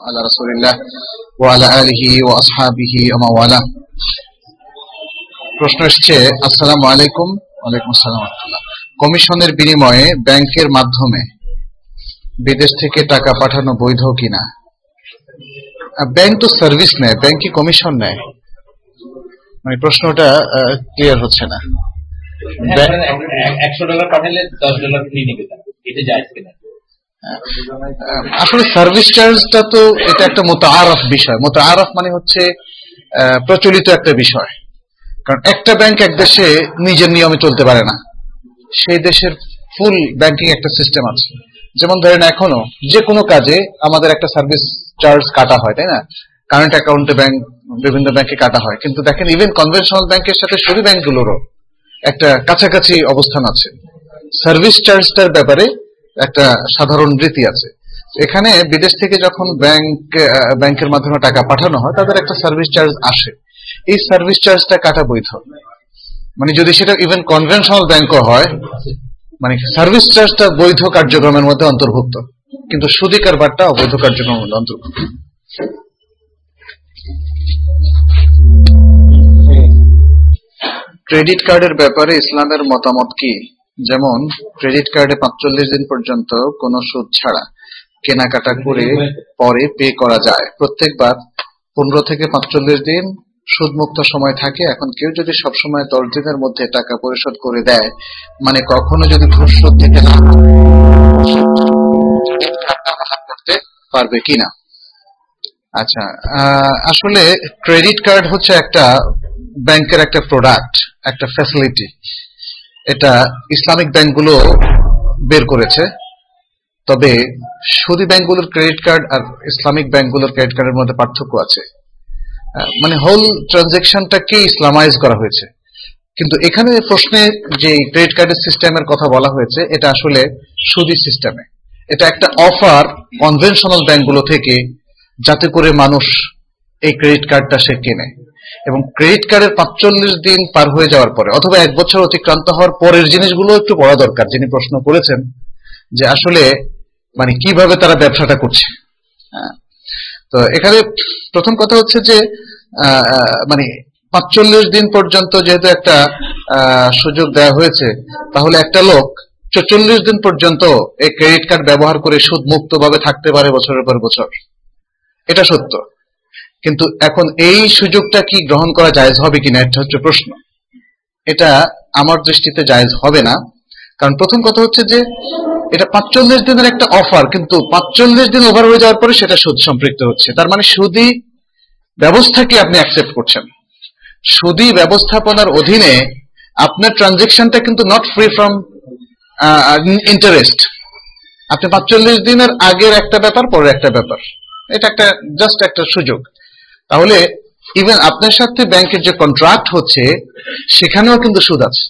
على رسول الله وعلى آله وأصحابه ومن والاه প্রশ্ন এসছে আসসালামু আলাইকুম ওয়ালাইকুম আসসালাম রাহমাতুল্লাহ। কমিশনের বিনিময়ে ব্যাংকের মাধ্যমে বিদেশ থেকে টাকা পাঠানো বৈধ কিনা আহ, ব্যাংক তো সার্ভিস নেয় ব্যাংক কি কমিশন নেয় মানে প্রশ্নটা ক্লিয়ার হচ্ছে না হ্যাঁ, মানে এক- এক- একশো ডলার পাঠালে দশ ডলার ফ্রি নিবে তারা এটা যায় কিনা আহ, আসলে সার্ভিস চার্জটা তো এটা একটা মোতাআরফ বিষয়। মোতাআরফ মানে হচ্ছে প্রচলিত একটা বিষয়। কারণ একটা ব্যাংক এক দেশে নিজের নিয়মে চলতে পারে না। সেই দেশের ফুল ব্যাংকিং একটা সিস্টেম আছে। যেমন ধরেন এখনও, যে কোনো কাজে আমাদের একটা সার্ভিস চার্জ কাটা হয়, তাই না? কারেন্ট অ্যাকাউন্টে ব্যাংক বিভিন্ন ব্যাংকে কাটা হয়। কিন্তু দেখেন ইভেন কনভেনশনাল ব্যাংকের সাথে সবই ব্যাংকগুলোরও একটা কাছাকাছি অবস্থান আছে। সার্ভিস চার্জটার ব্যাপারে একটা সাধারণ রীতি আছে। এখানে বিদেশ থেকে যখন ব্যাংক ব্যাংকের মাধ্যমে টাকা পাঠানো হয় তাদের একটা সার্ভিস চার্জ আসে। এই সার্ভিস চার্জটা কাটা বৈধ। মানে যদি সেটা ইভেন কনভেনশনাল ব্যাংকও হয় মানে সার্ভিস চার্জটা বৈধ কার্যক্রমের মধ্যে অন্তর্ভুক্ত। কিন্তু সুদী কারবারটা অবৈধ কার্যক্রমের মধ্যে অন্তর্ভুক্ত। ক্রেডিট কার্ডের ব্যাপারে ইসলামের মতামত কি? যেমন, ক্রেডিট কার্ডে পাঁচচল্লিশ দিন পর্যন্ত কোনো সুদ ছাড়া কেনাকাটা করে পরে পে করা যায়। প্রত্যেকবার পনেরো থেকে পাঁচচল্লিশ দিন সুদমুক্ত সময় থাকে। এখন কেউ যদি সবসময় দশ দিনের মধ্যে টাকা পরিশোধ করে দেয় মানে কখনো যদি ঘুষ সুদ থেকে না করতে পারবে কিনা? আচ্ছা আসলে ক্রেডিট কার্ড হচ্ছে একটা ব্যাংকের একটা প্রোডাক্ট, একটা ফ্যাসিলিটি এটা ইসলামিক ব্যাংকগুলো বের করেছে, তবে সুদী ব্যাংকগুলোর ক্রেডিট কার্ড আর ইসলামিক ব্যাংকগুলোর ক্রেডিট কার্ডের মধ্যে পার্থক্য আছে। মানে হোল ট্রানজেকশনটাকে ইসলামাইজ করা হয়েছে? কিন্তু এখানে প্রশ্নে যে ক্রেডিট কার্ডের সিস্টেমের কথা বলা হয়েছে, এটা আসলে সুদি সিস্টেমে। এটা একটা অফার কনভেনশনাল ব্যাংকগুলো থেকে যাতে করে মানুষ এই ক্রেডিট কার্ডটা সে কেনে। এবং ক্রেডিট কার্ডের পাঁচচল্লিশ দিন পার হয়ে যাওয়ার পরে, অথবা এক বছর অতিক্রান্ত হওয়ার পরের জিনিসগুলো একটু পড়া দরকার, যিনি প্রশ্ন করেছেন যে আসলে মানে কীভাবে তারা ব্যবসাটা করছে। হ্যাঁ। তো এখানে প্রথম কথা হচ্ছে যে মানে পাঁচচল্লিশ দিন পর্যন্ত যেহেতু একটা সুযোগ দেওয়া হয়েছে, তাহলে একটা লোক চল্লিশ দিন পর্যন্ত এই ক্রেডিট কার্ড ব্যবহার করে সুদ মুক্ত ভাবে থাকতে পারে বছরের পর বছর। এটা সত্য। কিন্তু এখন এই সুযোগটা কি গ্রহণ করা জায়েজ হবে কিনা, এটা হচ্ছে প্রশ্ন। এটা আমার দৃষ্টিতে জায়েজ হবে না। কারণ প্রথম কথা হচ্ছে যে, এটা পাঁচচল্লিশ দিনের একটা অফার, কিন্তু পাঁচচল্লিশ দিন ওভার হয়ে যাওয়ার পরে সেটা সুদ সম্পৃক্ত হচ্ছে। তার মানে সুদি ব্যবস্থা ব্যবস্থাকে আপনি অ্যাকসেপ্ট করছেন? সুদি ব্যবস্থাপনার অধীনে আপনার ট্রানজেকশনটা কিন্তু নট ফ্রি ফ্রম ইন্টারেস্ট আপনি পাঁচচল্লিশ দিনের আগের একটা ব্যাপার, পরের একটা ব্যাপার। এটা একটা জাস্ট একটা সুযোগ। তাহলে ইভেন আপনার সাথে ব্যাংকের যে কন্ট্রাক্ট হচ্ছে, সেখানেও কিন্তু সুদ আছে।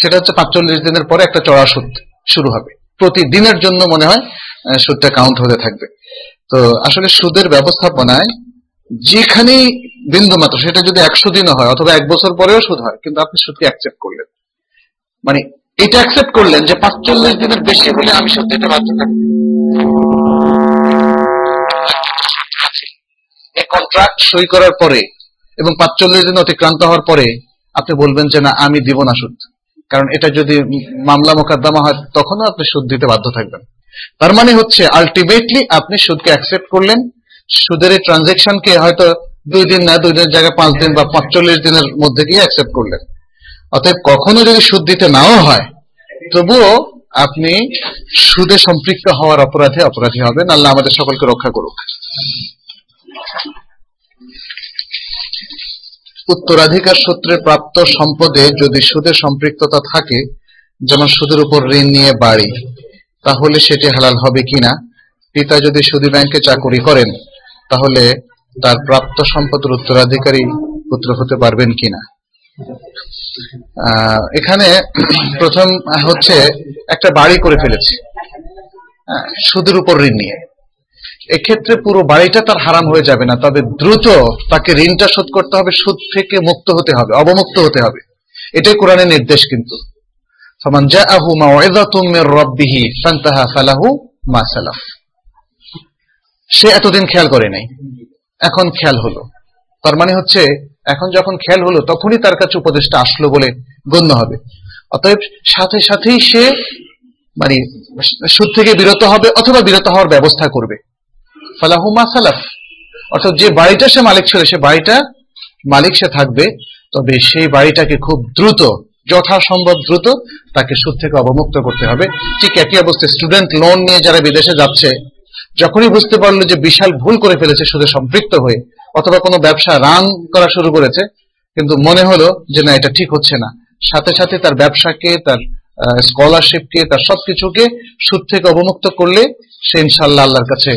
সেটা হচ্ছে পাঁচচল্লিশ দিনের পরে একটা চড়া সুদ শুরু হবে। প্রতিদিনের জন্য মনে হয় সুদটা কাউন্ট হতে থাকবে। তো আসলে সুদের ব্যবস্থাপনায় যেখানেই বিন্দু মাত্র সেটা যদি একশো দিনও হয় অথবা এক বছর পরেও সুদ হয়, কিন্তু আপনি সুদকে অ্যাকসেপ্ট করলেন। মানে এটা অ্যাকসেপ্ট করলেন যে পাঁচচল্লিশ দিনের বেশি হলে আমি সুদ দিতে বাধ্য থাকব। এই কন্ট্রাক্ট সই করার পরে এবং পাঁচচল্লিশ দিন অতিক্রান্ত হওয়ার পরে আপনি বলবেন যে, না, আমি দিব না সুদ। কারণ এটা যদি মামলা মোকদ্দমা হয়, তখনও আপনি সুদ দিতে বাধ্য থাকবেন। তার মানে হচ্ছে আলটিমেটলি আপনি সুদকে অ্যাকসেপ্ট করলেন। সুদের এই ট্রানজেকশনকে হয়তো দুই দিন না, দুই দিনের জায়গায় পাঁচ দিন বা পাঁচচল্লিশ দিনের মধ্যে গিয়ে অ্যাকসেপ্ট করলেন। অতএব কখনো যদি সুদ দিতে নাও হয়, তবুও আপনি সুদে সম্পৃক্ত হওয়ার অপরাধে অপরাধী হবেন। আল্লাহ আমাদের সকলকে রক্ষা করুক। উত্তরাধিকার সূত্রে প্রাপ্ত সম্পদে যদি সুদের সম্পৃক্ততা থাকে যেমন সুদের উপর ঋণ নিয়ে বাড়ি তাহলে সেটি হালাল হবে কিনা পিতা যদি সুদি ব্যাংকে চাকুরি করেন তাহলে তার প্রাপ্ত সম্পদের উত্তরাধিকারী পুত্র হতে পারবেন কিনা এখানে প্রথম হচ্ছে একটা বাড়ি করে ফেলেছে। হ্যাঁ, সুদের উপর ঋণ নিয়ে। এক্ষেত্রে পুরো বাড়িটা তার হারাম হয়ে যাবে না। তবে দ্রুত তাকে ঋণটা শোধ করতে হবে, সুদ থেকে মুক্ত হতে হবে, অবমুক্ত হতে হবে। এটাই কোরআনের নির্দেশ কিন্তু। সে এতদিন খেয়াল করে নাই, এখন খেয়াল হলো। তার মানে হচ্ছে, এখন যখন খেয়াল হলো, তখনই তার কাছে উপদেশটা আসলো বলে গণ্য হবে। অতএব সাথে সাথেই সে মানে সুদ থেকে বিরত হবে অথবা বিরত হওয়ার ব্যবস্থা করবে। ফালাহুমা সালাফ। অর্থাৎ যে বাড়িটা সে মালিক ছিল, সে বাড়িটা মালিক সে থাকবে, তবে সেই বাড়িটাকে খুব দ্রুত, যথাসম্ভব দ্রুত তাকে সুদ থেকে অবমুক্ত করতে হবে। ঠিক একই অবস্থায় স্টুডেন্ট লোন নিয়ে যারা বিদেশে যাচ্ছে, যখনই বুঝতে পারল যে বিশাল ভুল করে ফেলেছে সুদে সম্পৃক্ত হয়ে, অথবা কোনো ব্যবসা রান করা শুরু করেছে, কিন্তু মনে হলো যে না, এটা ঠিক হচ্ছে না। সাথে সাথে তার ব্যবসাকে, তার স্কলারশিপকে তার সবকিছুকে সুদ থেকে অবমুক্ত করলে সে ইনশাল্লাহ আল্লাহর কাছে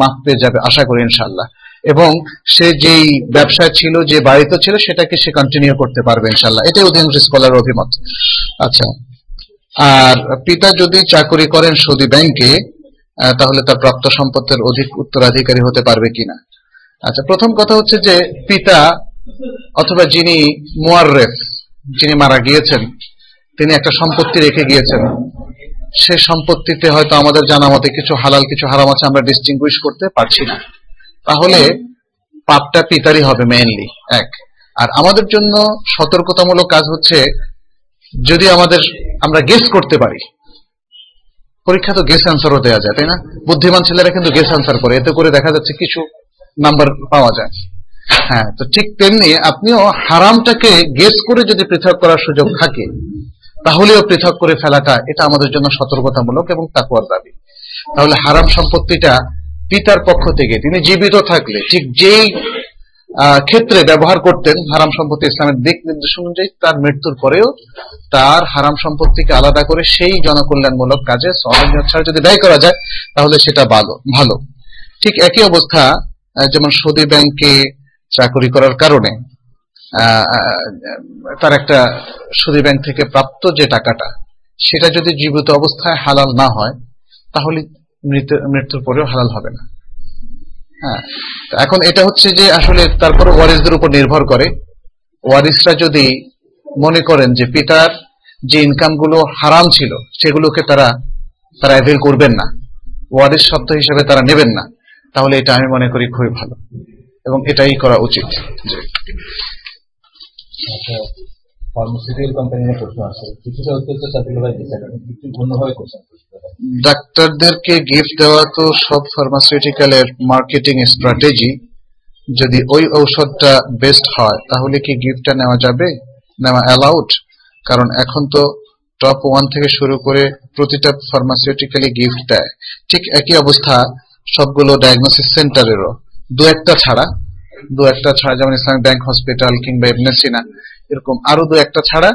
মাফ পেয়ে যাবে, আশা করি ইনশাল্লাহ এবং সে যেই ব্যবসা ছিল, যে বাড়িতে ছিল, সেটাকে সে কন্টিনিউ করতে পারবে ইনশাল্লাহ এটাই অধিকাংশ স্কলার অভিমত। আচ্ছা আর পিতা যদি চাকরি করেন সৌদি ব্যাংকে তাহলে তার প্রাপ্ত সম্পত্তির অধিক উত্তরাধিকারী হতে পারবে কিনা? আচ্ছা প্রথম কথা হচ্ছে যে পিতা অথবা যিনি মোয়ারেফ যিনি মারা গিয়েছেন, তিনি একটা সম্পত্তি রেখে গিয়েছেন। সে সম্পত্তিতে হয়তো আমাদের জানা মতে কিছু হালাল, কিছু হারাম আছে, আমরা ডিস্টিংগুইশ করতে পারছি না। তাহলে পাপটা পিতারই হবে মেইনলি এক। আর আমাদের জন্য সতর্কতামূলক কাজ হচ্ছে, যদি আমাদের, আমরা গেস করতে পারি, পরীক্ষা তো গেস অ্যান্সারও দেওয়া যায়, তাই না? বুদ্ধিমান ছেলেরা কিন্তু গেস অ্যান্সার করে, এতে করে দেখা যাচ্ছে কিছু নাম্বার পাওয়া যায়। হ্যাঁ তো ঠিক তেমনি আপনিও হারামটাকে গেস করে যদি পৃথক করার সুযোগ থাকে তাহলেও পৃথক করে ফেলাটা এটা আমাদের জন্য সতর্কতামূলক এবং তাকুয়ার দাবি। তাহলে হারাম সম্পত্তিটা পিতার পক্ষ থেকে, তিনি জীবিত থাকলে, ঠিক যেই ক্ষেত্রে ব্যবহার করতেন হারাম সম্পত্তি ইসলামের দিক নির্দেশ অনুযায়ী তার মৃত্যুর পরেও তার হারাম সম্পত্তিকে আলাদা করে সেই জনকল্যাণমূলক কাজে ছাড়া যদি ব্যয় করা যায়, তাহলে সেটা ভালো ভালো। ঠিক একই অবস্থা যেমন সৌদি ব্যাংকে চাকরি করার কারণে তার একটা সুদী ব্যাংক থেকে প্রাপ্ত যে টাকাটা, সেটা যদি জীবিত অবস্থায় হালাল না হয়, তাহলে মৃত্যুর পরেও হালাল হবে না। হ্যাঁ এখন এটা হচ্ছে যে আসলে তারপর ওয়ারিসদের উপর নির্ভর করে। ওয়ারিসরা যদি মনে করেন যে পিতার যে ইনকামগুলো হারাম ছিল, সেগুলোকে তারা তারা অ্যাভেল করবেন না। ওয়ারিস সত্য হিসেবে তারা নেবেন না। তাহলে এটা আমি মনে করি খুবই ভালো। এবং এটাই করা উচিত। করছেন ডাক্তারদেরকে গিফট দেওয়া তো সব ফার্মাসিউটিক্যালের মার্কেটিং স্ট্র্যাটেজি যদি ওই ঔষধটা বেস্ট হয়, তাহলে কি গিফটটা নেওয়া যাবে? নেওয়া অ্যালাউড কারণ এখন তো টপ ওয়ান থেকে শুরু করে প্রতিটা ফার্মাসিউটিক্যালি গিফট দেয়। ঠিক একই অবস্থা সবগুলো ডায়াগনোসিস সেন্টারেরও দু একটা ছাড়া। দু একটা ছাড়া যেমন ইসলামিক ব্যাংক হসপিটাল কিংবা ইবনে সিনা এরকম আরও দু একটা ছাড়া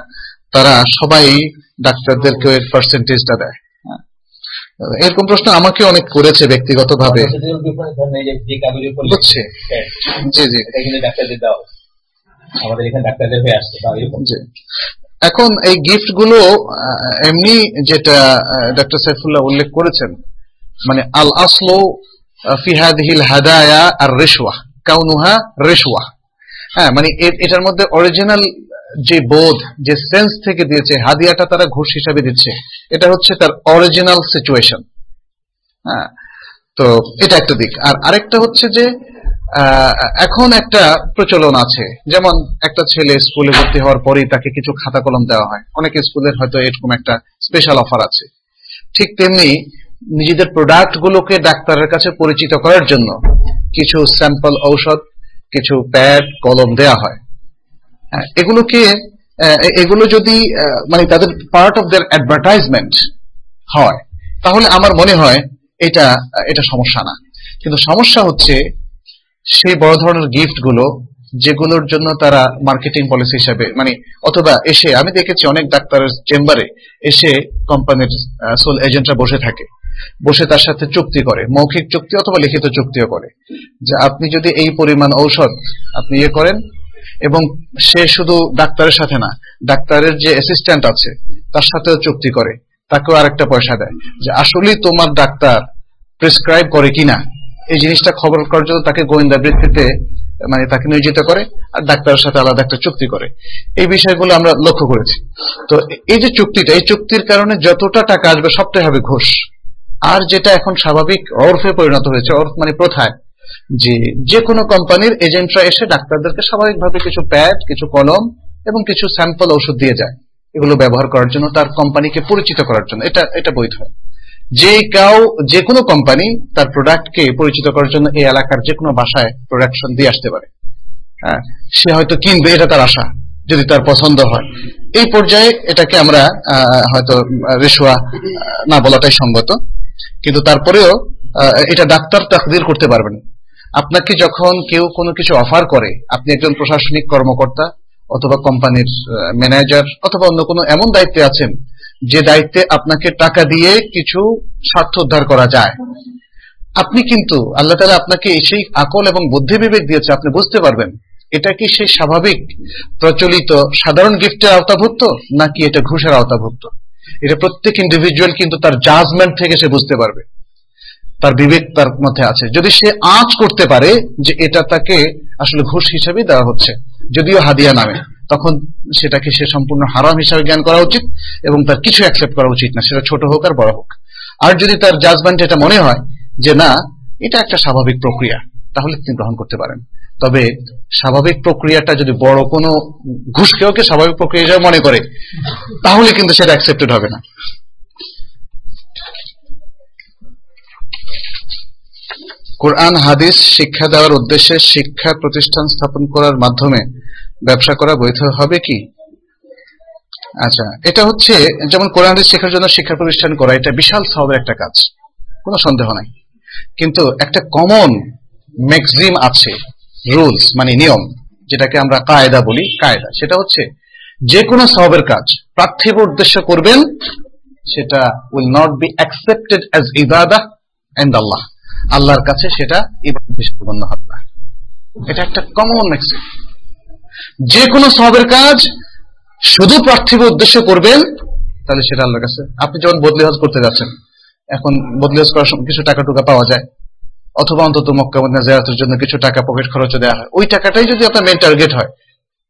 তারা সবাই ডাক্তারদেরকে এর পার্সেন্টেজটা দেয়। এরকম প্রশ্ন আমাকে অনেক করেছে ব্যক্তিগত ভাবে বুঝছে জি জি। আমাদের এখানে ডাক্তারদের হয়ে আসছে এখন এই গিফটগুলো এমনি যেটা ডক্টর সাইফুল্লাহ উল্লেখ করেছেন মানে আল আসলো ফিহাদিল হাদায়া আর রেশওয়া কাউনুহা রেশওয়া। হ্যাঁ মানে এটার মধ্যে অরিজিনাল যে বোধ, যে সেন্স থেকে দিয়েছে, হাদিয়াটা তারা ঘুষ হিসাবে দিচ্ছে, এটা হচ্ছে তার অরিজিনাল সিচুয়েশন হ্যাঁ তো এটা একটা দিক। আর আরেকটা হচ্ছে যে এখন একটা প্রচলন আছে। যেমন একটা ছেলে স্কুলে ভর্তি হওয়ার পরেই তাকে কিছু খাতা কলম দেওয়া হয়। অনেক স্কুলের হয়তো এরকম একটা স্পেশাল অফার আছে। ঠিক তেমনি নিজেদের প্রোডাক্ট গুলোকে ডাক্তারের কাছে পরিচিত করার জন্য কিছু স্যাম্পল ঔষধ, কিছু প্যাড কলম দেয়া হয়। এগুলোকে এগুলো যদি মানে তাদের পার্ট অফ দেয়ার অ্যাডভার্টাইজমেন্ট হয়, তাহলে আমার মনে হয় এটা এটা সমস্যা না। কিন্তু সমস্যা হচ্ছে সেই বড় ধরনের গিফটগুলো যেগুলোর জন্য তারা মার্কেটিং পলিসি হিসাবে মানে অথবা এসে, আমি দেখেছি অনেক ডাক্তারের চেম্বারে এসে কোম্পানির সোল এজেন্টরা বসে থাকে। বসে তার সাথে চুক্তি করে, মৌখিক চুক্তি অথবা লিখিত চুক্তিও করে। যে আপনি যদি এই পরিমাণ ঔষধ আপনি ইয়ে করেন এবং সে শুধু ডাক্তারের সাথে না, ডাক্তারের যে অ্যাসিস্ট্যান্ট আছে, তার সাথেও চুক্তি করে, তাকেও আরেকটা পয়সা দেয়। যে আসলেই তোমার ডাক্তার প্রেসক্রাইব করে কিনা, এই জিনিসটা খবর করার জন্য তাকে গোয়েন্দা বৃত্তিতে মানে তাকে নিয়োজিত করে আর ডাক্তারের সাথে আলাদা একটা চুক্তি করে। এই বিষয়গুলো আমরা লক্ষ্য করেছি। তো এই যে চুক্তিটা, এই চুক্তির কারণে যতটা টাকা আসবে সবটাই হবে ঘুষ। আর যেটা এখন স্বাভাবিক অর্ফে পরিণত হয়েছে অর্ফ মানে প্রথায়, যে যে কোনো কোম্পানির এজেন্টরা এসে ডাক্তারদেরকে স্বাভাবিকভাবে কিছু প্যাড, কিছু কলম এবং কিছু স্যাম্পল ওষুধ দিয়ে যায়। এগুলো ব্যবহার করার জন্য, তার কোম্পানিকে পরিচিত করার জন্য। এটা এটা বৈধ। যে কাউ, যে কোনো কোম্পানি তার প্রোডাক্টকে পরিচিত করার জন্য এই এলাকার যে কোনো বাসায় প্রোডাকশন দিয়ে আসতে পারে। হ্যাঁ সে হয়তো কিনবে, এটা তার আশা, যদি তার পছন্দ হয়। এই পর্যায়ে এটাকে আমরা হয়তো রেশোয়া না বলাটাই সঙ্গত। কিন্তু তারপরেও এটা ডাক্তার তাকদির করতে পারবেন। আপনাকে যখন কেউ কোনো কিছু অফার করে, আপনি একজন প্রশাসনিক কর্মকর্তা অথবা কোম্পানির ম্যানেজার অথবা অন্য কোনো এমন দায়িত্বে আছেন যে দায়িত্বে আপনাকে টাকা দিয়ে কিছু স্বার্থ উদ্ধার করা যায়। আপনি কিন্তু, আল্লাহ তালা আপনাকে সেই আকল এবং বুদ্ধি বিবেক দিয়েছে, আপনি বুঝতে পারবেন। এটা কি সেই স্বাভাবিক, প্রচলিত, সাধারণ গিফটের আওতাভুক্ত, নাকি এটা ঘুষের আওতাভুক্ত? এটা প্রত্যেক ইন্ডিভিজুয়াল কিন্তু তার জাজমেন্ট থেকে সে বুঝতে পারবে। তার বিবেক তার মধ্যে আছে। যদি সে আঁচ করতে পারে যে এটা তাকে আসলে ঘুষ হিসেবে দেওয়া হচ্ছে, যদিও হাদিয়া নামে। তখন সেটাকে সে সম্পূর্ণ হারাম হিসাবে জ্ঞান করা উচিত এবং তার কিছু অ্যাকসেপ্ট করা উচিত না, সেটা ছোট হোক আর বড় হোক। আর যদি তার জাজমেন্ট এটা মনে হয় যে না, এটা একটা স্বাভাবিক প্রক্রিয়া, তাহলে তিনি গ্রহণ করতে পারেন। তবে স্বাভাবিক প্রক্রিয়াটা যদি বড় কোনো ঘুষ কেউকে স্বাভাবিক প্রক্রিয়া মনে করে, তাহলে কিন্তু সেটা অ্যাকসেপ্টেড হবে না। কোরআন, হাদিস, শিক্ষা দেওয়ার উদ্দেশ্যে শিক্ষা প্রতিষ্ঠান স্থাপন করার মাধ্যমে ব্যবসা করা বৈধ হবে কি? আচ্ছা এটা হচ্ছে যেমন কোরআন হাদিস শেখার জন্য শিক্ষা প্রতিষ্ঠান করা, এটা বিশাল সবের একটা কাজ, কোনো সন্দেহ নাই। কিন্তু একটা কমন ম্যাক্সিম আছে রুলস মানে নিয়ম, যেটাকে আমরা কায়দা বলি, কায়দা। সেটা হচ্ছে যে কোনো সবের কাজ পার্থিব উদ্দেশ্য করবেন, সেটা will not be accepted as ইবাদা and আল্লাহ আল্লাহর কাছে সেটা ইবাদত হিসেবে গণ্য হবে না। এটা একটা কমন ম্যাক্সিম যে কোনো সবের কাজ শুধু পার্থিব উদ্দেশ্য করবেন, তাহলে সেটা আল্লাহর কাছে আপনি যখন বদলি হজ করতে যাচ্ছেন, এখন বদলি হজ করার কিছু টাকা টুকা পাওয়া যায়, অথবা অন্তত মক্কা, মদিনা জিয়ারতের জন্য কিছু টাকা পকেট খরচ দেওয়া হয়। ওই টাকাটাই যদি আপনার মেন টার্গেট হয়,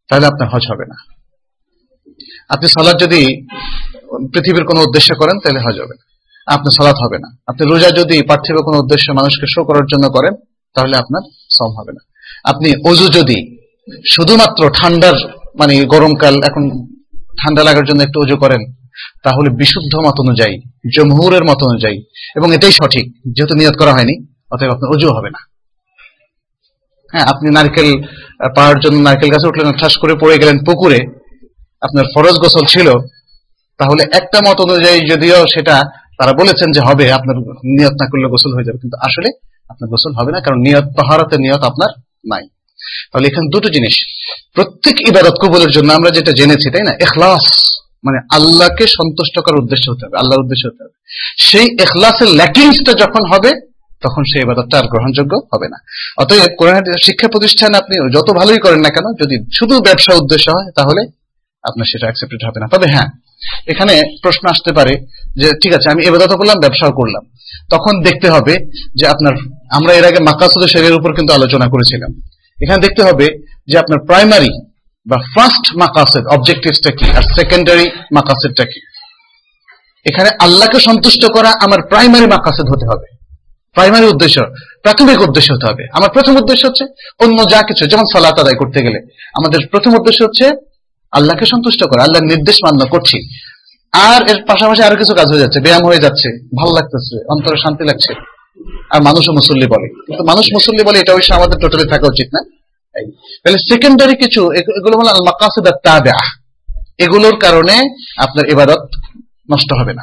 তাহলে আপনার হজ হবে না। আপনি সালাদ যদি পৃথিবীর কোনো উদ্দেশ্য করেন, তাহলে হজ হবে না। আপনার সালাত হবে না। আপনি রোজা যদি পার্থিব কোনো উদ্দেশ্যে মানুষকে শো করার জন্য করেন, তাহলে আপনার সম হবে না। আপনি অজু যদি শুধুমাত্র ঠান্ডার মানে গরমকাল এখন ঠান্ডা লাগার জন্য একটু অজু করেন, তাহলে বিশুদ্ধ মত অনুযায়ী, জমহুরের মত অনুযায়ী, এবং এটাই সঠিক, যেহেতু নিয়ত করা হয়নি, অতএব আপনার অজু হবে না। হ্যাঁ আপনি নারকেল পাওয়ার জন্য নারকেল গাছে উঠলেন, ঠাস করে পড়ে গেলেন পুকুরে, আপনার ফরজ গোসল ছিল, তাহলে একটা মত অনুযায়ী যদিও সেটা তারা বলেছেন যে হবে, আপনার নিয়ত না করলে গোসল হয়ে যাবে। কিন্তু আসলে আপনার গোসল হবে না, কারণ নিয়ত তহারতের নিয়ত আপনার নাই। তাহলে এখানে দুটো জিনিস। প্রত্যেক ইবাদত কবুলের জন্য আমরা যেটা জেনেছি, তাই না? এখলাস মানে আল্লাহকে সন্তুষ্ট করার উদ্দেশ্য হতে হবে, আল্লাহর উদ্দেশ্য হতে হবে। সেই এখলাসের ল্যাকিংসটা যখন হবে, তখন সেই ইবাদতটা আর গ্রহণযোগ্য হবে না। অতএব কোরআন শিক্ষা প্রতিষ্ঠান আপনি যত ভালোই করেন না কেন, যদি শুধু ব্যবসা উদ্দেশ্য হয়, তাহলে আপনার সেটা অ্যাকসেপ্টেড হবে না। তবে হ্যাঁ এখানে প্রশ্ন আসতে পারে যে, ঠিক আছে, আমি এবাদত করলাম, ব্যবসাও করলাম। তখন দেখতে হবে যে আপনার, আমরা এর আগে মাকাসুদ শরীরের উপর কিন্তু আলোচনা করেছিলাম। এখানে দেখতে হবে যে আপনার প্রাইমারি বা ফার্স্ট মাকাসেদ অবজেক্টিভসটা কি আর সেকেন্ডারি মাকাসেদটা কি? এখানে আল্লাহকে সন্তুষ্ট করা আমার প্রাইমারি মাকাসেদ হতে হবে। প্রাইমারি উদ্দেশ্য, প্রাথমিক উদ্দেশ্য হতে হবে। আমার প্রথম উদ্দেশ্য হচ্ছে অন্য যা কিছু, যেমন সালাত আদায় করতে গেলে। আমাদের প্রথম উদ্দেশ্য হচ্ছে আল্লাহকে সন্তুষ্ট করা, আল্লাহর নির্দেশ মান্য করছি। আর এর পাশাপাশি আরও কিছু কাজ হয়ে যাচ্ছে, ব্যায়াম হয়ে যাচ্ছে, ভালো লাগতেছে, অন্তরে শান্তি লাগছে। আর মানুষও মুসল্লি বলে। কিন্তু মানুষ মুসল্লি বলে, এটা অবশ্য আমাদের টোটালি থাকা উচিত না। তাহলে সেকেন্ডারি কিছু এগুলো বলে আল মাকাসিদ তাবেআ। এগুলোর কারণে আপনার ইবাদত নষ্ট হবে না।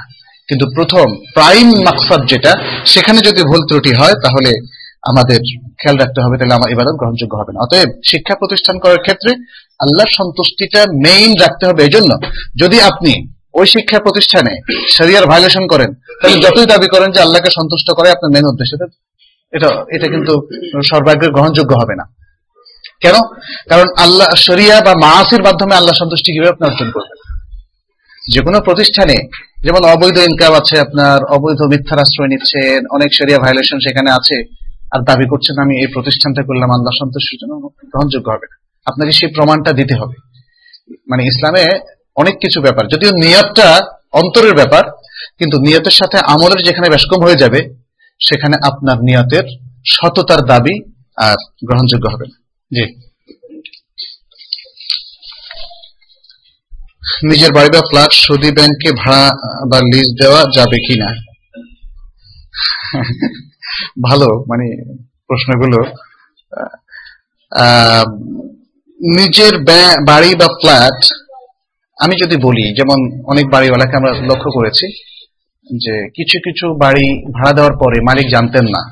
কিন্তু প্রথম প্রাইম মাকসাদ যেটা, সেখানে যদি ভুল ত্রুটি হয়, তাহলে আমাদের খেয়াল রাখতে হবে, তাহলে আমার ইবাদত গ্রহণযোগ্য হবে না। অতএব শিক্ষা প্রতিষ্ঠান করার ক্ষেত্রে আল্লাহর সন্তুষ্টিটা মেইন রাখতে হবে। এই জন্য যদি আপনি ওই শিক্ষা প্রতিষ্ঠানে শরিয়ার ভায়োলেশন করেন, তাহলে যতই দাবি করেন যে আল্লাহকে সন্তুষ্ট করে, আপনার মেন উদ্দেশ্য এটা- এটা কিন্তু সর্বাগ্রে গ্রহণযোগ্য হবে না। কেন? কারণ আল্লাহ, শরিয়া বা মাসির মাধ্যমে আল্লাহ সন্তুষ্টি কীভাবে আপনি অর্জন করবেন যে কোনো প্রতিষ্ঠানে, যেমন অবৈধ ইনকাম আছে আপনার, অবৈধ মিথ্যার আশ্রয় নিচ্ছেন, অনেক শরিয়া ভায়োলেশন সেখানে আছে। আর দাবি করছেন, আমি এই প্রতিষ্ঠানটা করলাম, আল্লাহ সন্তুষ্টির জন্য গ্রহণযোগ্য হবে আপনাকে সেই প্রমাণটা দিতে হবে। মানে ইসলামে অনেক কিছু ব্যাপার, যদিও নিয়তটা অন্তরের ব্যাপার, কিন্তু নিয়তের সাথে আমলের যেখানে ব্যাসকম হয়ে যাবে, সেখানে আপনার নিয়তের সততার দাবি আর গ্রহণযোগ্য হবে না। জি। নিজের বাড়ি বা ফ্ল্যাট সুদি ব্যাংকে ভাড়া বা লিজ দেওয়া যাবে কিনা? ভালো মানে প্রশ্নগুলো নিজের বাড়ি বা ফ্ল্যাট আমি যদি বলি, যেমন অনেক বাড়িওয়ালাকে আমরা লক্ষ্য করেছি যে কিছু কিছু বাড়ি ভাড়া দেওয়ার পরে মালিক জানতেন না,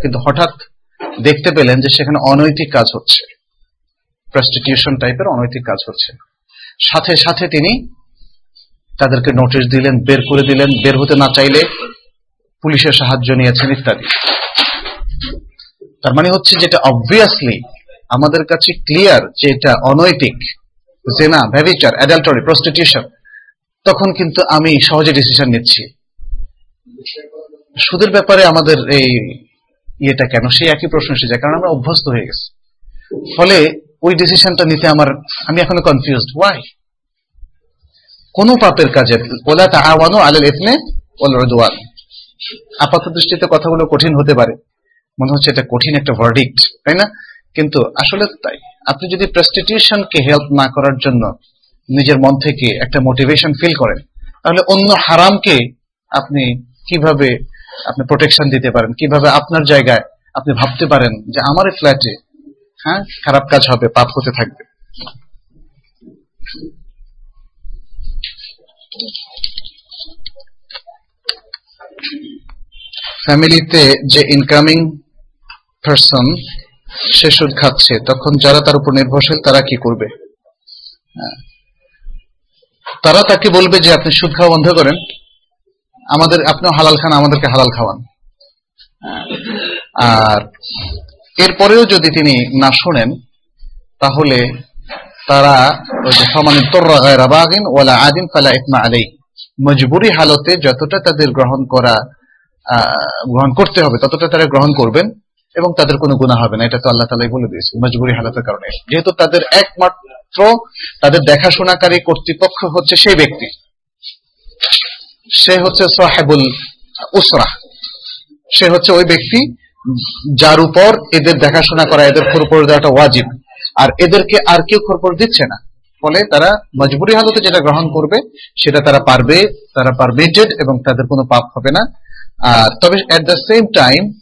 কিন্তু হঠাৎ দেখতে পেলেন যে সেখানে অনৈতিক কাজ হচ্ছে প্রস্টিটিউশন টাইপের অনৈতিক কাজ হচ্ছে। সাথে সাথে তিনি তাদেরকে নোটিশ দিলেন, বের করে দিলেন, বের হতে না চাইলে পুলিশের সাহায্য নিয়েছেন, ইত্যাদি। তার মানে হচ্ছে যেটা অবভিয়াসলি আমাদের কাছে ক্লিয়ার যে এটা অনৈতিক, জেনা ভ্যাভিচার অ্যাডাল্টরি প্রস্টিটিউশন তখন কিন্তু আমি সহজে ডিসিশন নিচ্ছি। সুদের ব্যাপারে আমাদের এই ইয়েটা কেন? সেই একই প্রশ্ন এসে যায়, কারণ আমরা অভ্যস্ত হয়ে গেছি। ফলে ওই ডিসিশনটা নিতে আমার, আমি এখনও কনফিউজড ওয়াই কোন পাপের কাজে, ওলা তাআওয়ানু আলাল ইসমি ওয়াল উদওয়ান। আপাত দৃষ্টিতে কথাগুলো কঠিন হতে পারে। মনে হচ্ছে এটা কঠিন একটা ভার্ডিক্ট তাই না? কিন্তু আসলে তাই। আপনি যদি প্রস্টিটিউশনকে হেল্প না করার জন্য নিজের মন থেকে একটা মোটিভেশন ফিল করেন, তাহলে অন্য হারামকে আপনি কীভাবে আপনি প্রোটেকশন দিতে পারেন? কীভাবে আপনার জায়গায় আপনি ভাবতে পারেন যে আমার ফ্ল্যাটে হ্যাঁ খারাপ কাজ হবে, পাপ হতে থাকবে? ফ্যামিলিতে যে ইনকামিং পারসন সে সুদ খাচ্ছে, তখন যারা তার উপর নির্ভরশীল, তারা কি করবে হ্যাঁ। তারা তাকে বলবে যে, আপনি সুদ খাওয়া বন্ধ করেন আমাদের, আপনিও হালাল খান, আমাদেরকে হালাল খাওয়ান হ্যাঁ। আর এরপরেও যদি তিনি না শোনেন, তাহলে তারা ওয়ালা আদিন ফালা ইতমা আলাইহি মজবুরি হালতে যতটা তাদের গ্রহণ করা গ্রহণ করতে হবে, ততটা তারা গ্রহণ করবেন এবং তাদের কোনো গুণা হবে না। এটা তো আল্লাহ তালাই বলে দিয়েছে, মজবুরি হালতের কারণে। যেহেতু তাদের একমাত্র তাদের দেখাশোনাকারী কর্তৃপক্ষ হচ্ছে সেই ব্যক্তি। সে হচ্ছে সাহেবুল উসরা। সে হচ্ছে ওই ব্যক্তি যার উপর এদের দেখাশোনা করা, এদের খোরপর দেওয়াটা ওয়াজিব। আর এদেরকে আর কেউ খোরপর দিচ্ছে না। ফলে তারা মজবুরি হালতে যেটা গ্রহণ করবে, সেটা তারা পারবে, তারা পারমিটেড এবং তাদের কোনো পাপ হবে না। তবে এট দ্য সেম টাইম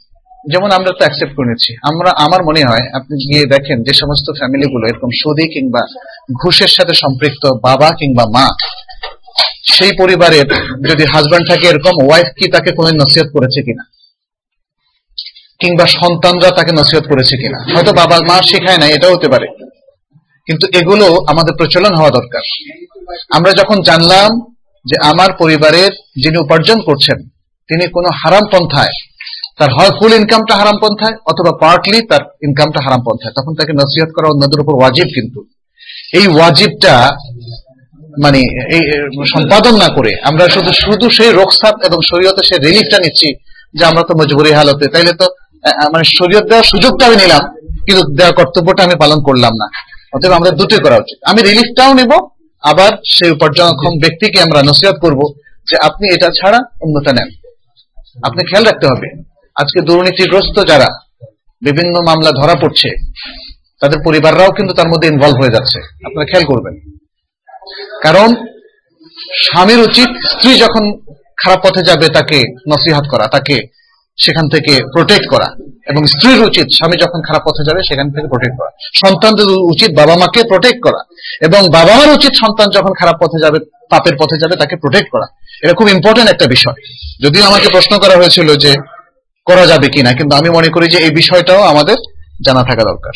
যেমন আমরা তো অ্যাকসেপ্ট করে নিচ্ছি, আমরা, আমার মনে হয়, আপনি গিয়ে দেখেন যে সমস্ত ফ্যামিলিগুলো এরকম সুদী কিংবা ঘুষের সাথে সম্পৃক্ত, বাবা কিংবা মা, সেই পরিবারের যদি হাজব্যান্ড থাকে এরকম ওয়াইফ কি তাকে কোনো নসিহত করেছে কিনা? কিংবা সন্তানরা তাকে নসিহত করেছে কিনা? হয়তো বাবা মা শেখায় না এটাও হতে পারে। কিন্তু এগুলো আমাদের প্রচলন হওয়া দরকার। আমরা যখন জানলাম যে আমার পরিবারের যিনি উপার্জন করছেন তিনি কোনো হারাম পন্থায় তার হয় ফুল ইনকামটা হারাম পন্থায় অথবা পার্টলি তার ইনকামটা হারাম পন্থায়। তখন তাকে নসিহত করা অন্যদের উপর ওয়াজিব কিন্তু। এই ওয়াজিবটা মানে এই সম্পাদন না করে আমরা শুধু শুধু সেই রোকসাত এবং শরীয়তে সেই রিলিফটা নিচ্ছি যে আমরা তো মজবুরি হালতে। তাইলে তো মানে শরীয়ত দেওয়ার সুযোগটা আমি নিলাম, কিন্তু দেওয়ার কর্তব্যটা আমি পালন করলাম না। অতএব আমাদের দুটোই করা উচিত। আমি রিলিফটাও নিব, আবার সেই উপার্জনক্ষম ব্যক্তিকে আমরা নসিহত করব যে আপনি এটা ছাড়া অন্যটা নেন। আপনি খেয়াল রাখতে হবে। আজকে দুর্নীতিগ্রস্ত যারা বিভিন্ন মামলা ধরা পড়ছে, তাদের পরিবাররাও কিন্তু তার মধ্যে ইনভলভ হয়ে যাচ্ছে। আপনারা খেয়াল করবেন। কারণ স্বামীর উচিত স্ত্রী যখন খারাপ পথে যাবে তাকে নসিহাত করা, তাকে সেখান থেকে প্রোটেক্ট করা। এবং স্ত্রীর উচিত, স্বামী যখন খারাপ পথে যাবে, সেখান থেকে প্রোটেক্ট করা। সন্তানদের উচিত বাবা মাকে প্রোটেক্ট করা। এবং বাবা মার উচিত সন্তান যখন খারাপ পথে যাবে, পাপের পথে যাবে, তাকে প্রোটেক্ট করা। এটা খুব ইম্পর্টেন্ট একটা বিষয়। যদিও আমাকে প্রশ্ন করা হয়েছিল যে, করা যাবে কিনা, কিন্তু আমি মনে করি যে এই বিষয়টাও আমাদের জানা থাকা দরকার।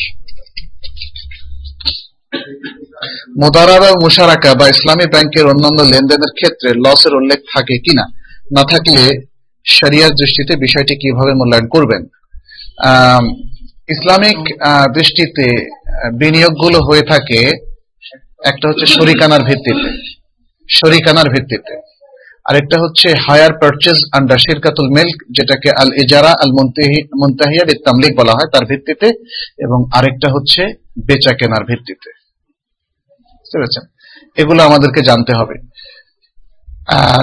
মোদারাবা ও মুশারাকা বা ইসলামী ব্যাংকের অন্যান্য লেনদেনের ক্ষেত্রে লসের উল্লেখ থাকে কিনা? না থাকলে শরিয়ার দৃষ্টিতে বিষয়টি কীভাবে মূল্যায়ন করবেন? ইসলামিক দৃষ্টিতে বিনিয়োগগুলো হয়ে থাকে একটা হচ্ছে শরিকানার ভিত্তিতে। শরিকানার ভিত্তিতে। আরেকটা হচ্ছে হায়ার পারচেজ আন্ডার শিরকাতুল মিল্ক যেটাকে আল ইজারা আল মুনতাহিয়া তামলিক বলা হয় তার ভিত্তিতে, এবং আরেকটা হচ্ছে বেচা কেনার ভিত্তিতে। এগুলো আমাদেরকে জানতে হবে।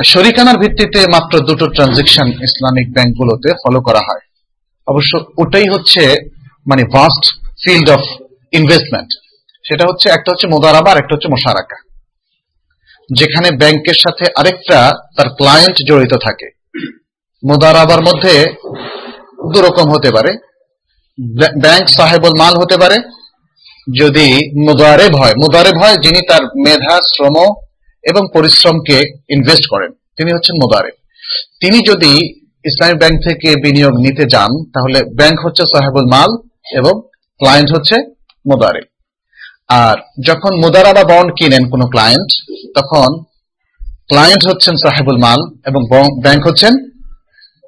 শরিকানার ভিত্তিতে মাত্র দুটো ট্রানজেকশন ইসলামিক ব্যাংকগুলোতে ফলো করা হয়। অবশ্য ওটাই হচ্ছে মানে ভাস্ট ফিল্ড অফ ইনভেস্টমেন্ট সেটা হচ্ছে একটা হচ্ছে মোদারাবা একটা হচ্ছে মোশারাকা। যেখানে ব্যাংকের সাথে আরেকটা তার ক্লায়েন্ট জড়িত থাকে। মোদারাবার মধ্যে দুরকম হতে পারে। ব্য- ব্যাংক সাহেবুল মাল হতে পারে। যদি মুদারেব হয় মুদারেব হয় যিনি তার মেধা, শ্রম এবং পরিশ্রমকে ইনভেস্ট করেন। তিনি হচ্ছেন মুদারেব তিনি যদি ইসলামী ব্যাংক থেকে বিনিয়োগ নিতে যান, তাহলে ব্যাংক হচ্ছে সাহেবুল মাল এবং ক্লায়েন্ট হচ্ছে মুদারেব আর যখন মুদারাবা বন্ড কিনেন কোন ক্লায়েন্ট, তখন ক্লায়েন্ট হচ্ছেন সাহেবুল মাল এবং ব্যাংক হচ্ছেন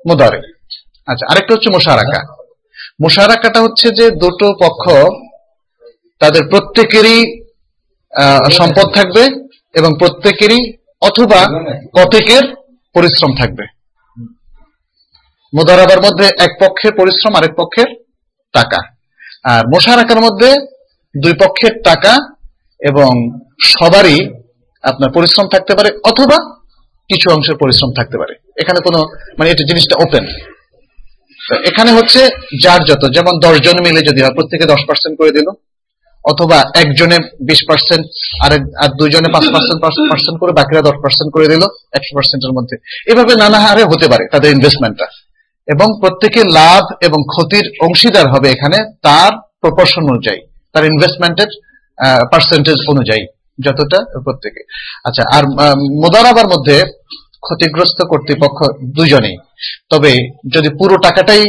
মুদারেব আচ্ছা আরেকটা হচ্ছে মোশারাকা। মোশারাকাটা হচ্ছে যে দুটো পক্ষ তাদের প্রত্যেকেরই সম্পদ থাকবে এবং প্রত্যেকেরই অথবা কতেকের পরিশ্রম থাকবে। মুদারাবার মধ্যে এক পক্ষের পরিশ্রম, আরেক পক্ষের টাকা। আর মোশারাকার মধ্যে দুই পক্ষের টাকা এবং সবারই আপনার পরিশ্রম থাকতে পারে অথবা কিছু অংশের পরিশ্রম থাকতে পারে। এখানে কোনো মানে এটা জিনিসটা ওপেন এখানে হচ্ছে যার যত, যেমন দশ জন মিলে যদি হয়, প্রত্যেকে দশ পার্সেন্ট করে দিল। অথবা একজনে বিশ পার্সেন্ট আর আর দুইজনে পাঁচ পার্সেন্ট পার্সেন্ট করে, বাকিরা দশ পার্সেন্ট করে দিল একশো পার্সেন্টের মধ্যে। এভাবে নানা হারে হতে পারে তাদের ইনভেস্টমেন্টটা এবং প্রত্যেকে লাভ এবং ক্ষতির অংশীদার হবে এখানে তার প্রপোর্শন অনুযায়ী, তার ইনভেস্টমেন্টের পার্সেন্টেজ অনুযায়ী যতটা প্রত্যেকে। আচ্ছা আর মোদারাবার মধ্যে ক্ষতিগ্রস্ত কর্তৃপক্ষ দুজনেই। তবে যদি পুরো টাকাটাই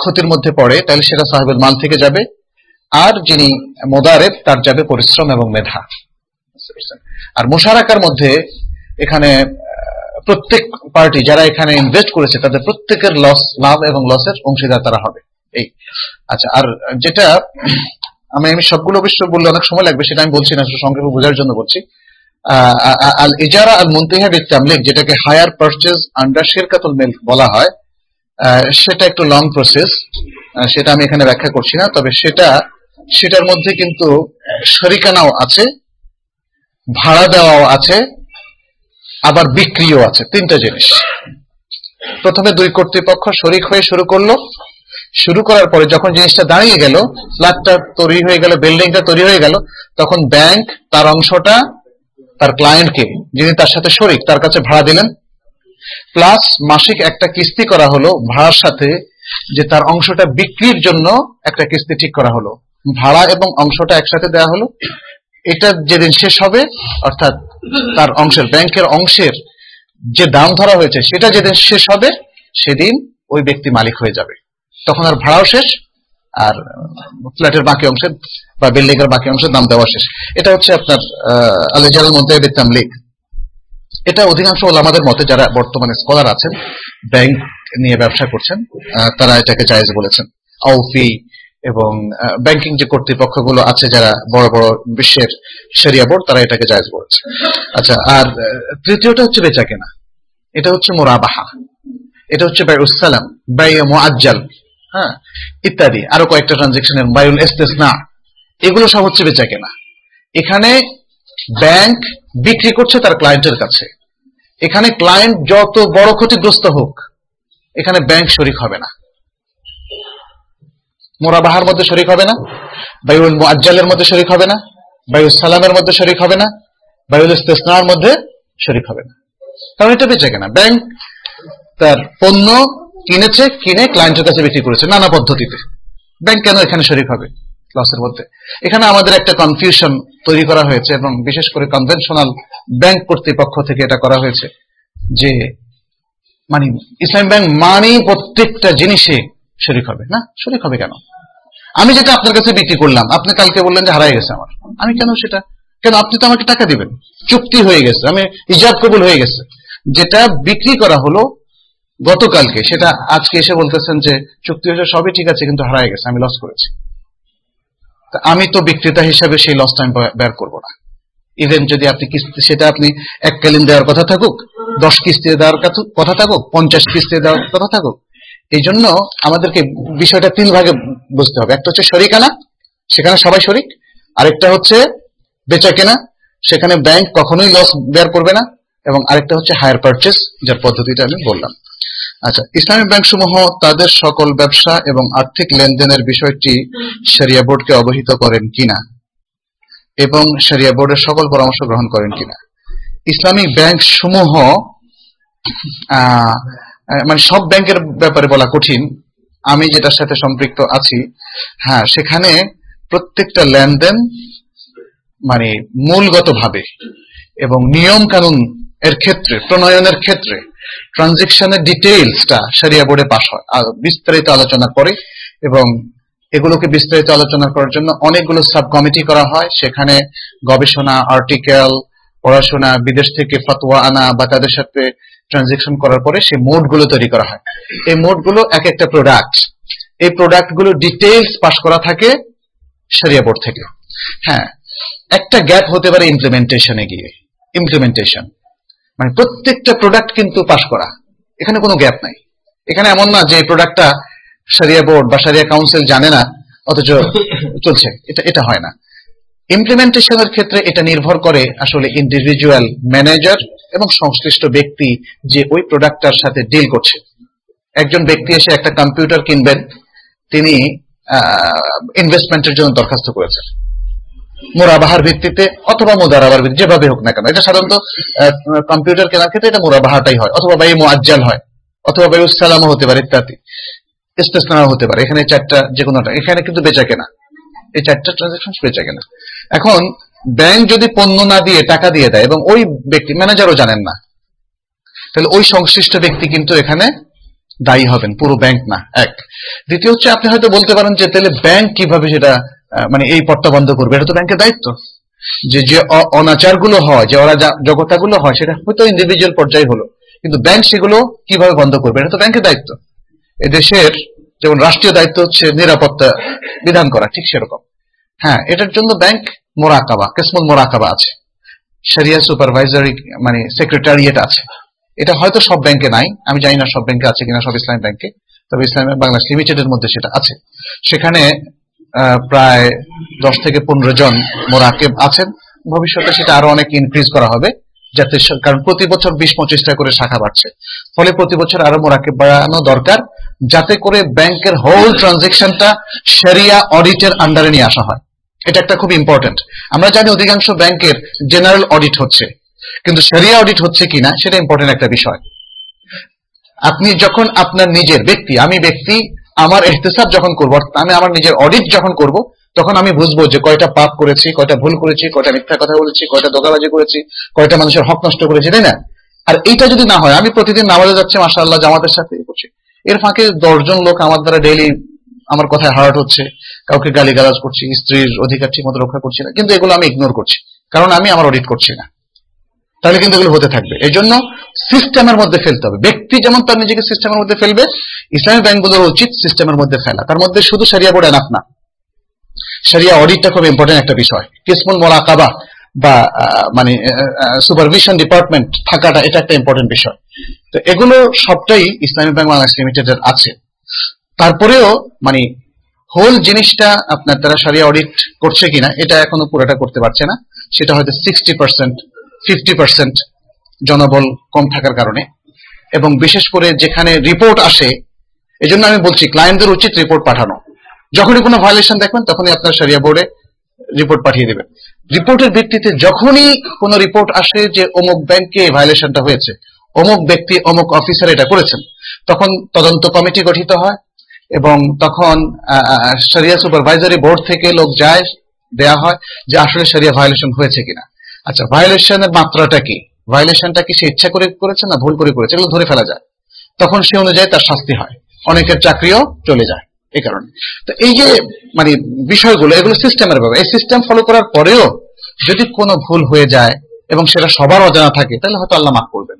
ক্ষতির মধ্যে পড়ে, তাহলে সেটা সাহেবের মাল থেকে যাবে। আর যিনি মোদারেব তার যাবে পরিশ্রম এবং মেধা। আর মোশারাকার মধ্যে এখানে প্রত্যেক পার্টি যারা এখানে ইনভেস্ট করেছে, তাদের প্রত্যেকের লস লাভ এবং লসের অংশীদার তারা হবে। এই। আচ্ছা আর যেটা আমি আমি সবগুলো অবশ্য বললে অনেক সময় লাগবে, সেটা আমি বলছি না সংক্ষেপে বোঝার জন্য বলছি। আল ইজারা আল মুনতিহা তামলিক যেটাকে হায়ার পারচেজ আন্ডার শিরকাতুল মিল্ক বলা হয় সেটা একটু লং প্রসেস সেটা আমি এখানে ব্যাখ্যা করছি না, তবে সেটা সেটার মধ্যে কিন্তু শরিকানাও আছে, ভাড়া দেওয়াও আছে, আবার বিক্রিও আছে, তিনটা জিনিস। প্রথমে দুই কর্তৃপক্ষ শরিক হয়ে শুরু করল। শুরু করার পরে যখন জিনিসটা দাঁড়িয়ে গেল, ফ্ল্যাটটা তৈরি হয়ে গেল, বিল্ডিংটা তৈরি হয়ে গেল, তখন ব্যাংক তার অংশটা, তার ক্লায়েন্টকে, যিনি তার সাথে শরিক, তার কাছে ভাড়া দিলেন। প্লাস মাসিক একটা কিস্তি করা হলো ভাড়ার সাথে, যে তার অংশটা বিক্রির জন্য একটা কিস্তি ঠিক করা হলো। ভাড়া এবং অংশটা একসাথে দেওয়া হলো। এটা যেদিন শেষ হবে, অর্থাৎ তার অংশের ব্যাংকের অংশের যে দাম ধরা হয়েছে, সেটা যেদিন শেষ হবে, সেদিন ওই ব্যক্তি মালিক হয়ে যাবে। তখন আর ভাড়াও শেষ, আর ফ্ল্যাটের বাকি অংশের বা বিল্ডিং এর বাকি অংশের দাম দেওয়া শেষ। এটা হচ্ছে আপনার আলেজাল মধ্যে তামলিক। এটা অধিকাংশ আমাদের মতে যারা বর্তমানে স্কলার আছেন, ব্যাংক নিয়ে ব্যবসা করছেন তারা এটাকে জায়েজ বলেছেন। আউফি এবং ব্যাংকিং যে কর্তৃপক্ষগুলো আছে যারা বড় বড় বিশ্বের শরিয়া বোর্ড তারা এটাকে জায়েজ বলেছে আচ্ছা আর তৃতীয়টা হচ্ছে বেচা কেনা। এটা হচ্ছে মোরাবাহা। এটা হচ্ছে বাই উসালাম বাই মোয়াজ্জাল হ্যাঁ ইত্যাদি। আরও কয়েকটা ট্রানজেকশনের বায়ুল এস্তেসনা এগুলো সব হচ্ছে বেচা কেনা। এখানে ব্যাংক বিক্রি করছে তার ক্লায়েন্টের কাছে। এখানে ক্লায়েন্ট যত বড় ক্ষতিগ্রস্ত হোক, এখানে ব্যাংক শরিক হবে না। মোরাবাহার মধ্যে শরিক হবে না বায়ুল মুআজ্জালের মধ্যে শরিক হবে না বায়ুল সালামের মধ্যে শরিক হবে না বায়ুল ইস্তেসনার মধ্যে শরিক হবে না। কারণ এটা বেচে কেনা ব্যাংক তার পণ্য কিনেছে, কিনে ক্লায়েন্টের কাছে বিক্রি করেছে নানা পদ্ধতিতে। ব্যাংক কেন এখানে শরিক হবে? লসের মধ্যে। এখানে আমাদের একটা কনফিউশন তৈরি করা হয়েছে এবং বিশেষ করে কনভেনশনাল ব্যাংক কর্তৃপক্ষ থেকে এটা করা হয়েছে যে মানে ইসলাম ব্যাংক মানেই প্রত্যেকটা জিনিসে শরিক হবে। না, শরিক হবে কেন? আমি যেটা আপনার কাছে বিক্রি করলাম, আপনি কালকে বললেন যে হারাই গেছে আমার। আমি কেন সেটা? কেন আপনি তো আমাকে টাকা দিবেন? চুক্তি হয়ে গেছে, আমি ইজাব কবুল হয়ে গেছে। যেটা বিক্রি করা হলো গতকালকে, সেটা আজকে এসে বলতেছেন যে চুক্তি হয়েছে, সবই ঠিক আছে, কিন্তু হারাই গেছে, আমি লস করেছি। আমি তো বিক্রেতা হিসাবে সেই লসটা আমি বের করব না। ইভেন যদি আপনি কিস্তি, সেটা আপনি এককালীন দেওয়ার কথা থাকুক, দশ কিস্তি দেওয়ার কথা থাকুক, পঞ্চাশ কিস্তি দেওয়ার কথা থাকুক এই জন্য আমাদেরকে বিষয়টা তিন ভাগে বুঝতে হবে। একটা হচ্ছে শরিকানা, সেখানে সবাই শরিক। আরেকটা হচ্ছে বেচা কেনা সেখানে ব্যাংক কখনোই লস বের করবে না। এবং আরেকটা হচ্ছে হায়ার পারচেস যার পদ্ধতিটা আমি বললাম। আচ্ছা ইসলামী ব্যাংক সমূহ তাদের সকল ব্যবসা এবং আর্থিক লেনদেনের বিষয়টি শরিয়া বোর্ডকে অবহিত করেন কিনা? এবং শরিয়া বোর্ডের সকল পরামর্শ গ্রহণ করেন কিনা? ইসলামিক ব্যাংক সমূহ মানে সব ব্যাংকের ব্যাপারে বলা কঠিন। আমি যেটার সাথে সম্পৃক্ত আছি হ্যাঁ সেখানে প্রত্যেকটা লেনদেন মানে মূলগতভাবে এবং নিয়ম কানুন এর ক্ষেত্রে, প্রণয়নের ক্ষেত্রে, ট্রানজেকশনের ডিটেইলসটা সারিয়া বোর্ডে পাশ হয়। আর বিস্তারিত আলোচনা করে এবং এগুলোকে বিস্তারিত আলোচনা করার জন্য অনেকগুলো সাব কমিটি করা হয়। সেখানে গবেষণা, আর্টিকেল, পড়াশোনা, বিদেশ থেকে ফতোয়া আনা বা তাদের সাথে ট্রানজেকশন করার পরে সেই মোডগুলো তৈরি করা হয়। এই মোডগুলো এক একটা প্রোডাক্ট এই প্রোডাক্টগুলো ডিটেইলস পাশ করা থাকে সারিয়া বোর্ড থেকে। হ্যাঁ একটা গ্যাপ হতে পারে ইমপ্লিমেন্টেশনে গিয়ে। ইমপ্লিমেন্টেশন মানে প্রত্যেকটা প্রোডাক্ট কিন্তু পাশ করা। এখানে কোনো গ্যাপ নাই। এখানে এমন না যে প্রোডাক্টটা সারিয়া বোর্ড বা সারিয়া কাউন্সিল জানে না, অথচ চলছে। এটা এটা হয় না। ইমপ্লিমেন্টেশনের ক্ষেত্রে এটা নির্ভর করে আসলে ইন্ডিভিজুয়াল ম্যানেজার এবং সংশ্লিষ্ট ব্যক্তি যে ওই প্রোডাক্টটার সাথে ডিল করছে। একজন ব্যক্তি এসে একটা কম্পিউটার কিনবেন, তিনি ইনভেস্টমেন্টের জন্য দরখাস্ত করেছেন। মোরাবাহার ভিত্তিতে অথবা মোদারাবার ভিত্তিতে, যেভাবে হোক না কেন। এটা সাধারণত কম্পিউটার কেনার ক্ষেত্রে এটা মোরাবাহাটাই হয়, অথবা বাই মোয়াজ্জাল হয়, অথবা বাই সালামও হতে পারে ইত্যাদি। ইস্তেসনাও হতে পারে, এখানে চারটা যে কোনোটা এখানে কিন্তু বেচা কেনা। এই চারটা ট্রানজাকশন বেচা কেনা। এখন ব্যাংক যদি পণ্য না দিয়ে টাকা দিয়ে দেয়, এবং ওই ব্যক্তি ম্যানেজারও জানেন না, তাহলে ওই সংশ্লিষ্ট ব্যক্তি কিন্তু এখানে দায়ী হবেন, পুরো ব্যাংক না, এক। দ্বিতীয় হচ্ছে, আপনি হয়তো বলতে পারেন যে, তাহলে ব্যাংক কীভাবে সেটা মানে এই পট্টা বন্ধ করবে? এটা তো ব্যাংকের দায়িত্ব। যে যে অ- অনাচারগুলো হয়, যে ওরা যা- জগতাগুলো হয়, সেটা হয়তো ইন্ডিভিজুয়াল পর্যায়ে হলো। কিন্তু ব্যাংক সেগুলো কীভাবে বন্ধ করবে? এটা তো ব্যাংকের দায়িত্ব। এদেশের যেমন রাষ্ট্রীয় দায়িত্ব হচ্ছে নিরাপত্তা বিধান করা, ঠিক সেরকম। হ্যাঁ এটার জন্য ব্যাংক মোরাকাবা কেসমুল মোরাকাবা আছে। শরিয়া সুপারভাইজারি মানে সেক্রেটারিয়েট আছে। এটা হয়তো সব ব্যাংকে নাই, আমি জানি না সব ব্যাংকে আছে কিনা, সব ইসলামী ব্যাংকে তবে ইসলামী বাংলাদেশ লিমিটেড এর মধ্যে সেটা আছে। সেখানে প্রায় দশ থেকে পনেরো জন মোরাকেব আছেন। ভবিষ্যতে সেটা আরও অনেক ইনক্রিজ করা হবে, যাতে কারণ প্রতি বছর বিশ পঁচিশটা করে শাখা বাড়ছে। ফলে প্রতি বছর আরও মোরাকেব বাড়ানো দরকার, যাতে করে ব্যাংকের হোল ট্রানজেকশনটা শরিয়া অডিটের আন্ডারে নিয়ে আসা হয়। এটা একটা খুব ইম্পর্টেন্ট আমরা জানি অধিকাংশ ব্যাংকের জেনারেল অডিট হচ্ছে। কিন্তু সেরিয়া অডিট হচ্ছে কিনা, সেটা ইম্পর্টেন্ট একটা বিষয়। আপনি যখন আপনার নিজের ব্যক্তি, আমি ব্যক্তি, আমার এহতেসাব যখন করব আমি আমার নিজের অডিট যখন করব, তখন আমি বুঝব যে কয়টা পাপ করেছি, কয়টা ভুল করেছি, কয়টা মিথ্যা কথা বলেছি, কয়টা দোকাবাজি করেছি, কয়টা মানুষের হক নষ্ট করেছি, তাই না? আর এইটা যদি না হয়, আমি প্রতিদিন নামাজে যাচ্ছি মাসাল্লাহ জামাতের সাথে করছি। এর ফাঁকে দশজন লোক আমার দ্বারা ডেইলি আমার কথায় হার্ট হচ্ছে, কাউকে গালি গালাজ করছি, স্ত্রীর অধিকার ঠিক মতো রক্ষা করছি না, কিন্তু এগুলো আমি ইগনোর করছি, কারণ আমি আমার অডিট করছি না। তাহলে কিন্তু এগুলো হতে থাকবে। এই জন্য সিস্টেমের মধ্যে ফেলতে হবে। ব্যক্তি যেমন তার নিজেকে সিস্টেমের মধ্যে ফেলবে, ইসলামী ব্যাংকগুলোর উচিত সিস্টেমের মধ্যে ফেলা। তার মধ্যে শুধু সারিয়া বোর্ড এনাফ না। সারিয়া অডিটটা খুব ইম্পর্টেন্ট একটা বিষয়। কিসমুল মোরাকাবা বা মানে সুপারভিশন ডিপার্টমেন্ট থাকাটা এটা একটা ইম্পর্টেন্ট বিষয়। তো এগুলো সবটাই ইসলামী ব্যাংক বাংলাদেশ লিমিটেডের আছে। তারপরেও মানে হোল জিনিসটা আপনার তারা সারিয়া অডিট করছে কিনা, এটা এখনও পুরোটা করতে পারছে না। সেটা হয়তো সিক্সটি পার্সেন্ট ফিফটি পার্সেন্ট জনবল কম থাকার কারণে। এবং বিশেষ করে যেখানে রিপোর্ট আসে এই জন্য আমি বলছি ক্লায়েন্টদের উচিত রিপোর্ট পাঠানো। যখনই কোনো ভায়োলেশন দেখবেন, তখনই আপনার সারিয়া বোর্ডে রিপোর্ট পাঠিয়ে দেবেন। রিপোর্টের ভিত্তিতে যখনই কোনো রিপোর্ট আসে যে অমুক ব্যাংকে ভায়োলেশনটা হয়েছে, অমুক ব্যক্তি অমুক অফিসার এটা করেছেন, তখন তদন্ত কমিটি গঠিত হয় এবং তখন সারিয়া সুপারভাইজারি বোর্ড থেকে লোক যায়, দেয়া হয় যে আসলে সারিয়া ভায়োলেশন হয়েছে কিনা। আচ্ছা ভায়োলেশনের মাত্রাটা কি? ভায়োলেশনটা কি সে ইচ্ছা করে করেছে না ভুল করে করেছে? এগুলো ধরে ফেলা যায়। তখন সে অনুযায়ী তার শাস্তি হয়। অনেকের চাকরিও চলে যায় এই কারণে। তো এই যে মানে বিষয়গুলো, এগুলো সিস্টেমের ব্যাপার। এই সিস্টেম ফলো করার পরেও যদি কোনো ভুল হয়ে যায় এবং সেটা সবার অজানা থাকে, তাহলে হয়তো আল্লাহ মাফ করবেন।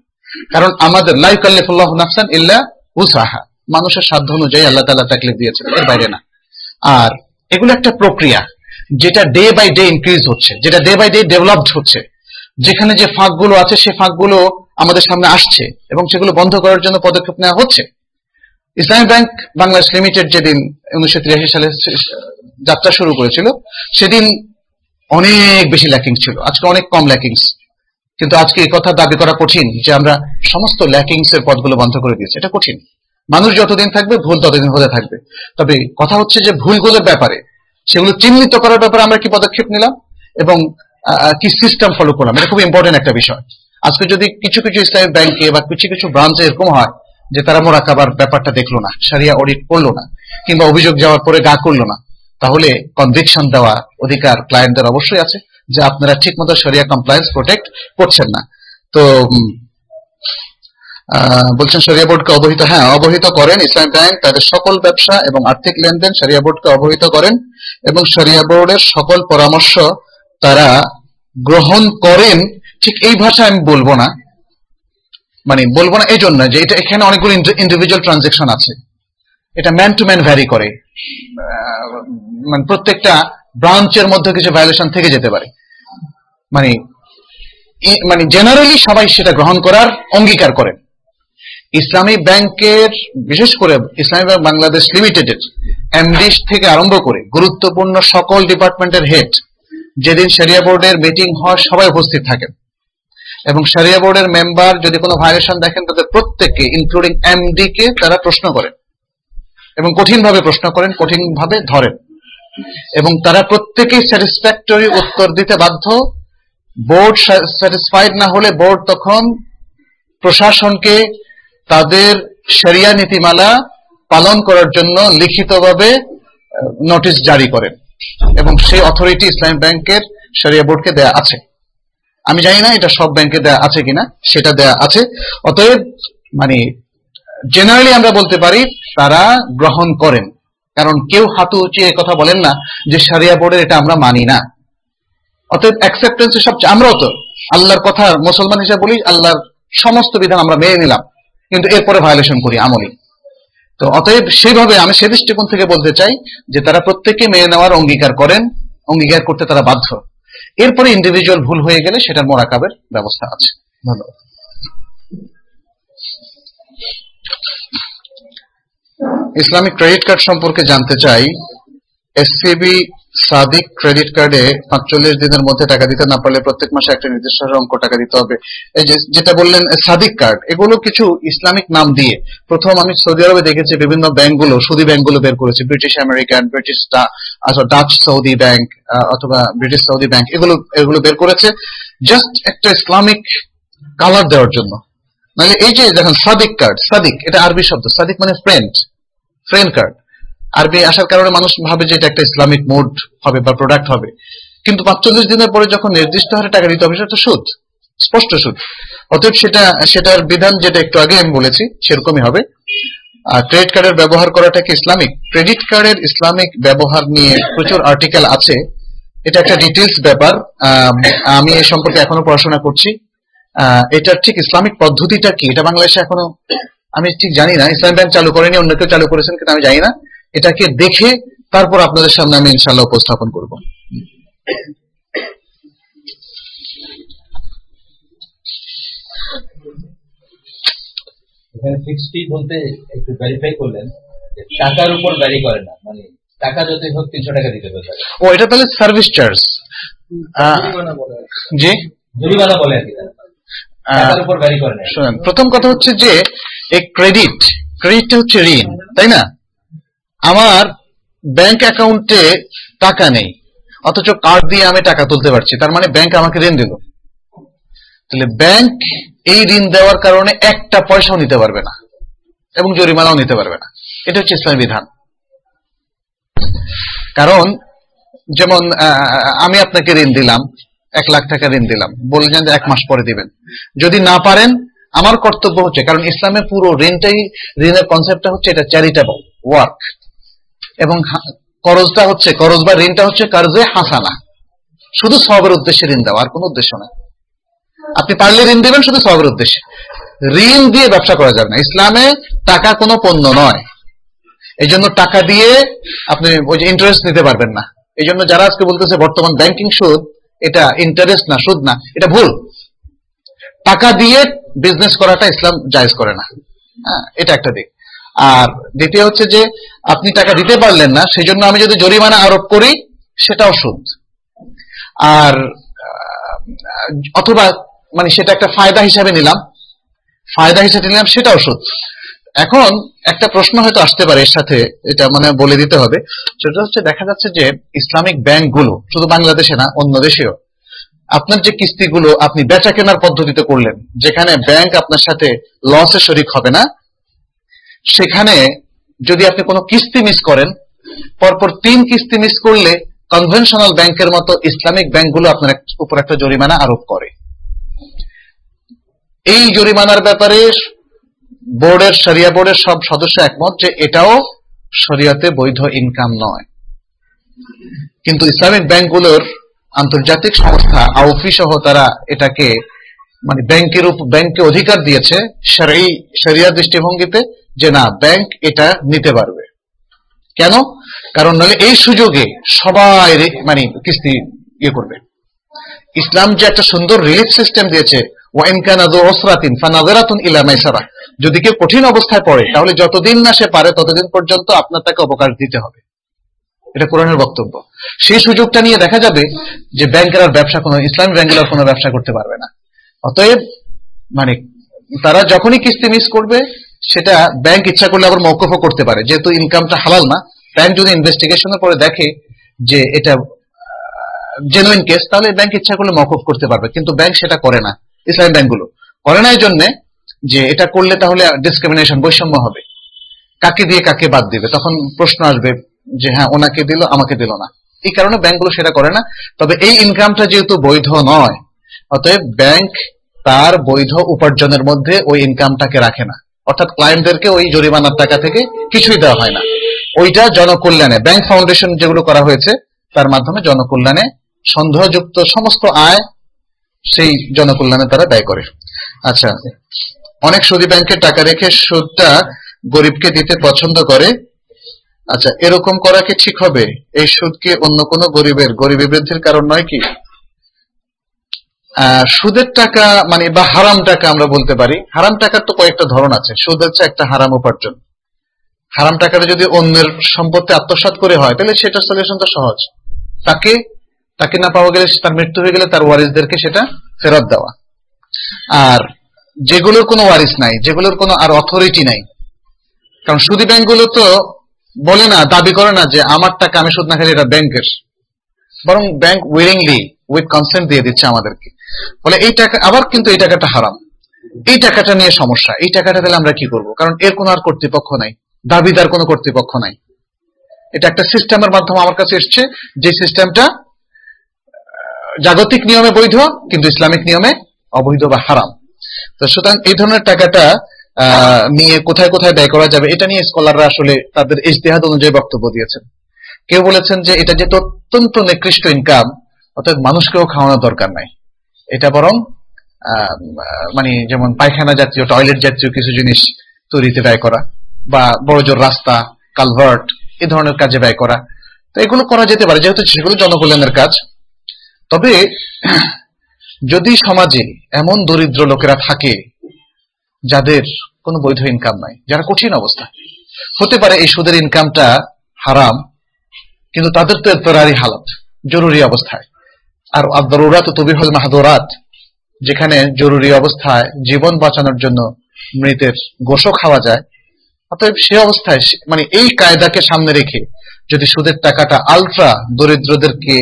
কারণ আমাদের লাইফ কাল্লিফুল্লাহ নাফসান ইল্লা উসাহা মানুষের সাধ্য অনুযায়ী আল্লাহ তাআলা তাকলিফ দিয়েছেন, এর বাইরে না। আর এগুলো একটা প্রক্রিয়া যেটা ডে বাই ডে ইনক্রিজ হচ্ছে, যেটা ডে বাই ডে ডেভেলপড হচ্ছে। যেখানে যে ফাঁকগুলো আছে, সে ফাঁকগুলো আমাদের সামনে আসছে এবং সেগুলো বন্ধ করার জন্য পদক্ষেপ নেওয়া হচ্ছে। ইসলামী ব্যাংক বাংলাদেশ লিমিটেড যেদিন উনিশশো তিরাশি সালে যাত্রা শুরু করেছিল, সেদিন অনেক বেশি ল্যাকিংস ছিল। আজকে অনেক কম ল্যাকিংস। কিন্তু আজকে এই কথা দাবি করা কঠিন যে আমরা সমস্ত ল্যাকিংস এর পদগুলো বন্ধ করে দিয়েছি। এটা কঠিন। মানুষ যতদিন থাকবে, ভুল ততদিন হতে থাকবে। তবে কথা হচ্ছে যে, ভুলগুলোর ব্যাপারে, সেগুলো চিহ্নিত করার ব্যাপারে আমরা কি পদক্ষেপ নিলাম? এবং কি সিস্টেম ফলো করলাম? এটা খুব ইম্পর্টেন্ট একটা বিষয়। আজকে যদি কিছু কিছু ইসলামিক ব্যাংকে বা কিছু কিছু ব্রাঞ্চে এরকম হয়, যে তারা মোরাকাবার ব্যাপারটা দেখল না সারিয়া অডিট করল না, কিংবা অভিযোগ যাওয়ার পরে গা করল না, তাহলে কনভিকশন দেওয়া অধিকার ক্লায়েন্টদের অবশ্যই আছে, যে আপনারা ঠিক মতো সরিয়া কমপ্লায়েন্স প্রোটেক্ট করছেন না। তো বলছেন শরিয়া বোর্ডকে অবহিত হ্যাঁ অবহিত করেন ইসলাম ব্যাংক, তাদের সকল ব্যবসা এবং আর্থিক লেনদেন শরিয়া বোর্ডকে অবহিত করেন এবং শরিয়া বোর্ডের সকল পরামর্শ তারা গ্রহণ করেন। ঠিক এই ভাষা আমি বলব না। মানে বলব না এই জন্য যে এটা এখানে অনেকগুলো ইন্ডিভিজুয়াল ট্রানজেকশন আছে। এটা ম্যান টু ম্যান ভ্যারি করে। মানে প্রত্যেকটা ব্রাঞ্চের মধ্যে কিছু ভায়োলেশন থেকে যেতে পারে। মানে মানে জেনারেলি সবাই সেটা গ্রহণ করার অঙ্গীকার করেন। ইসলামী ব্যাংকের, বিশেষ করে ইসলামী ব্যাংক বাংলাদেশ লিমিটেডের এমডি থেকে আরম্ভ করে গুরুত্বপূর্ণ সকল ডিপার্টমেন্টের হেড, যেদিন শরিয়া বোর্ডের মিটিং হয়, সবাই উপস্থিত থাকেন। এবং শরিয়া বোর্ডের মেম্বার যদি কোনো ভায়োলেশন দেখেন, তাদের প্রত্যেককে ইনক্লুডিং এমডি কে, তারা প্রশ্ন করেন। এবং কঠিনভাবে প্রশ্ন করেন, কঠিনভাবে ধরেন। এবং তারা প্রত্যেকেই স্যাটিসফ্যাক্টরি উত্তর দিতে বাধ্য। বোর্ড স্যাটিসফাইড না হলে বোর্ড তখন প্রশাসনকে তাদের শরিয়া নীতিমালা পালন করার জন্য লিখিতভাবে নোটিশ জারি করেন। এবং সেই অথরিটি ইসলামী ব্যাংকের শরিয়া বোর্ডকে দেয়া আছে। আমি জানি না এটা সব ব্যাংকে দেয়া আছে কিনা, সেটা দেয়া আছে। অতএব মানে জেনারেলি আমরা বলতে পারি, তারা গ্রহণ করেন। কারণ কেউ হাতু উঁচিয়ে কথা বলেন না যে সারিয়া বোর্ডের এটা আমরা মানি না। অতএব অ্যাকসেপ্টেন্স সবচেয়ে, আমরাও তো আল্লাহর কথা মুসলমান হিসেবে বলি, আল্লাহর সমস্ত বিধান আমরা মেনে নিলাম। কিন্তু এরপরে ভায়োলেশন করি আমলি তো অতএব সেইভাবে আমি সে দৃষ্টিকোণ থেকে বলতে চাই যে তারা প্রত্যেকে মেনে নেওয়ার অঙ্গীকার করেন, অঙ্গীকার করতে তারা বাধ্য। এরপরে ইন্ডিভিজুয়াল ভুল হয়ে গেলে সেটার মোরাকাবের ব্যবস্থা আছে। ধন্যবাদ। ইসলামিক ক্রেডিট কার্ড সম্পর্কে জানতে চাই এসসিবি সাদিক ক্রেডিট কার্ডে পাঁচচল্লিশ দিনের মধ্যে টাকা দিতে না পারলে প্রত্যেক মাসে একটা নির্দিষ্ট অঙ্ক টাকা দিতে হবে। এই যে, যেটা বললেন সাদিক কার্ড এগুলো কিছু ইসলামিক নাম দিয়ে। প্রথম আমি সৌদি আরবে দেখেছি বিভিন্ন ব্যাংকগুলো, সুদী ব্যাংকগুলো বের করেছে। British American British Dutch Saudi bank অথবা ব্রিটিশ সৌদি ব্যাংক এগুলো এগুলো বের করেছে। জাস্ট একটা ইসলামিক কালার দেওয়ার জন্য। মানে এই যে, দেখেন, সাদিক কার্ড সাদিক, এটা আরবি শব্দ, সাদিক মানে ফ্রেন্ড ফ্রেন্ড কার্ড আরবি আসার কারণে মানুষ ভাবে যে এটা একটা ইসলামিক মোড হবে বা প্রোডাক্ট হবে। কিন্তু পাঁচচল্লিশ দিনের পরে যখন নির্দিষ্ট হারে টাকা দিতে হবে সেটা সুদ স্পষ্ট সুদ। অতএব সেটা সেটার বিধান যেটা একটু আগে আমি বলেছি সেরকমই হবে। ক্রেডিট কার্ডের ব্যবহার করাটা কি ইসলামিক? ক্রেডিট কার্ডের ইসলামিক ব্যবহার নিয়ে প্রচুর আর্টিকেল আছে। এটা একটা ডিটেলস ব্যাপার। আম, এ সম্পর্কে এখনও পড়াশোনা করছি। এটার ঠিক ইসলামিক পদ্ধতিটা কি? এটা বাংলাদেশে এখনও আমি ঠিক জানি না। ইসলাম ব্যাংক চালু করেনি অন্য কেউ চালু করেছেন কিন্তু আমি জানি না। এটাকে দেখে তারপর আপনাদের সামনে আমি ইনশাল্লাহ উপস্থাপন করব। এখানে ফিক্সড বলতে একটু ভেরিফাই করলেন টাকার উপর ভ্যারি করে না মানে টাকা যতই হোক তিনশো টাকা দিতে হবে। ও এটা তাহলে সার্ভিস চার্জ জি? জরিমানা বলে আর কি আহ, টাকার উপর ভ্যারি করে না। শুনেন প্রথম কথা হচ্ছে যে ক্রেডিট ক্রেডিটটা হচ্ছে ঋণ তাই না? আমার ব্যাংক অ্যাকাউন্টে টাকা নেই, অথচ কার্ড দিয়ে আমি টাকা তুলতে পারছি, তার মানে ব্যাংক আমাকে ঋণ দিল। তাহলে ব্যাংক এই ঋণ দেওয়ার কারণে একটা পয়সাও নিতে পারবে না, এবং জরিমানাও নিতে পারবে না। এটা হচ্ছে ইসলামী বিধান। কারণ, যেমন আমি আপনাকে ঋণ দিলাম, এক লাখ টাকা ঋণ দিলাম বললেন যে এক মাস পরে দিবেন। যদি না পারেন, আমার কর্তব্য হচ্ছে, কারণ ইসলামের পুরো ঋণটাই, ঋণের কনসেপ্টটা হচ্ছে এটা চ্যারিটেবল ওয়ার্ক এবং করজটা হচ্ছে করজ বা ঋণটা হচ্ছে কার্জে হাসানা। শুধু সবের উদ্দেশ্যে ঋণ দেওয়া আর কোনো উদ্দেশ্য না আপনি পারলে ঋণ দিবেন শুধু সবের উদ্দেশ্যে। ঋণ দিয়ে ব্যবসা করা যাবে না। ইসলামে টাকা কোনো পণ্য নয়। এই জন্য টাকা দিয়ে আপনি ওই যে ইন্টারেস্ট নিতে পারবেন না। এই জন্য যারা আজকে বলতেছে বর্তমান ব্যাংকিং সুদ এটা ইন্টারেস্ট না সুদ না এটা ভুল। টাকা দিয়ে বিজনেস করাটা ইসলাম জায়েজ করে না। হ্যাঁ, এটা একটা দিক। আর দ্বিতীয় হচ্ছে যে আপনি টাকা দিতে পারলেন না সেই জন্য আমি যদি জরিমানা আরোপ করি, সেটাও সুদ। আর অথবা মানে সেটা একটা ফায়দা হিসাবে নিলাম। ফায়দা হিসাবে নিলাম, সেটাও সুদ। এখন একটা প্রশ্ন হয়তো আসতে পারে এর সাথে, এটা মানে বলে দিতে হবে। সেটা হচ্ছে, দেখা যাচ্ছে যে ইসলামিক ব্যাংকগুলো, শুধু বাংলাদেশে না, অন্য দেশেও, আপনার যে কিস্তিগুলো আপনি বেচা কেনার পদ্ধতিতে করলেন, যেখানে ব্যাংক আপনার সাথে লসে শরিক হবে না সেখানে যদি আপনি কোনো কিস্তি মিস করেন, পরপর তিন কিস্তি মিস করলে কনভেনশনাল ব্যাংকের মতো ইসলামিক ব্যাংকগুলো আপনার উপর একটা জরিমানা আরোপ করে। এই জরিমানার ব্যাপারে বোর্ডের শরিয়া বোর্ডের সব সদস্য একমত যে এটাও শরিয়াতে বৈধ ইনকাম নয়। কিন্তু ইসলামিক ব্যাংকগুলোর আন্তর্জাতিক সংস্থা আউফি সহ তারা এটাকে মানে ব্যাংকের ব্যাংককে অধিকার দিয়েছে শরিয়া দৃষ্টিভঙ্গিতে যে না ব্যাংক এটা নিতে পারবে। কেন? কারণ নাহলে এই সুযোগে সবাই মানে কিস্তি ইয়ে করবে। ইসলাম যে একটা সুন্দর রিলিফ সিস্টেম দিয়েছে যদি কেউ কঠিন অবস্থায় পড়ে, তাহলে যতদিন না সে পারে, ততদিন পর্যন্ত আপনার তাকে অবকাশ দিতে হবে। এটা কোরআনের বক্তব্য। সেই সুযোগটা নিয়ে দেখা যাবে যে ব্যাংকের আর ব্যবসা কোনো ইসলামী ব্যাংকের আর কোনো ব্যবসা করতে পারবে না। অতএব মানে তারা যখনই কিস্তি মিস করবে সেটা ব্যাংক ইচ্ছা করলে আবার মৌকুফও করতে পারে। যেহেতু ইনকামটা হালাল না ব্যাংক যদি ইনভেস্টিগেশনের পরে দেখে যে এটা জেনুইন কেস তাহলে ব্যাংক ইচ্ছা করলে মৌকুফ করতে পারবে। কিন্তু ব্যাংক সেটা করে না, ইসলামী ব্যাংকগুলো। করে না এই জন্যে যে এটা করলে তাহলে ডিসক্রিমিনেশন বৈষম্য হবে। কাকে দিয়ে কাকে বাদ দিবে? তখন প্রশ্ন আসবে যে হ্যাঁ ওনাকে দিল, আমাকে দিল না। এই কারণে ব্যাংকগুলো সেটা করে না। তবে এই ইনকামটা যেহেতু বৈধ নয়, অতএব ব্যাংক তার বৈধ উপার্জনের মধ্যে ওই ইনকামটাকে রাখে না। অর্থাৎ ক্লায়েন্টদেরকে ওই জরিমানার টাকা থেকে কিছুই দেওয়া হয় না। ওইটা জনকল্যাণে ব্যাংক ফাউন্ডেশন যেগুলো করা হয়েছে, তার মাধ্যমে জনকল্যাণে সন্দেহযুক্ত সমস্ত আয় সেই জনকল্যাণে তারা ব্যয় করে। আচ্ছা অনেক সুদী ব্যাংকে টাকা রেখে সুদটা গরিবকে দিতে পছন্দ করে। আচ্ছা এরকম করা কি ঠিক হবে? এই সুদ কি অন্য কোনো গরিবের, গরিবী বৃদ্ধির কারণ নয় কি? সুদের টাকা মানে বা হারাম টাকা আমরা বলতে পারি। হারাম টাকার তো কয়েকটা ধরন আছে। সুদ হচ্ছে একটা হারাম উপার্জন। হারাম টাকাটা যদি অন্যের সম্পত্তি আত্মসাৎ করে হয়, তাহলে সেটা সলিউশন তো সহজ। তাকে তাকে না পাওয়া গেলে তার মৃত্যু হয়ে গেলে তার ওয়ারিসদেরকে সেটা ফেরত দেওয়া। আর যেগুলোর কোনো ওয়ারিস নাই, যেগুলোর কোনো আর অথরিটি নাই। কারণ সুদী ব্যাংকগুলো তো বলে না, দাবি করে না যে আমার টাকা আমি সুদ না খেলে এটা ব্যাংকের। বরং ব্যাংক উইলিংলি উইথ কনসেন্ট দিয়ে দিচ্ছে আমাদেরকে। বলে এই টাকা, আবার কিন্তু এই টাকাটা হারাম। এই টাকাটা নিয়ে সমস্যা। এই টাকাটা দিলে আমরা কি করব? কারণ এর কোনো আর কর্তৃপক্ষ নাই। দাবিদার কোনো কর্তৃপক্ষ নাই। এটা একটা সিস্টেমের মাধ্যমে আমার কাছে এসছে যে সিস্টেমটা জাগতিক নিয়মে বৈধ, কিন্তু ইসলামিক নিয়মে অবৈধ বা হারাম। তো সুতরাং এই ধরনের টাকাটা নিয়ে কোথায় কোথায় ব্যয় করা যাবে, এটা নিয়ে স্কলাররা আসলে তাদের ইজতেহাদ অনুযায়ী বক্তব্য দিয়েছেন। কেউ বলেছেন যে এটা যেহেতু অত্যন্ত নিকৃষ্ট ইনকাম অর্থাৎ মানুষকেও খাওয়ানোর দরকার নাই। এটা বরং মানে যেমন পায়খানা জাতীয় টয়লেট জাতীয় কিছু জিনিস তৈরিতে ব্যয় করা বা বড় জোর রাস্তা কালভার্ট এই ধরনের কাজে ব্যয় করা। তো এগুলো করা যেতে পারে, যেহেতু সেগুলো জনকল্যাণের কাজ। তবে, যদি সমাজে এমন দরিদ্র লোকেরা থাকে, যাদের কোনো বৈধ ইনকাম নাই, যারা কঠিন অবস্থা, হতে পারে এই সুদের ইনকামটা হারাম, কিন্তু তাদের তো এতরারি হালত, জরুরি অবস্থায়। আর আদরুরাত তবিহল মাহাদরাত, যেখানে জরুরি অবস্থায় জীবন বাঁচানোর জন্য মৃতের গোশো খাওয়া যায়, অতএব সে অবস্থায় মানে এই কায়দাকে সামনে রেখে যদি সুদের টাকাটা আলট্রা দরিদ্রদেরকে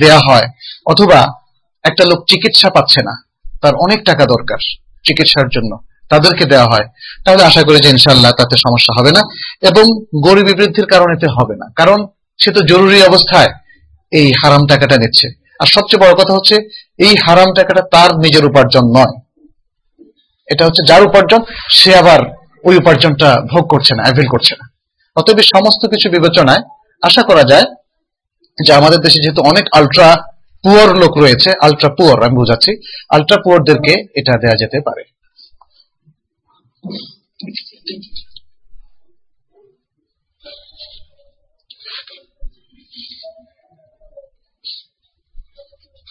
দেয়া হয়, অথবা একটা লোক চিকিৎসা পাচ্ছে না, তার অনেক টাকা দরকার চিকিৎসার জন্য, তাদেরকে দেওয়া হয়, তাহলে আশা করি যে ইনশাল্লাহ তাতে সমস্যা হবে না, এবং গরিবী বৃদ্ধির কারণে হবে না, কারণ সে তো জরুরি অবস্থায় এই হারাম টাকাটা নিচ্ছে। আর সবচেয়ে বড় কথা হচ্ছে, এই হারাম টাকাটা তার নিজের উপার্জন নয়। এটা হচ্ছে যার উপার্জন, সে আবার ওই উপার্জনটা ভোগ করছে না অ্যাভেল করছে না। অতএব সমস্ত কিছু বিবেচনায় আশা করা যায় যে আমাদের দেশে যেহেতু অনেক আলট্রা পুয়ার লোক রয়েছে আলট্রা পুয়ার আমি বুঝাচ্ছি আলট্রা পুয়ারদেরকে এটা দেয়া যেতে পারে।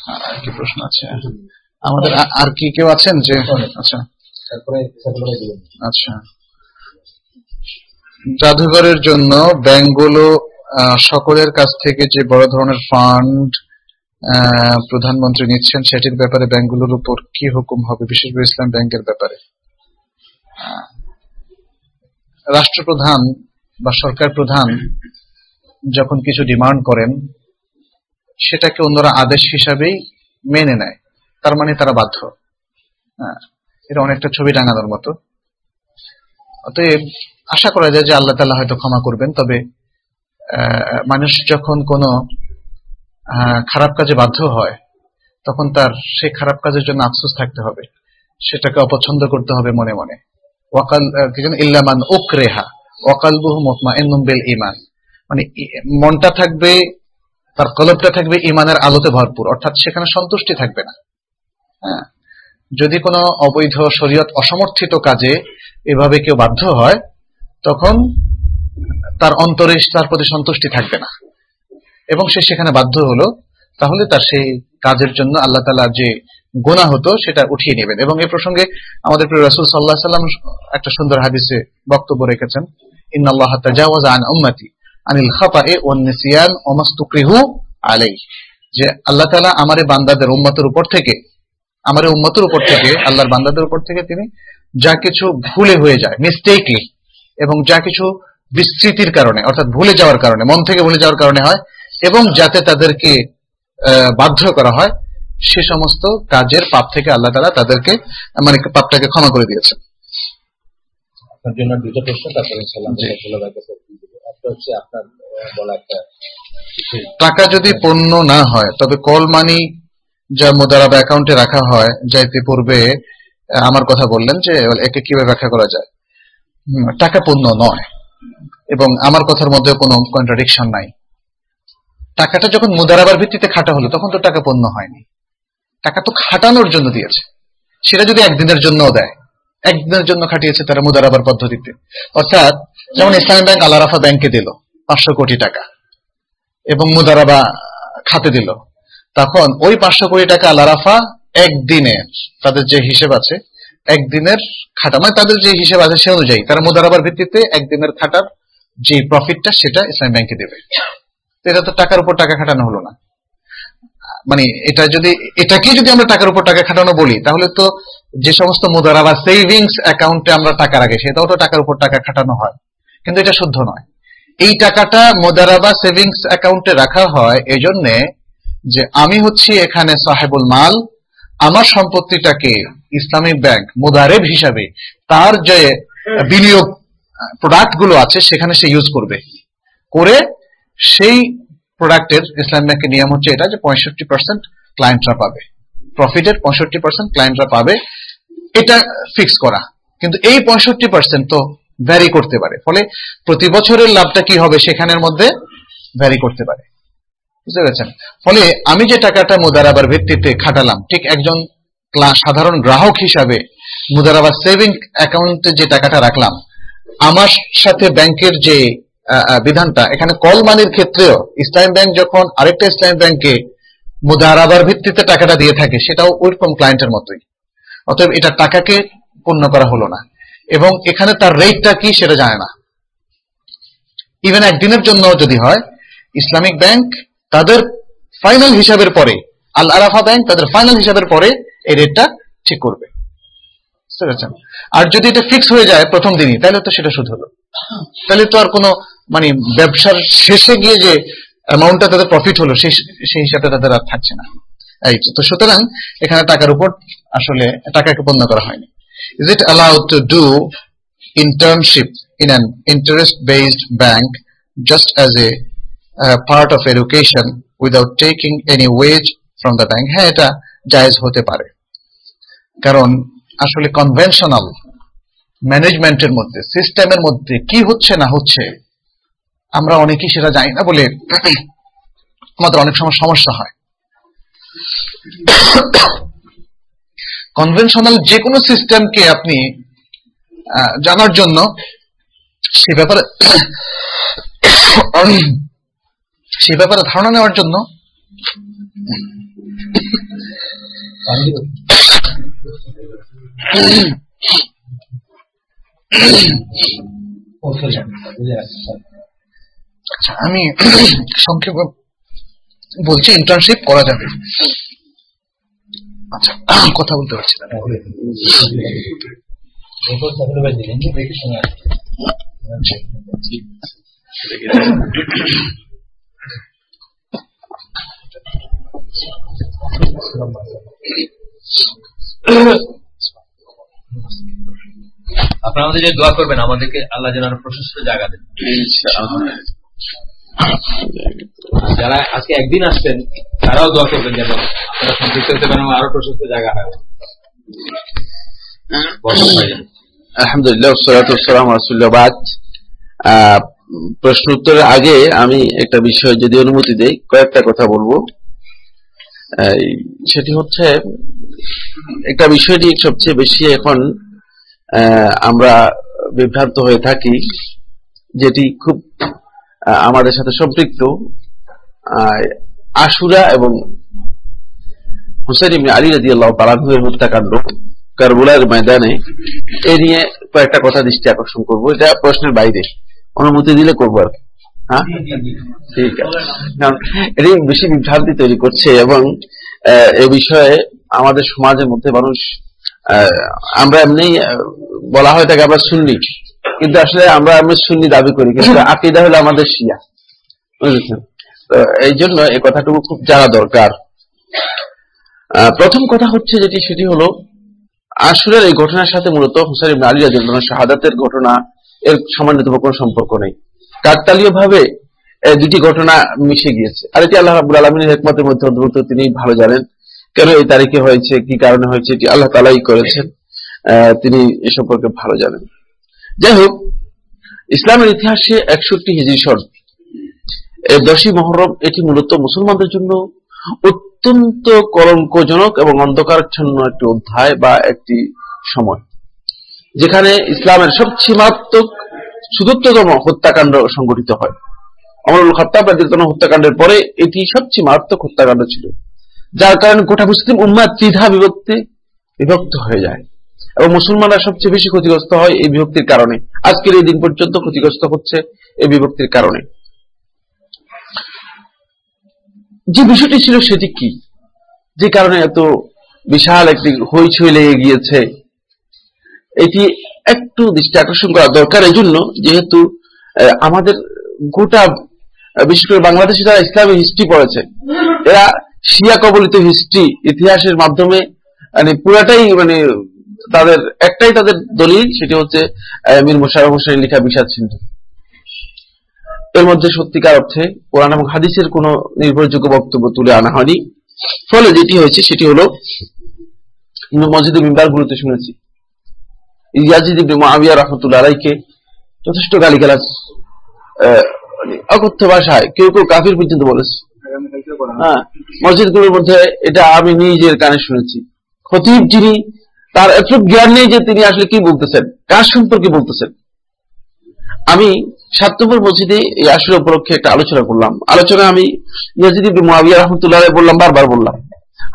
আর কি প্রশ্ন আছে। আমাদের আর কি কেউ আছেন? যে আচ্ছা। আচ্ছা। জাদুঘরের জন্য ব্যাংকগুলো সকলের কাছ থেকে যে বড় ধরনের ফান্ড প্রধানমন্ত্রী নিচ্ছেন, সেটির ব্যাপারে ব্যাংকগুলোর উপর কি হুকুম হবে? বিশেষ করে ইসলাম ব্যাংকের ব্যাপারে। রাষ্ট্রপ্রধান বা সরকার প্রধান যখন কিছু ডিমান্ড করেন সেটাকে অন্যরা আদেশ হিসাবেই মেনে নেয়। তার মানে তারা বাধ্য। হ্যাঁ, এটা অনেকটা ছবি টাঙানোর মতো। অতএব আশা করা যায় যে আল্লাহ তাআলা হয়তো ক্ষমা করবেন তবে মানুষ যখন কোনো খারাপ কাজে বাধ্য হয় তখন তার সেই খারাপ কাজের জন্য আফসোস থাকতে হবে। সেটাকে অপছন্দ করতে হবে মনে মনে। ওয়াকাল কি যেন ইল্লামান উকরেহা ওয়াকালবুহু মুতমাইন্নুম বিল ঈমান। মানে মনটা থাকবে তার কলবটা থাকবে ইমানের আলোতে ভরপুর, অর্থাৎ সেখানে সন্তুষ্টি থাকবে না। হ্যাঁ? যদি কোনো অবৈধ শরীয়ত অসমর্থিত কাজে এভাবে কেউ বাধ্য হয়, তখন তার অন্তরে তার প্রতি সন্তুষ্টি থাকবে না। এবং সে সেখানে বাধ্য হলো, তাহলে তার সেই কাজের জন্য আল্লাহ তালা যে গোনা হতো, সেটা উঠিয়ে নেবেন। এবং এই প্রসঙ্গে আমাদের প্রিয় রাসূল আলাইহি সাল্লাম একটা সুন্দর হাদিসে বক্তব্য রেখেছেন, ইন্নাল্লাহ তাজাওয়াজা আন উম্মতি। আনিল খাতায়ে ওয়ান নিসিয়ান ওয়া মাস্তুকরিহু আলাইহি। যে আল্লাহ তাআলা আমারে বান্দাদের উম্মতের উপর থেকে আমার উম্মতের উপর থেকে আল্লাহর বান্দাদের উপর থেকে তিনি যা কিছু ভুলে হয়ে যায় মিস্টেকলি এবং যা কিছু বিস্তৃতির কারণে অর্থাৎ ভুলে যাওয়ার কারণে মন থেকে ভুলে যাওয়ার কারণে হয় এবং যাতে তাদেরকে বাধ্য করা হয় সে সমস্ত কাজের পাপ থেকে আল্লাহ তালা তাদেরকে মানে পাপটাকে ক্ষমা করে দিয়েছে আপনার জন্য দুটো প্রশ্ন তারপরে টাকা যদি পণ্য না হয় তবে কল মানি যা মোদারাবা অ্যাকাউন্টে রাখা হয় যা আহ, আমার কথা বললেন যে একে কীভাবে ব্যাখ্যা করা যায়? টাকা পণ্য নয় এবং আমার কথার মধ্যে কোনো কন্ট্রাডিকশন নাই। টাকাটা যখন মুদারাবার ভিত্তিতে খাটা হলো তখন তো টাকা পণ্য হয়নি। টাকা তো খাটানোর জন্য দিয়েছে। সেটা যদি একদিনের জন্য দেয় একদিনের জন্য খাটিয়েছে তারা মুদারাবার পদ্ধতিতে। অর্থাৎ, যেমন ইসলামী ব্যাংক আলারাফা ব্যাংকে দিল, পাঁচশো কোটি টাকা, এবং মুদারাবা খাতে দিল। তখন ওই পাঁচশো কোটি টাকা আলারাফা একদিনে তাদের যে হিসেব আছে, একদিনের খাটা মানে তাদের যে হিসেব আছে সে অনুযায়ী, তারা মুদারাবার ভিত্তিতে একদিনের খাটার যে প্রফিটটা সেটা ইসলামী ব্যাংকে দেবে। এটা তো টাকার উপর টাকা খাটানো হলো না। মানে এটা যদি, এটাকে যদি আমরা টাকার উপর টাকা খাটানো বলি, তাহলে তো যে সমস্ত মুদারাবা সেভিংস অ্যাকাউন্টে আমরা টাকা রাখি, সেটাও তো টাকার উপর টাকা খাটানো হয়। কিন্তু এটা শুদ্ধ নয়। এই টাকাটা মোদারাবা সেভিংস অ্যাকাউন্টে রাখা হয় এই জন্যে যে আমি হচ্ছি এখানে সাহেবুল মাল, আমার সম্পত্তিটাকে ইসলামিক ব্যাংক মোদারেব হিসাবে তার যে বিনিয়োগ প্রোডাক্টগুলো আছে, সেখানে সে ইউজ করবে। করে সেই প্রোডাক্টের ইসলাম ব্যাংকের নিয়ম হচ্ছে এটা যে পঁয়ষট্টি পার্সেন্ট ক্লায়েন্টরা পাবে প্রফিটের পঁয়ষট্টি পার্সেন্ট ক্লায়েন্টরা পাবে এটা ফিক্স করা। কিন্তু এই পঁয়ষট্টি পার্সেন্ট তো ভ্যারি করতে পারে। ফলে প্রতি বছরের লাভটা কি হবে সেখানের মধ্যে ভ্যারি করতে পারে। বুঝতে পেরেছেন? ফলে আমি যে টাকাটা মুদারাবার ভিত্তিতে খাটালাম, ঠিক একজন সাধারণ গ্রাহক হিসাবে মুদারাবার সেভিং অ্যাকাউন্টে যে টাকাটা রাখলাম, আমার সাথে ব্যাংকের যে বিধানটা। এখানে কল মানির ক্ষেত্রেও ইসলাম ব্যাংক যখন আরেকটা ইসলাম ব্যাংকে মুদারাবার ভিত্তিতে টাকাটা দিয়ে থাকে, সেটাও ওইরকম ক্লায়েন্টের মতোই। অতএব এটা টাকাকে পণ্য করা হলো না। এবং এখানে তার রেটটা কি সেটা জানে না। ইভেন একদিনের জন্য যদি হয়, ইসলামিক ব্যাংক তাদের ফাইনাল হিসাবের পরে আল আরাফা ব্যাংক তাদের ফাইনাল হিসাবের পরে এই রেটটা ঠিক করবে। বুঝতে পেরেছেন? আর যদি এটা ফিক্স হয়ে যায় প্রথম দিনই, তাহলে তো সেটা সুদ হলো। তাহলে তো আর কোনো মানে ব্যবসার শেষে গিয়ে যে অ্যামাউন্টটা তাদের প্রফিট হলো সেই সেই হিসাবে তাদের আর থাকছে না। এই তো। সুতরাং এখানে টাকার উপর আসলে টাকাকে পণ্য করা হয়নি। Is it allowed to do internship in an interest-based bank just as a uh, part of education without taking any wage from the bank? হ্যাঁ এটা জায়েজ হতে পারে। কারণ আসলে কনভেনশনাল ম্যানেজমেন্টের মধ্যে সিস্টেমের মধ্যে কি হচ্ছে না হচ্ছে আমরা অনেকেই সেটা জানি না বলে আমাদের অনেক সময় সমস্যা হয়। কনভেনশনাল যে কোনো সিস্টেমকে আপনি জানার জন্য সে ব্যাপারে সে ব্যাপারে ধারণা নেওয়ার জন্য দিবো? ও, sorry, বুঝে রাখছি, sorry। আচ্ছা আমি সংক্ষেপে বলছি ইন্টার্নশিপ করা যাবে। আচ্ছা কথা বলতে পারছি না আপনারা আমাদের যে দোয়া করবেন আমাদেরকে আল্লাহ যেন প্রশস্ত জায়গা দেন। যারা আজকে একদিন আসছেন তারাও দোয়া করবেন যেন আপনারা সম্পৃক্ত হতে পারেন আরও প্রশস্ত জায়গা হয়। বরকত হয়। আলহামদুলিল্লাহ সালাম রাসুল্লাহ প্রশ্ন উত্তরের আগে আমি একটা বিষয় যদি অনুমতি দেই কয়েকটা কথা বলব। সেটি হচ্ছে একটা বিষয় নিয়ে সবচেয়ে বেশি এখন আহ, আমরা বিভ্রান্ত হয়ে থাকি যেটি খুব আমাদের সাথে সম্পৃক্ত আশুরা এবং হুসেন আলী রাদিয়াল্লাহু তাআলা আনহুর হত্যাকাণ্ড কারবুলার ময়দানে এ নিয়ে কয়েকটা কথা দৃষ্টি আকর্ষণ করব। এটা প্রশ্নের বাইরে। অনুমতি দিলে করব আর হ্যাঁ? ঠিক আছে। কারণ এটি বেশি বিভ্রান্তি তৈরি করছে এবং এ বিষয়ে আমাদের সমাজের মধ্যে মানুষ আহ, আমরা এমনি বলা হয় থাকে আমরা সুন্নি। কিন্তু আসলে আমরা আমরা সুন্নি দাবি করি কিন্তু আকিদা হলো আমাদের শিয়া। বুঝেছেন? তো এই জন্য এই কথাটুকু খুব জানা দরকার। প্রথম কথা হচ্ছে যেটি সেটি হলো আসলের এই ঘটনার সাথে মূলত হুসাইন ইবনে আলী রাদিয়াল্লাহু শাহাদাতের ঘটনা এর সামান্যতম কোনো সম্পর্ক নেই। কাকতালীয় ভাবে দুটি ঘটনা মিশে গিয়েছে। আর এটি আল্লাহ রাব্বুল আলামিনের হিকমতের মধ্যে অন্তর্ভুক্ত তিনি ভালো জানেন কেন এই তারিখে হয়েছে কি কারণে হয়েছে এটি আল্লাহ তালাই করেছেন। আহ, তিনি এ সম্পর্কে ভালো জানেন। যাই হোক ইসলামের ইতিহাসে একষট্টি হিজরি সন এই দশই মহরম এটি মূলত মুসলমানদের জন্য অত্যন্ত কলঙ্কজনক এবং অন্ধকারচ্ছন্ন একটি অধ্যায় বা একটি সময়, যেখানে ইসলামের সবচেয়ে মারাত্মক সুদূরতম হত্যাকাণ্ড সংঘটিত হয়। অমরুল খত্তাব হত্যাকাণ্ডের পরে এটি সবচেয়ে মারাত্মক হত্যাকাণ্ড ছিল, যার কারণে গোটা মুসলিম উম্মাদ ত্রিধা বিভক্তি বিভক্ত হয়ে যায়। এবং মুসলমানরা সবচেয়ে বেশি ক্ষতিগ্রস্ত হয় এই বিভক্তির কারণে। আজকের এই দিন পর্যন্ত ক্ষতিগ্রস্ত হচ্ছে এই বিভক্তির কারণে। যে বিষয়টি ছিল সেটি কি? যে কারণে এত বিশাল একটি হইচই লেগে গিয়েছে, এটি একটু দৃষ্টি আকর্ষণ করা দরকার। এই জন্য যেহেতু আমাদের গোটা বিশেষ করে বাংলাদেশে যারা ইসলামী হিস্ট্রি পড়েছে, এরা শিয়া কবলিত হিস্ট্রি ইতিহাসের মাধ্যমে মানে পুরাটাই মানে তাদের, একটাই তাদের দলিল, সেটি হচ্ছে মীর মোশাররফ হোসেনের লেখা বিষাদ সিন্ধু। এর মধ্যে সত্যিকার অর্থে কোরআন এবং হাদিসের কোন নির্ভরযোগ্য বক্তব্য তুলে আনা হয়নি। ফলে যেটি হয়েছে, সেটি হলো মসজিদে মিম্বার গুলোতে শুনেছি। ইয়াজিদ ইবনে মুআবিয়া রাহমাতুল্লাহ যথেষ্ট অকথ্য ভাষায় কেউ কেউ কাফির পর্যন্ত বলেছে। হ্যাঁ মধ্যে এটা আমি নিজের কানে শুনেছি। খতিব যিনি তার এত জ্ঞান নেই যে তিনি আসলে কি বলতেছেন কার সম্পর্কে বলতেছেন। আমি সাত নম্বর মসজিদে এই আসলে উপলক্ষে একটা আলোচনা করলাম। আলোচনা আমি ইয়াজিদ ইবনে মুআবিয়া রাহমাতুল্লাহ বললাম বারবার বললাম।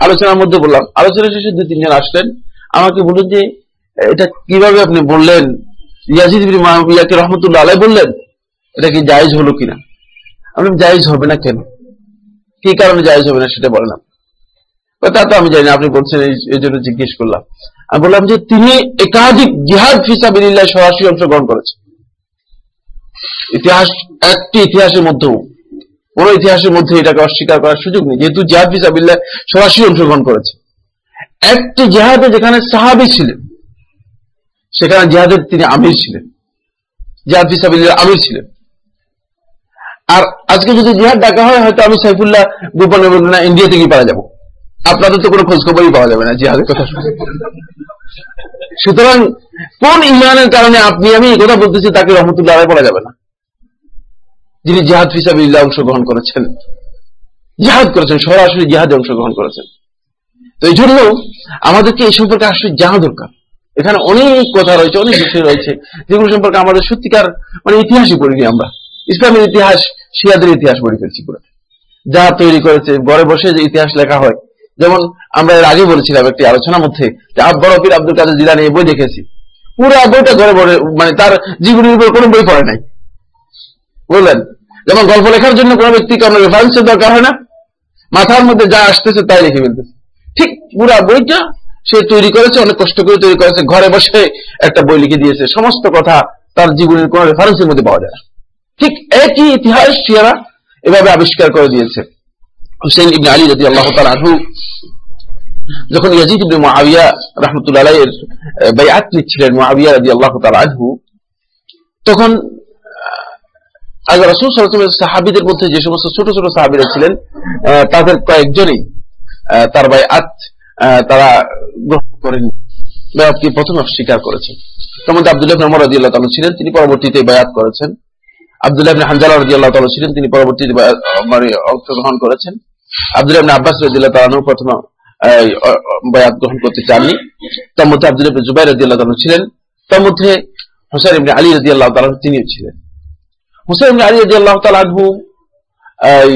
আলোচনার মধ্যে বললাম আলোচনা শেষে দুই তিনজন আসলেন। আমাকে বললেন যে এটা কীভাবে আপনি বললেন? ইয়াজিদ ইবনে মুআবিয়াকে রহমতুল্লাহ আলাইহি বললেন এটা কি জায়েজ হলো কিনা? আমি বললাম, জায়েজ হবে না কেন? কি কারণে জায়েজ হবে না সেটা আপনি। তা তো আমি জানি আপনি বলছেন এই- জন্য জিজ্ঞেস করলাম। আমি বললাম যে তিনি একাধিক জিহাদ ফিসাবিল্লাহ সরাসরি অংশগ্রহণ করেছেন। ইতিহাস, একটি ইতিহাসের মধ্যেও, কোন ইতিহাসের মধ্যে এটাকে অস্বীকার করার সুযোগ নেই, যেহেতু জিহাদ ফিসাবিল্লাহ সরাসরি অংশগ্রহণ করেছে। একটি জেহাদে যেখানে সাহাবি ছিলেন, সেখানে জেহাদের তিনি আমির ছিলেন। জিহাদ ফিসাবিল্লাহ আমির ছিলেন। আর আজকে যদি জিহাদ ডাকা হয়, হয়তো আমি সাইফুল্লাহ গোপনে ইন্ডিয়া থেকে পারা যাব। আপনাদের তো কোনো খোঁজ খবরই পাওয়া যাবে না জিহাদের কথা। সুতরাং, কোন ইমানের কারণে আপনি, আমি এই কথা বলতেছি, তাকে রহমতুল্লাহ বলা যাবে না। যিনি জিহাদ ফিসাবিল্লাহ অংশগ্রহণ করেছেন। জিহাদ করেছেন, সরাসরি জিহাদে অংশগ্রহণ করেছেন। তো এই জন্য আমাদেরকে এই সম্পর্কে আসলে জানা দরকার। এখানে অনেক কথা রয়েছে, অনেক বিষয় রয়েছে, যেগুলো সম্পর্কে আমাদের সত্যিকার মানে ইতিহাসই পড়িনি আমরা। ইসলামের ইতিহাস, শিয়াদের ইতিহাস পড়ে ফেলছি পুরো যা তৈরি করেছে, ঘরে বসে যে ইতিহাস লেখা হয় যেমন আমরা এর আগে বলেছিলাম একটি আলোচনার মধ্যে যে আব্বর অফির আব্দুল কাদের জিলানি এই বই দেখেছি। পুরো বইটা ঘরে ঘরে মানে তার জীবনের উপর কোনো বই পড়ে নাই। বুঝলেন? যেমন গল্প লেখার জন্য কোনো ব্যক্তি কোনো রেফারেন্সের দরকার হয় না। মাথার মধ্যে যা আসতেছে তাই লিখে ফেলতেছে। ঠিক পুরা বইটা সে তৈরি করেছে, অনেক কষ্ট করে তৈরি করেছে, ঘরে বসে একটা বই লিখে দিয়েছে। সমস্ত কথা তার জীবনের কোন রেফারেন্সের মধ্যে পাওয়া যায়। ঠিক একই ইতিহাস শিয়ারা এভাবে আবিষ্কার করে দিয়েছে। হুসেন ইবনে আলী রাজি আল্লাহ আনহু যখন ইয়াজিদ ইবনে মুআবিয়া রাহমাতুল্লাহ আলাইহির বাইআত নিচ্ছিলেন মুআবিয়া রাদিয়াল্লাহু তাআলা আনহু তখন আল্লাহ রাসূল ওয়াসাল্লাম সাহাবীদের মধ্যে যে সমস্ত ছোট ছোট সাহাবীরা ছিলেন তাদের কয়েকজনই তার আহ, তারা গ্রহণ করেন বাইআতকে প্রথমে অস্বীকার করেছেন। তার মধ্যে আব্দুল্লাহ ইবনে ওমর রাদিয়াল্লাহু তাআলা ছিলেন তিনি পরবর্তীতে বাইআত করেছেন। আব্দুল্লাহ হানজালা রাদিয়াল্লাহু তাআলা ছিলেন তিনি পরবর্তীতে বায়াত, মানে অংশগ্রহণ করেছেন। আব্দুল্লাহ ইবনে আব্বাস রাদিয়াল্লাহু তাআলা প্রথমে বায়াত গ্রহণ করতে চাননি। তার মধ্যে আব্দুল্লাহ ইবনে জুবাইর তাআলা ছিলেন। তার মধ্যে হুসাইন ইবনে আলী তাআলা আনহু তিনিও ছিলেন। হুসাইন ইবনে আলী রাদিয়াল্লাহু তাআলা আনহু, এই,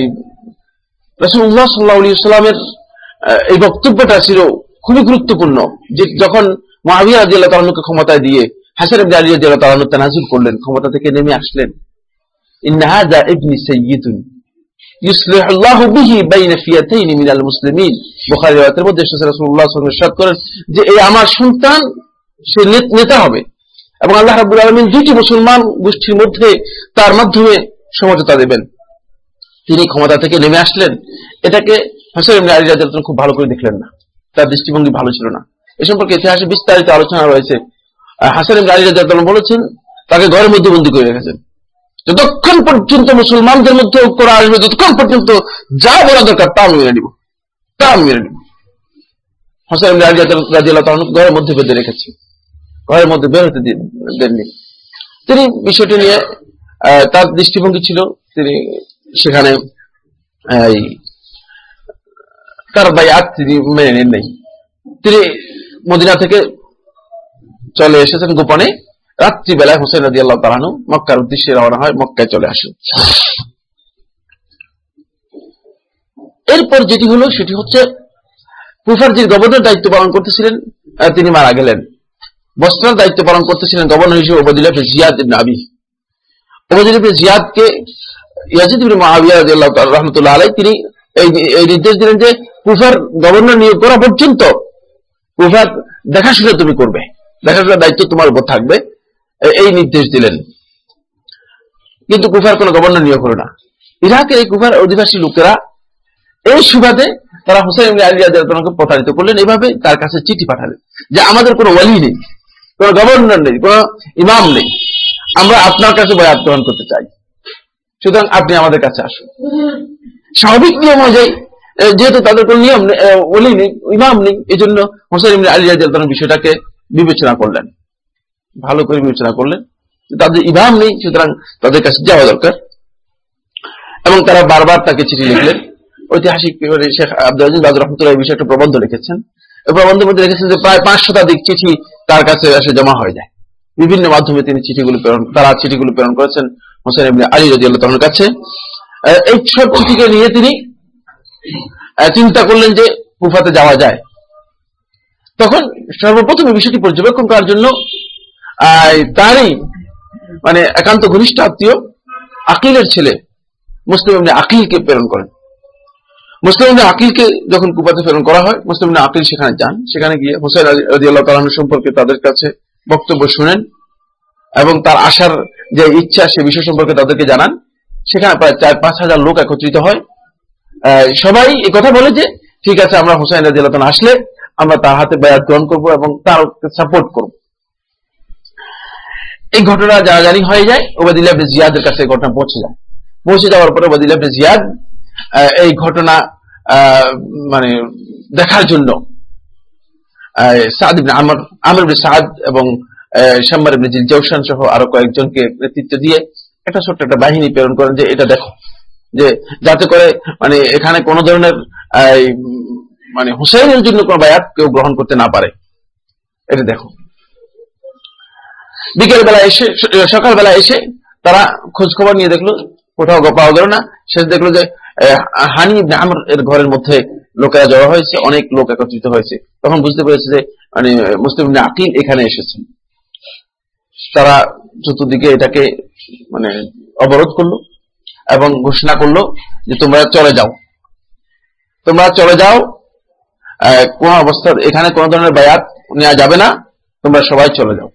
রাসূলুল্লাহ সাল্লাল্লাহু আলাইহি সাল্লামের এই বক্তব্যটা ছিল খুবই গুরুত্বপূর্ণ। যে যখন মুআবিয়া তাআলা আনহুকে ক্ষমতায় দিয়ে হাসান ইবনে আলী রাদিয়াল্লাহু তাআলা আনহু তানাজুল করলেন, ক্ষমতা থেকে নেমে আসলেন। ইন হাযা ইবনি সাইয়্যিদুন। আল্লাহু গোষ্ঠীর মধ্যে তার মাধ্যমে সমঝোতা দেবেন। তিনি ক্ষমতা থেকে নেমে আসলেন। এটাকে হোসেন ইবনে খুব ভালো করে দেখলেন না। তার দৃষ্টিভঙ্গি ভালো ছিল না। এ সম্পর্কে ইতিহাসে বিস্তারিত আলোচনা রয়েছে। হাসান ইবনে আলী বলেছেন, তাকে ঘরের মধ্যে বন্দী করে রেখেছেন। যতক্ষণ পর্যন্ত মুসলমানদের মধ্যে ঐক্য আসবে ততক্ষণ পর্যন্ত যা বলা দরকার তা মেনে নিব। তা মেনে নিব। হাসান ঘরের মধ্যে বেঁধে রেখেছে। ঘরের মধ্যে বের হতে দেননি। তিনি বিষয়টি নিয়ে তার দৃষ্টিভঙ্গি ছিল, তিনি সেখানে তার বায়াত তিনি মেনে নেন নাই তিনি মদিনা থেকে চলে এসেছেন গোপনে। রাত্রিবেলায় হোসেন রাজি আল্লাহ তালানু মক্কার উদ্দেশ্যে রওনা হয়, মক্কায় চলে আসেন এরপর যেটি হলো, সেটি হচ্ছে কুফার যে গভর্নর দায়িত্ব পালন করতেছিলেন তিনি মারা গেলেন। বস্ত্রার দায়িত্ব পালন করতেছিলেন গভর্নর হিসেবে ওবাদিল্লাহ জিয়াদ ইবনে আবি। ওবাদিল্লাহ জিয়াদকে ইয়াজিদ ইবনে মুআবিয়া রাদিয়াল্লাহু তাআলা রাহমাতুল্লাহ আলাইহি, তিনি এই নির্দেশ দিলেন যে কুফার গভর্নর নিয়োগ করা পর্যন্ত কুফার দেখাশোনা তুমি করবে। দেখাশোনার দায়িত্ব তোমার উপর থাকবে। এই নির্দেশ দিলেন। কিন্তু কুফার কোনো গভর্নর নিয়োগ হলো না। ইরাকের এই কুফার অধিবাসী লোকেরা এই সুবাদে তারা হুসাইন ইবনে আলী রাদিয়াল্লাহু প্রতারিত করলেন এইভাবে তার কাছে চিঠি পাঠালেন যে আমাদের কোনো ওয়ালি নেই কোনো গভর্নর নেই কোনো ইমাম নেই। আমরা আপনার কাছে বয়াত গ্রহণ করতে চাই। সুতরাং আপনি আমাদের কাছে আসুন। স্বাভাবিক নিয়ম অনুযায়ী যেহেতু তাদের কোনো নিয়ম নেই, ওলি নেই ইমাম নেই এই জন্য হোসেন ইবনে আলী রাদিয়াল্লাহু বিষয়টাকে বিবেচনা করলেন। ভালো করে বিবেচনা করলেন তাদের ইমাম নেই, সুতরাং তাদের কাছে যাওয়া দরকার। এবং তারা বারবার তাকে চিঠি লিখলেন। ঐতিহাসিক শেখ আব্দুল আজিজ রহমতুল্লাহ বিষয়ে একটা প্রবন্ধ লিখেছেন। এই প্রবন্ধের মধ্যে লিখেছেন যে প্রায় পাঁচ শতাধিক চিঠি তার কাছে এসে জমা হয়ে যায়। বিভিন্ন মাধ্যমে তিনি চিঠিগুলো প্রেরণ, তারা চিঠিগুলো প্রেরণ করেছেন হোসেন ইবনে আলী রাদিয়াল্লাহু তাআলার কাছে। এই সব চিঠিকে নিয়ে তিনি চিন্তা করলেন যে কুফাতে যাওয়া যায়। তখন সর্বপ্রথম বিষয়টি পর্যবেক্ষণ করার জন্য তারই মানে একান্ত ঘনিষ্ঠ আত্মীয়, আকিলের ছেলে, মুসলিম আকিলকে প্রেরণ করেন। মুসলিম আকিলকে যখন কুপাতে প্রেরণ করা হয়, মুসলিম আকিল সেখানে যান। সেখানে গিয়ে হোসেন রাদিয়াল্লাহু তাআলা সম্পর্কে তাদের কাছে বক্তব্য শুনেন এবং তার আসার যে ইচ্ছা সে বিষয় সম্পর্কে তাদেরকে জানান। সেখানে প্রায় চার, পাঁচ হাজার লোক একত্রিত হয়। সবাই এই কথা বলে যে, ঠিক আছে, আমরা হোসেন রাদিয়াল্লাহু তাআলা আসলে আমরা তার হাতে বায়াত গ্রহণ করব এবং তার সাপোর্ট করব। এই ঘটনা জানাজানি হয়ে যায় ওবাদিল্লাহ জিয়াদের কাছে ঘটনা পৌঁছে যায়। পৌঁছে যাওয়ার পরে ওবাদিল্লাহ জিয়াদ এই ঘটনা মানে দেখার জন্য সাদ আমর আমর সাদ এবং জৌশান সহ আরও কয়েকজনকে নেতৃত্ব দিয়ে একটা ছোট্ট একটা বাহিনী প্রেরণ করেন যে এটা দেখো। যে যাতে করে মানে এখানে কোনো ধরনের মানে হুসাইনের জন্য কোনো বায়াত কেউ গ্রহণ করতে না পারে। এটা দেখো। বিকেল বেলা এসে, সকালবেলা এসে তারা খোঁজ খবর নিয়ে দেখল, কোথাও পাওয়া গেল না। শেষ দেখল যে হানি আমর এর ঘরের মধ্যে লোকেরা জড়ো হয়েছে, অনেক লোক একত্রিত হয়েছে। তখন বুঝতে পেরেছে যে মানে মুসলিম আকিল এখানে এসেছেন। তারা চতুর্দিকে এটাকে মানে অবরোধ করল এবং ঘোষণা করল যে, তোমরা চলে যাও। তোমরা চলে যাও কোন অবস্থা, এখানে কোন ধরনের বায়াত নেওয়া যাবে না, তোমরা সবাই চলে যাও।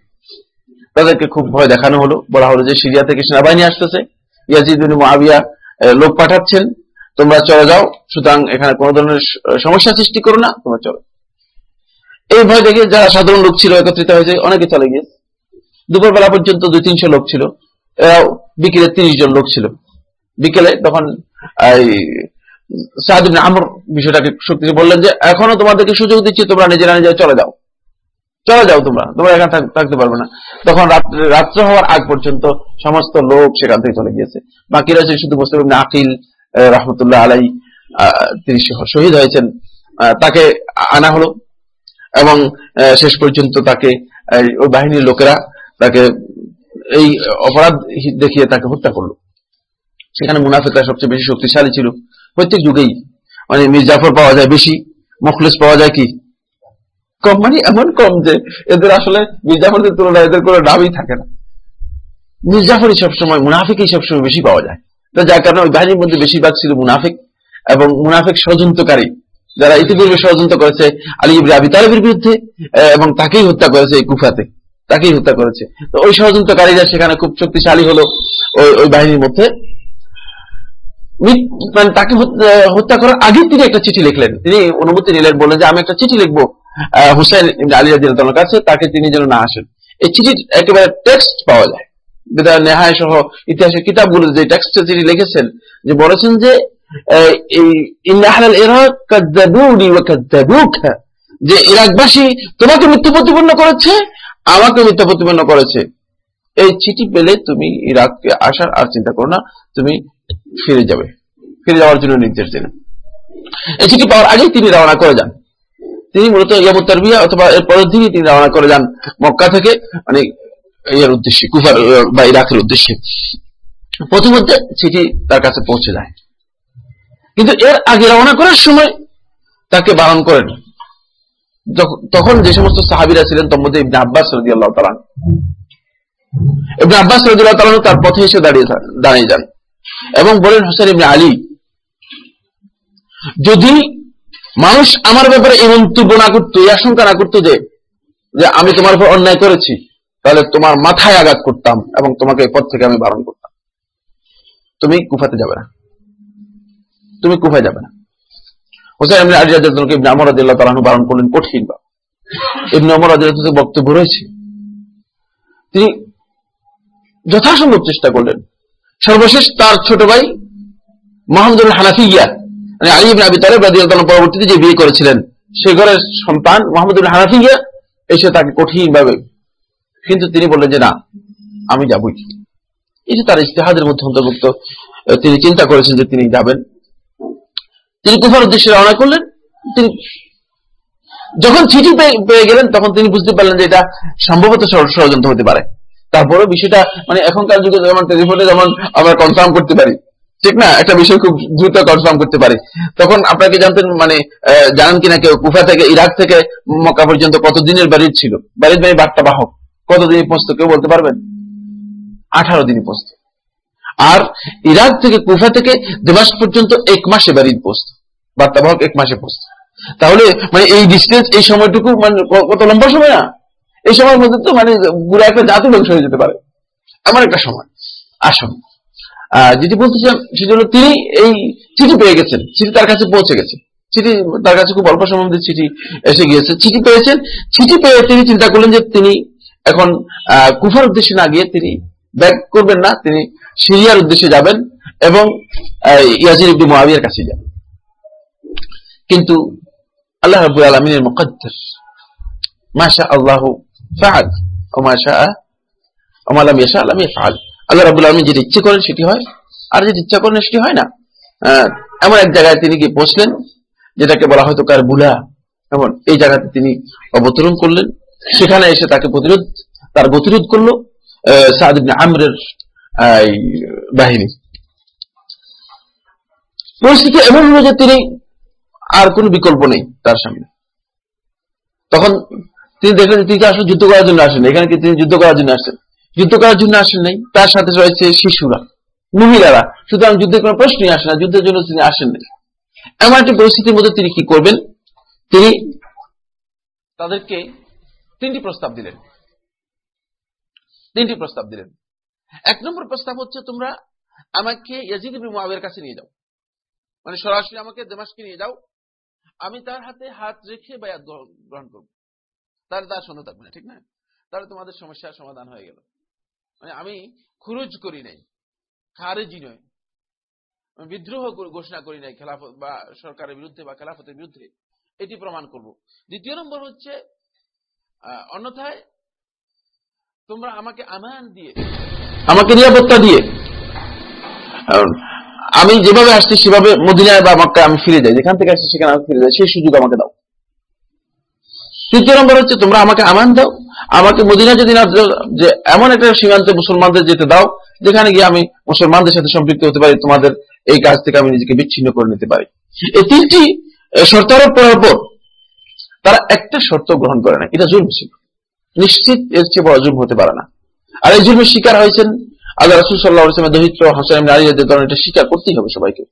তাদেরকে খুব ভয় দেখানো হলো। বলা হলো যে সিরিয়া থেকে সেনাবাহিনী আসতেছে। ইয়াজিদ বিন মুআবিয়া লোক পাঠাচ্ছেন। তোমরা চলে যাও, সুতরাং এখানে কোন ধরনের সমস্যা সৃষ্টি করো না, তোমরা চলো। এই ভয় দেখে যারা সাধারণ লোক ছিল, একত্রিত হয়েছে অনেকে চলে গিয়েছে। দুপুরবেলা পর্যন্ত দুই তিনশো লোক ছিল। এরাও বিকেলে তিরিশ জন লোক ছিল। বিকেলে তখন ইবনে আমর বিষয়টাকে শক্তি বললেন যে, এখনও তোমাদেরকে সুযোগ দিচ্ছি, তোমরা নিজেরা নিজে চলে যাও। চলে যাও তোমরা। তোমরা এখানে থাকতে পারবে না। তখন রাত্রে হওয়ার আগ পর্যন্ত সমস্ত লোক সেখান থেকে চলে গিয়েছে। বাকি রয়েছে শুধু মুসলিম আকিল রহমতুল্লাহ আলাই তিনি শহীদ হয়েছেন তাকে আনা হলো এবং শেষ পর্যন্ত তাকে ওই বাহিনীর লোকেরা তাকে এই অপরাধ দেখিয়ে তাকে হত্যা করল। সেখানে মুনাফিকরা সবচেয়ে বেশি শক্তিশালী ছিল। প্রত্যেক যুগেই মানে মির্জাফর পাওয়া যায় বেশি, মুখলেস পাওয়া যায় কি? কম মানে এমন কম যে এদের আসলে মির্জাফরদের তুলনায় এদের কোনো নামই থাকে না। মির্জাফরই সবসময় মুনাফিকই সবসময় বেশি পাওয়া যায়। তো যার কারণে ওই বাহিনীর মধ্যে বেশিরভাগ ছিল মুনাফিক এবং মুনাফিক ষড়যন্ত্রকারী। যারা ইতিপূর্বে ষড়যন্ত্র করেছে আলী ইবনে আবি তালেবের বিরুদ্ধে এবং তাকেই হত্যা করেছে এই কুফাতে। তাকেই হত্যা করেছে। তো ওই ষড়যন্ত্রকারীরা সেখানে খুব শক্তিশালী হলো ওই ওই বাহিনীর মধ্যে। মানে তাকে হত্যা করার আগে তিনি একটা চিঠি লিখলেন। তিনি অনুমতি নিলেন, বললেন যে, আমি একটা চিঠি লিখব ইবনে আলী রাদিয়াল্লাহু কাছে, তাকে তিনি যেন না আসেন। এই চিঠির একেবারে টেক্সট পাওয়া যায়। বিদায় নেহায় সহ ইতিহাসের কিতাবগুলো যে টেক্সটে তিনি লিখেছেন, যে বলেছেন যে যে ইরাকবাসী তোমাকে মিথ্যা প্রতিপন্ন করেছে, আমাকে মিথ্যা প্রতিপন্ন করেছে। এই চিঠি পেলে তুমি ইরাককে আসার আর চিন্তা করো না, তুমি ফিরে যাবে। ফিরে যাওয়ার জন্য নির্দেশ দিলেন। এই চিঠি পাওয়ার আগেই তিনি রওনা করে যান। তিনি মূলত ইয়াবুত তারবিয়া অথবা এর পরের দিনই তিনি রওনা করে যান মক্কা থেকে মানে এর উদ্দেশ্যে, কুফার বা ইরাকের উদ্দেশ্যে। প্রতিমধ্যে চিঠি তার কাছে পৌঁছে যায়। কিন্তু এর আগে রওনা করার সময় তাকে বারণ করেন। তখন যে সমস্ত সাহাবিরা ছিলেন, তোর মধ্যে ইবনে আব্বাস রাদিয়াল্লাহু তাআলা ইবনে আব্বাস রাদিয়াল্লাহু তাআলা তার পথে এসে দাঁড়িয়ে দাঁড়িয়ে যান এবং বলেন, হোসেন ইবনে আলী, যদি মানুষ আমার ব্যাপারে এই মন্তব্য না করতো, এই আশঙ্কা না করতো যে যে আমি তোমার উপর অন্যায় করেছি, তাহলে তোমার মাথায় আঘাত করতাম এবং তোমাকে পথ থেকে আমি বারণ করতাম। তুমি কুফাতে যাবে না। তুমি কুফায় যাবে না। হোসেন আলী রাদিয়াল্লাহু ইবনে আমর রাদিয়াল্লাহু তাআলা বারণ করলেন কঠিন বা ইবনে আমর রাদিয়াল্লাহু বক্তব্য রয়েছে, তিনি যথাসম্ভব চেষ্টা করলেন। সর্বশেষ তার ছোট ভাই মোহাম্মদুল হানাফিয়া মানে আলী ইবনে আবি তালেব পরবর্তীতে যে বিয়ে করেছিলেন, সে ঘরের সন্তান মোহাম্মদুল হানাফিয়া এসে তাকে কিন্তু তিনি বললেন যে, না, আমি যাবই। তার ইস্তেহাদের মধ্যে অন্তর্ভুক্ত তিনি চিন্তা করেছেন যে তিনি যাবেন। তিনি কুফার উদ্দেশ্যে রওনা করলেন। তিনি যখন চিঠি পেয়ে গেলেন, তখন তিনি বুঝতে পারলেন যে এটা সম্ভবত ষড়যন্ত্র হতে পারে। তারপরেও বিষয়টা মানে এখনকার যুগে যেমন টেলিফোনে যেমন আমরা কনফার্ম করতে পারি ঠিক না? একটা বিষয় খুব দ্রুত কনফার্ম করতে পারি। তখন আপনাকে জানতেন মানে জানেন কিনা কেউ কুফা থেকে ইরাক থেকে মক্কা পর্যন্ত কত দিনের বাড়ির ছিল? বাড়ির বাড়ি বার্তা বাহক। কত দিনই পৌঁছত কেউ বলতে পারবেন? আঠারো দিনই পৌঁছত আর ইরাক থেকে কুফা থেকে দেমাস পর্যন্ত এক মাসে বাড়ির পৌঁছত বার্তাবাহক এক মাসে পৌঁছত তাহলে মানে এই ডিস্টেন্স এই সময়টুকু মানে কত লম্বা সময় না? এই সময়ের মধ্যে তো মানে পুরো একটা জাতি ধ্বংস হয়ে যেতে পারে। এমন একটা সময়। আসুন। আহ, যেটি বলতেছিলাম সেটি হলো তিনি এই চিঠি পেয়ে গেছেন। চিঠি তার কাছে পৌঁছে গেছে। চিঠি তার কাছে খুব অল্প সময়ের চিঠি এসে গিয়েছে। চিঠি পেয়েছেন। চিঠি পেয়ে তিনি চিন্তা করলেন যে তিনি এখন কুফার উদ্দেশ্যে না গিয়ে তিনি ব্যাক করবেন না, তিনি সিরিয়ার উদ্দেশ্যে যাবেন এবং ইয়াজির ইবনে মুআবিয়ার কাছে যাবেন। কিন্তু আল্লাহ রাব্বুল আলামিনের মুকদ্দার মাশা আল্লাহ ফাআল ওয়া মা শাআ ওয়া মা ইয়াফআল। আল্লাহ রাব্বুল আলামিন যেটা ইচ্ছে করেন সেটি হয়, আর যেটা ইচ্ছা করেন সেটি হয় না। এমন এক জায়গায় তিনি গিয়ে পৌঁছলেন যেটাকে বলা হয়তো কার বুলা এমন এই জায়গাতে তিনি অবতরণ করলেন। সেখানে এসে তাকে প্রতিরোধ, তার প্রতিরোধ করল আমরের বাহিনী। পরিস্থিতি এমন হলো যে তিনি আর কোনো বিকল্প নেই তার সামনে। তখন তিনি দেখলেন তিনি আসলে যুদ্ধ করার জন্য আসেন, এখানে কি তিনি যুদ্ধ করার জন্য আসছেন যুদ্ধ করার জন্য আসেন নাই, তার সাথে রয়েছে শিশুরা, মহিলারা। সুতরাং যুদ্ধের কোনো প্রশ্নই আসে না, যুদ্ধের জন্য তিনি আসেন নাই। এমন একটি পরিস্থিতির মধ্যে তিনি কি করবেন? তিনি তাদেরকে তিনটি প্রস্তাব দিলেন। তিনটি প্রস্তাব দিলেন। এক নম্বর প্রস্তাব হচ্ছে, তোমরা আমাকে ইয়াজিদ ইবনে মুআবিয়ার কাছে নিয়ে যাও। মানে সরাসরি আমাকে দেমাশকে নিয়ে যাও। আমি তার হাতে হাত রেখে বায়াত গ্রহণ করব। তার তার সন্দেহ থাকবে না, ঠিক না? তাহলে তোমাদের সমস্যার সমাধান হয়ে গেল। মানে আমি খুরুজ করি নাই। খারেজি নয় বিদ্রোহ ঘোষণা করি নাই খেলাফত বা সরকারের বিরুদ্ধে বা খেলাফতের বিরুদ্ধে। এটি প্রমাণ করব। দ্বিতীয় নম্বর হচ্ছে অন্যথায় তোমরা আমাকে আমান দিয়ে, আমাকে নিরাপত্তা দিয়ে আমি যেভাবে আসছি সেভাবে মদিনায় বা মক্কা আমি ফিরে যাই। যেখান থেকে আসছি সেখানে আমি ফিরে যাই। সেই সুযোগ আমাকে দাও। তৃতীয় নম্বর হচ্ছে, তোমরা আমাকে আমান দাও। আমাকে মদিনা যদি না যে এমন একটা সীমান্তে মুসলমানদের যেতে দাও যেখানে গিয়ে আমি মুসলমানদের সাথে সম্পৃক্ত হতে পারি তোমাদের এই কাজ থেকে আমি নিজেকে বিচ্ছিন্ন করে নিতে পারি। এই তিনটি আহ, শর্ত আরোপ করার পর তারা একটা শর্ত গ্রহণ করে না। এটা জুলম ছিল। নিশ্চিত এর চেয়ে বড় জুলম হতে পারে না। আর এই জুলমের শিকার হয়েছেন আল্লাহ রসুল সাল্লাহ দহিত্র হাসান নারী কারণ এটা স্বীকার করতেই হবে সবাইকে।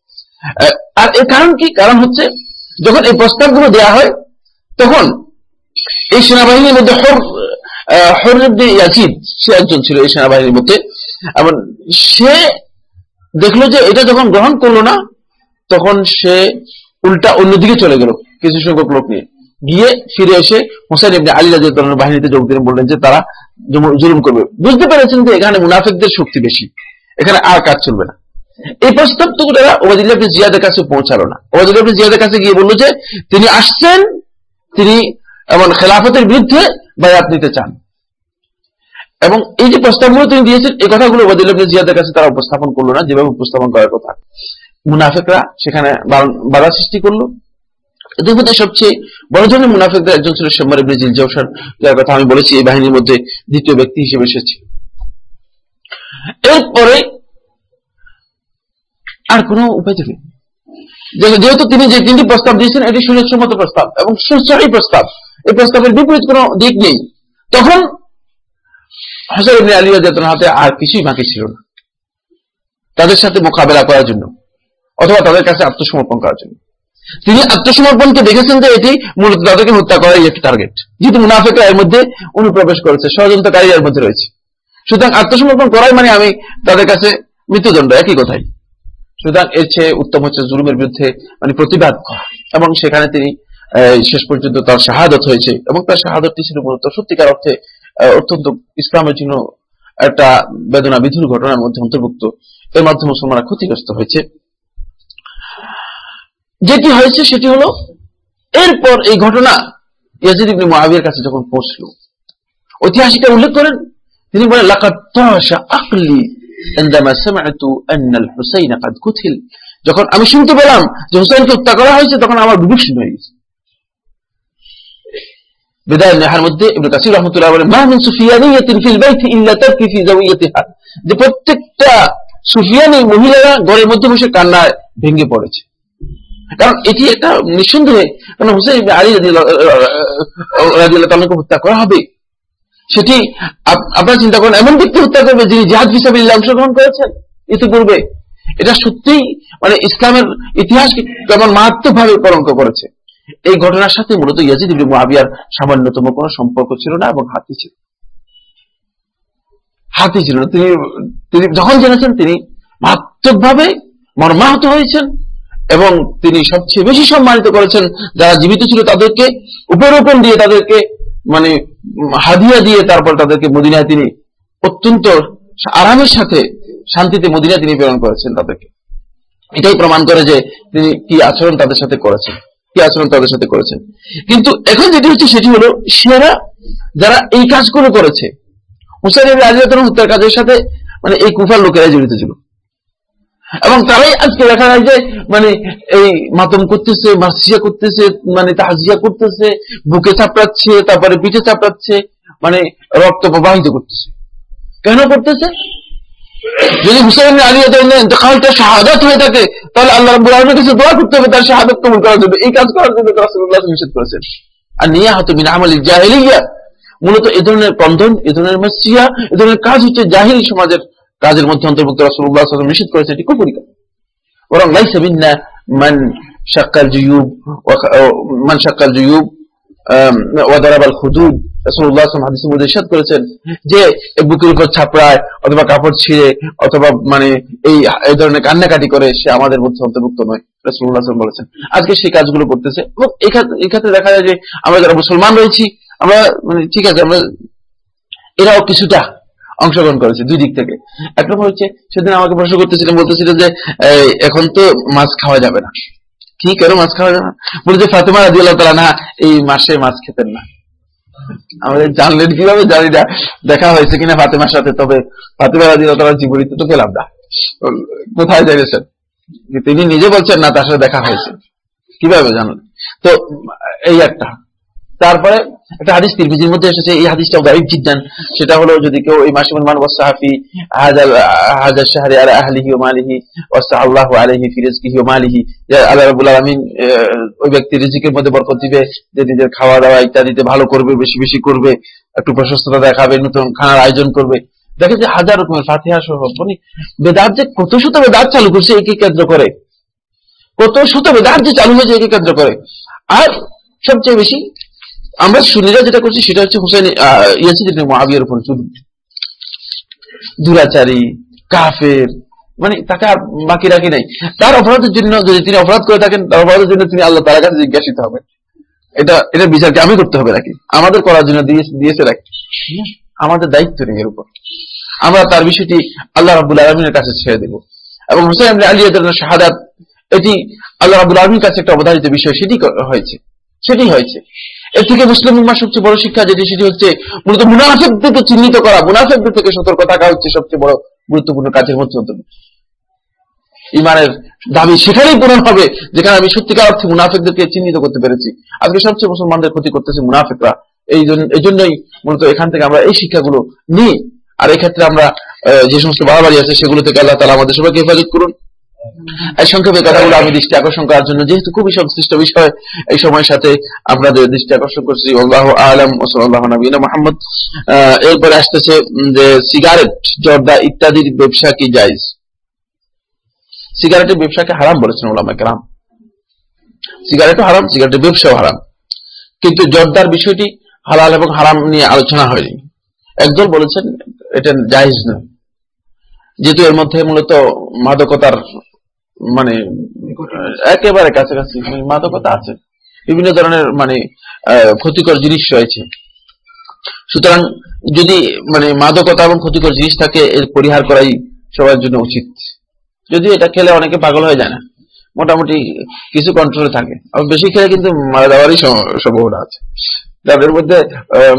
আর এর কারণ কি? কারণ হচ্ছে যখন এই প্রস্তাবগুলো দেওয়া হয় তখন এই সেনাবাহিনীর মধ্যে হর আহ, হর ইয়াজিদ সে একজন ছিল এই সেনাবাহিনীর মধ্যে। এমন সে দেখল যে এটা যখন গ্রহণ করল না তখন সে উল্টা অন্যদিকে চলে গেল কিছু সংখ্যক লোক নিয়ে। গিয়ে ফিরে এসে হোসেন ইবনে আলী রাজিয়ার বাহিনীতে যোগ দিলেন বললেন যে তারা জুলুম করবে। বুঝতে পেরেছেন যে এখানে মুনাফিকদের শক্তি বেশি। এখানে আর কাজ চলবে না। এই প্রস্তাবটুকু তারা ওবাদিল্লাহ জিয়াদের কাছে পৌঁছালো না। ওবাদিল্লাহ জিয়াদের কাছে গিয়ে বলল যে তিনি আসছেন তিনি এমন খেলাফতের বিরুদ্ধে বায়াত নিতে চান। এবং এই যে প্রস্তাবগুলো তিনি দিয়েছেন, এই কথাগুলো জিয়াদের কাছে তারা উপস্থাপন করল না, যেভাবে উপস্থাপন করার কথা। মুনাফিকরা সেখানে বাধা সৃষ্টি করল। এদের মধ্যে সবচেয়ে বড় ধরনের মুনাফিকদের একজন ছিল শেম্বার ইবনে জিল জৌসার যার কথা আমি বলেছি, এই বাহিনীর মধ্যে দ্বিতীয় ব্যক্তি হিসেবে এসেছে। এরপরে আর কোনো উপায় থেকে যেহেতু তিনি যে তিনটি প্রস্তাব দিয়েছেন, এটি সুনিশ্চমত প্রস্তাব এবং সুস্থায়ী প্রস্তাব। এই প্রস্তাবের বিপরীত কোনো দিক নেই। তখন হাসান ইবনে আলী রাদিয়াল্লাহু হাতে আর কিছুই বাকি ছিল না। তাদের সাথে মোকাবেলা করার জন্য অথবা তাদের কাছে আত্মসমর্পণ করার জন্য। তিনি আত্মসমর্পণকে দেখেছেন যে এটি মূলত তাদেরকে হত্যা করাই একটি টার্গেট যেহেতু মুনাফেকরা এর মধ্যে অনুপ্রবেশ করেছে ষড়যন্ত্রকারী এর মধ্যে রয়েছে। সুতরাং আত্মসমর্পণ করাই মানে আমি তাদের কাছে মৃত্যুদণ্ড, একই কথাই। সুতরাং এর চেয়ে উত্তম হচ্ছে জুলুমের বিরুদ্ধে মানে প্রতিবাদ করা। এবং সেখানে তিনি শেষ পর্যন্ত তার শাহাদত হয়েছে এবং তার শাহাদতটি ছিল মূলত সত্যিকার অর্থে অত্যন্ত ইসলামের জন্য একটা বেদনা বিধুর ঘটনার মধ্যে অন্তর্ভুক্ত এর মাধ্যমে মুসলমানরা ক্ষতিগ্রস্ত হয়েছে যেটি হয়েছে সেটি হলো এরপর এই ঘটনা ইয়াজিদ ইবনে মুআবিয়ার কাছে যখন পৌঁছলো ঐতিহাসিকরা উল্লেখ করেন তিনি বলেন লাকাদ তাশা আকলি عندما سمعت ان الحسين قد قتل যখন আমি শুনতে পেলাম যে হুসাইনকে হত্যা করা হয়েছে তখন আমার বিভীষণ হয়ে গেছে বিদায় নেহার মধ্যে ভেঙে পড়েছে। কারণ এটি একটা নিঃসন্দেহে কারণ আলী হত্যা করা হবে। সেটি আপ- আপনারা চিন্তা করেন, এমন ব্যক্তি হত্যা করবে যিনি জিহাদ ফিসাবিল্লাহ অংশগ্রহণ করেছেন ইতিপূর্বে। এটা সত্যিই মানে ইসলামের ইতিহাসকে কেমন মারাত্মকভাবে কলঙ্ক করেছে। এই ঘটনার সাথে মূলত ইয়াজিদ ইবনে মুআবিয়ার সামান্যতম কোনো সম্পর্ক ছিল না এবং হাতি ছিল। হাতি ছিল। তিনি তিনি যখন জেনেছেন তিনি মারাত্মকভাবে মর্মাহত হয়েছেন এবং তিনি সবচেয়ে বেশি সম্মানিত করেছেন যারা জীবিত ছিল তাদেরকে, উপরোপণ দিয়ে তাদেরকে মানে হাদিয়া দিয়ে তারপর তাদেরকে মদিনায় তিনি অত্যন্ত আরামের সাথে শান্তিতে মদিনায় তিনি প্রেরণ করেছেন তাদেরকে। এটাই প্রমাণ করে যে তিনি কি আচরণ তাদের সাথে করেছেন। কি আচরণ তাদের সাথে করেছেন কিন্তু এখন যেটি হচ্ছে সেটি হলো সেরা যারা এই কাজগুলো করেছে, হুসাইন রাজিয়াতন হত্যার কাজের সাথে মানে এই কুফার লোকেরাই জড়িত ছিল। এবং তারাই আজকে দেখা যায় যে মানে এই মাতম করতেছে, মাসিয়া করতেছে মানে তাজিয়া করতেছে, বুকে চাপড়াচ্ছে, তারপরে পিঠে চাপড়াচ্ছে মানে রক্ত প্রবাহিত করতেছে। কেন করতেছে? যদি হুসাইন আলী ইন্তকালটা শাহাদাত হয়ে থাকে, তাহলে আল্লাহ রাব্বুল আলামিনের কাছে দোয়া করতে হবে, তার শাহাদাত কবুল করার জন্য। এই কাজ করার জন্য রাসূলুল্লাহ নিষেধ করেছেন। আর নিয়ে নিয়াহাত মিন আমালিল জাহিলিয়া, মূলত এই ধরনের কন্দন এই ধরনের মাসিয়া এই ধরনের কাজ হচ্ছে জাহিল সমাজের কাজের মধ্যে অন্তর্ভুক্ত। ওয়াসাল্লাম নিষেধ করেছে, এটি কুফরি কাজ। বরং লাইসা মিন্না মান শাক্কাল জুয়ুব মান শাক্কাল জুয়ুব করেছেন যে বুকের উপর ছাপড়ায় অথবা কাপড় ছিঁড়ে অথবা মানে এই ধরনের কান্নাকাটি করে সে আমাদের মধ্যে অন্তর্ভুক্ত নয় সাল্লাল্লাহু বলেছেন আজকে সেই কাজগুলো করতেছে। এবং এই ক্ষেত্রে দেখা যায় যে আমরা যারা মুসলমান রয়েছি, আমরা মানে ঠিক আছে, আমরা, এরাও কিছুটা অংশগ্রহণ করেছে দুই দিক থেকে। এক নম্বর হচ্ছে, সেদিন আমাকে প্রশ্ন করতেছিলেন বলতেছিল যে এখন তো মাছ খাওয়া যাবে না। কি কেন মাছ খাওয়া যাবে বলে যে ফাতেমা রাজি আল্লাহ তালা না এই মাসে মাছ খেতেন না। আমাদের জানলেন কীভাবে জানি না, দেখা হয়েছে কিনা ফাতেমার সাথে, তবে ফাতেমা রাজি আল্লাহ তালা জীবনীতে তো পেলাম না। কোথায় জেনেছেন তিনি নিজে বলছেন না, তার সাথে দেখা হয়েছে। কীভাবে জানলেন? তো এই একটা। তারপরে একটা হাদিস তিরমিজির মধ্যে এসেছে, এই হাদিসটা গাইব জিদ্দান। সেটা হলো যদি কেউ এই মাসিমুল মান ওয়াসাহাফি হাজার হাজার শাহরি আলা আহলিহি ওয়া মালিহি ওয়াসা আল্লাহু আলাইহি ফি রিজকিহি ওয়া মালিহি। আল্লাহ রাব্বুল আলামিন ওই ব্যক্তির রিজিকের মধ্যে বরকত দিবে, যে নিজের খাওয়া দাওয়া ইত্যাদিতে ভালো করবে, বেশি বেশি করবে, একটু প্রশস্ততা দেখাবে, নতুন খানার আয়োজন করবে। দেখে যে হাজার রকমের ফাতিহা সহ মানে বেদাত যে কত শত বেদাত চালু করছে, একে কেন্দ্র করে। কত শত বেদাত যে চালু হয়েছে, একে কেন্দ্র করে। আর সবচেয়ে বেশি আমরা সুন্নিরা যেটা করছি সেটা হচ্ছে হুসেন ইয়াসিদ ইবনে মুআবিয়ার উপর দুরাচারী, কাফের মানে তাকে আর বাকি রাখি নাই। তার অপরাধের জন্য যদি তিনি অপরাধ করে থাকেন, তার অপরাধের জন্য তিনি আল্লাহ তার কাছে জিজ্ঞাসিত হবে। এটা এটা বিচারকে আমি করতে হবে নাকি? আমাদের করার জন্য দিয়েছে নাকি? আমাদের দায়িত্ব নেই এর উপর। আমরা তার বিষয়টি আল্লাহ রাবুল আলমিনের কাছে ছেড়ে দেব। এবং হুসেন আলী শাহাদাত, এটি আল্লাহ রাবুল আলমীর কাছে একটা অবধারিত বিষয়, সেটি হয়েছে। সেটি হয়েছে। এর থেকে মুসলিম উম্মার সবচেয়ে বড় শিক্ষা যেটি সেটি হচ্ছে মূলত মুনাফেকদেরকে চিহ্নিত করা, মুনাফেকদের থেকে সতর্ক থাকা হচ্ছে সবচেয়ে বড় গুরুত্বপূর্ণ কাজের মধ্যে ইমানের দাবি সেখানেই পূরণ হবে যেখানে আমি সত্যিকার অর্থে মুনাফেকদেরকে চিহ্নিত করতে পেরেছি। আজকে সবচেয়ে মুসলমানদের ক্ষতি করতেছে মুনাফেকরা। এই জন্য এই জন্যই মূলত এখান থেকে আমরা এই শিক্ষাগুলো নিই। আর এক্ষেত্রে আমরা যে সমস্ত বাড়াবাড়ি আছে সেগুলো থেকে আল্লাহ তালা আমাদের সবাইকে হেফাজত করুন। সংক্ষেপে কথাগুলো আমি দৃষ্টি আকর্ষণ করার জন্য, যেহেতু খুবই সংশ্লিষ্ট বিষয়, এই সময়ের সাথে আপনাদের দৃষ্টি আকর্ষণ করছি। আল্লাহ আলম ও সাল্লাহ নবীন মোহাম্মদ। এরপরে আসতেছে যে সিগারেট, জর্দা ইত্যাদির ব্যবসা কি জায়জ? সিগারেটের ব্যবসাকে হারাম বলেছেন ওলামা কেরাম। সিগারেটও হারাম, সিগারেটের ব্যবসাও হারাম। কিন্তু জর্দার বিষয়টি হালাল এবং হারাম নিয়ে আলোচনা হয়নি। একদল বলেছেন, এটা জায়েজ নয়। যেহেতু এর মধ্যে মূলত মাদকতার মানে একেবারে কাছাকাছি মানে মাদকতা আছে। বিভিন্ন ধরনের মানে ক্ষতিকর জিনিস রয়েছে। সুতরাং যদি মানে মাদকতা এবং ক্ষতিকর জিনিস থাকে, এর পরিহার করাই সবার জন্য উচিত। যদি এটা খেলে অনেকে পাগল হয়ে যায় না। মোটামুটি কিছু কন্ট্রোলে থাকে। বেশি খেলে কিন্তু মারা যাওয়ারই সম্ভাবনা আছে। তাদের মধ্যে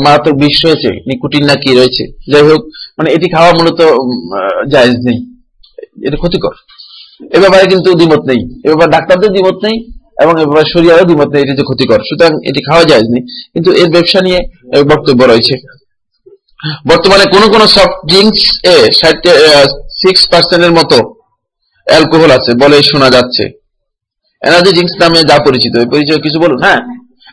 মারাত্মক বিষ রয়েছে, নিকুটিন না কি রয়েছে। যাই হোক মানে এটি খাওয়া মূলত জায়েজ নেই। এটা ক্ষতিকর। এ ব্যাপারে কিন্তু দ্বিমত নেই। এ ব্যাপারে ডাক্তারদের দ্বিমত নেই এবং এ ব্যাপারে শরীরেরও দ্বিমত নেই, এটি ক্ষতিকর। সুতরাং এটি খাওয়া যায় কিন্তু এর ব্যবসা নিয়ে বক্তব্য রয়েছে। বর্তমানে কোন কোন সফট ড্রিঙ্কস এ সিক্স পার্সেন্টের মতো অ্যালকোহল আছে বলে শোনা যাচ্ছে। এনার্জি ড্রিঙ্কস নামে যা পরিচিত। এই পরিচয় কিছু বলুন? হ্যাঁ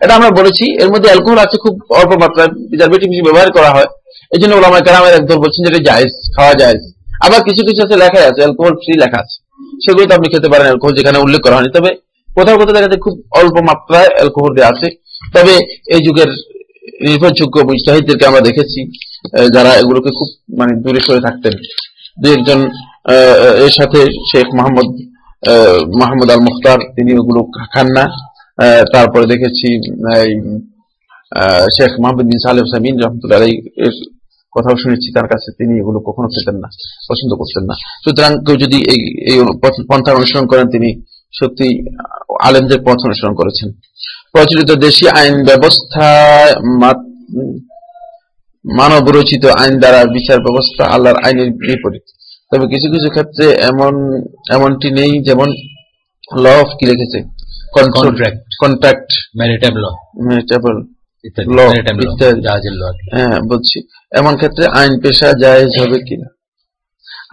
এটা আমরা বলেছি, এর মধ্যে অ্যালকোহল আছে খুব অল্প মাত্রায় প্রিজারভেটিভ হিসেবে ব্যবহার করা হয়। এই জন্য ওলামায় কারামের একদল বলছেন যে এটা জায়েজ, খাওয়া জায়েজ। আবার কিছু কিছু আছে লেখা আছে, অ্যালকোহল ফ্রি লেখা আছে। সেগুলো তো আপনি খেতে পারেন অ্যালকোহল যেখানে উল্লেখ করা হয়নি। তবে কোথাও কোথাও দেখা খুব অল্প মাত্রায় অ্যালকোহল দেওয়া আছে। তবে এই যুগের নির্ভরযোগ্য মুজতাহিদদেরকে আমরা দেখেছি যারা এগুলোকে খুব মানে দূরে সরে থাকতেন। দু একজন এর সাথে শেখ মোহাম্মদ আহ, মোহাম্মদ আল মুখতার তিনি ওগুলো খান না। তারপরে দেখেছি শেখ মোহাম্মদ বিন সালেহ সামিন রহমতুল্লাহ কথাও শুনেছি তার কাছে তিনি এগুলো কখনো খেতেন না পছন্দ করতেন না। সুতরাং কেউ যদি এই এই পন্থা অনুসরণ করেন তিনি সত্যি আলেমদের পথ অনুসরণ করেছেন। প্রচলিত দেশি আইন ব্যবস্থায় মানব রচিত আইন দ্বারা বিচার ব্যবস্থা আল্লাহর আইনের বিপরীত। তবে কিছু কিছু ক্ষেত্রে এমন এমনটি নেই যেমন ল অফ কি লিখেছে? Contract. Contract maritime law law হ্যাঁ বলছি এমন ক্ষেত্রে আইন পেশা জায়েজ হবে কিনা?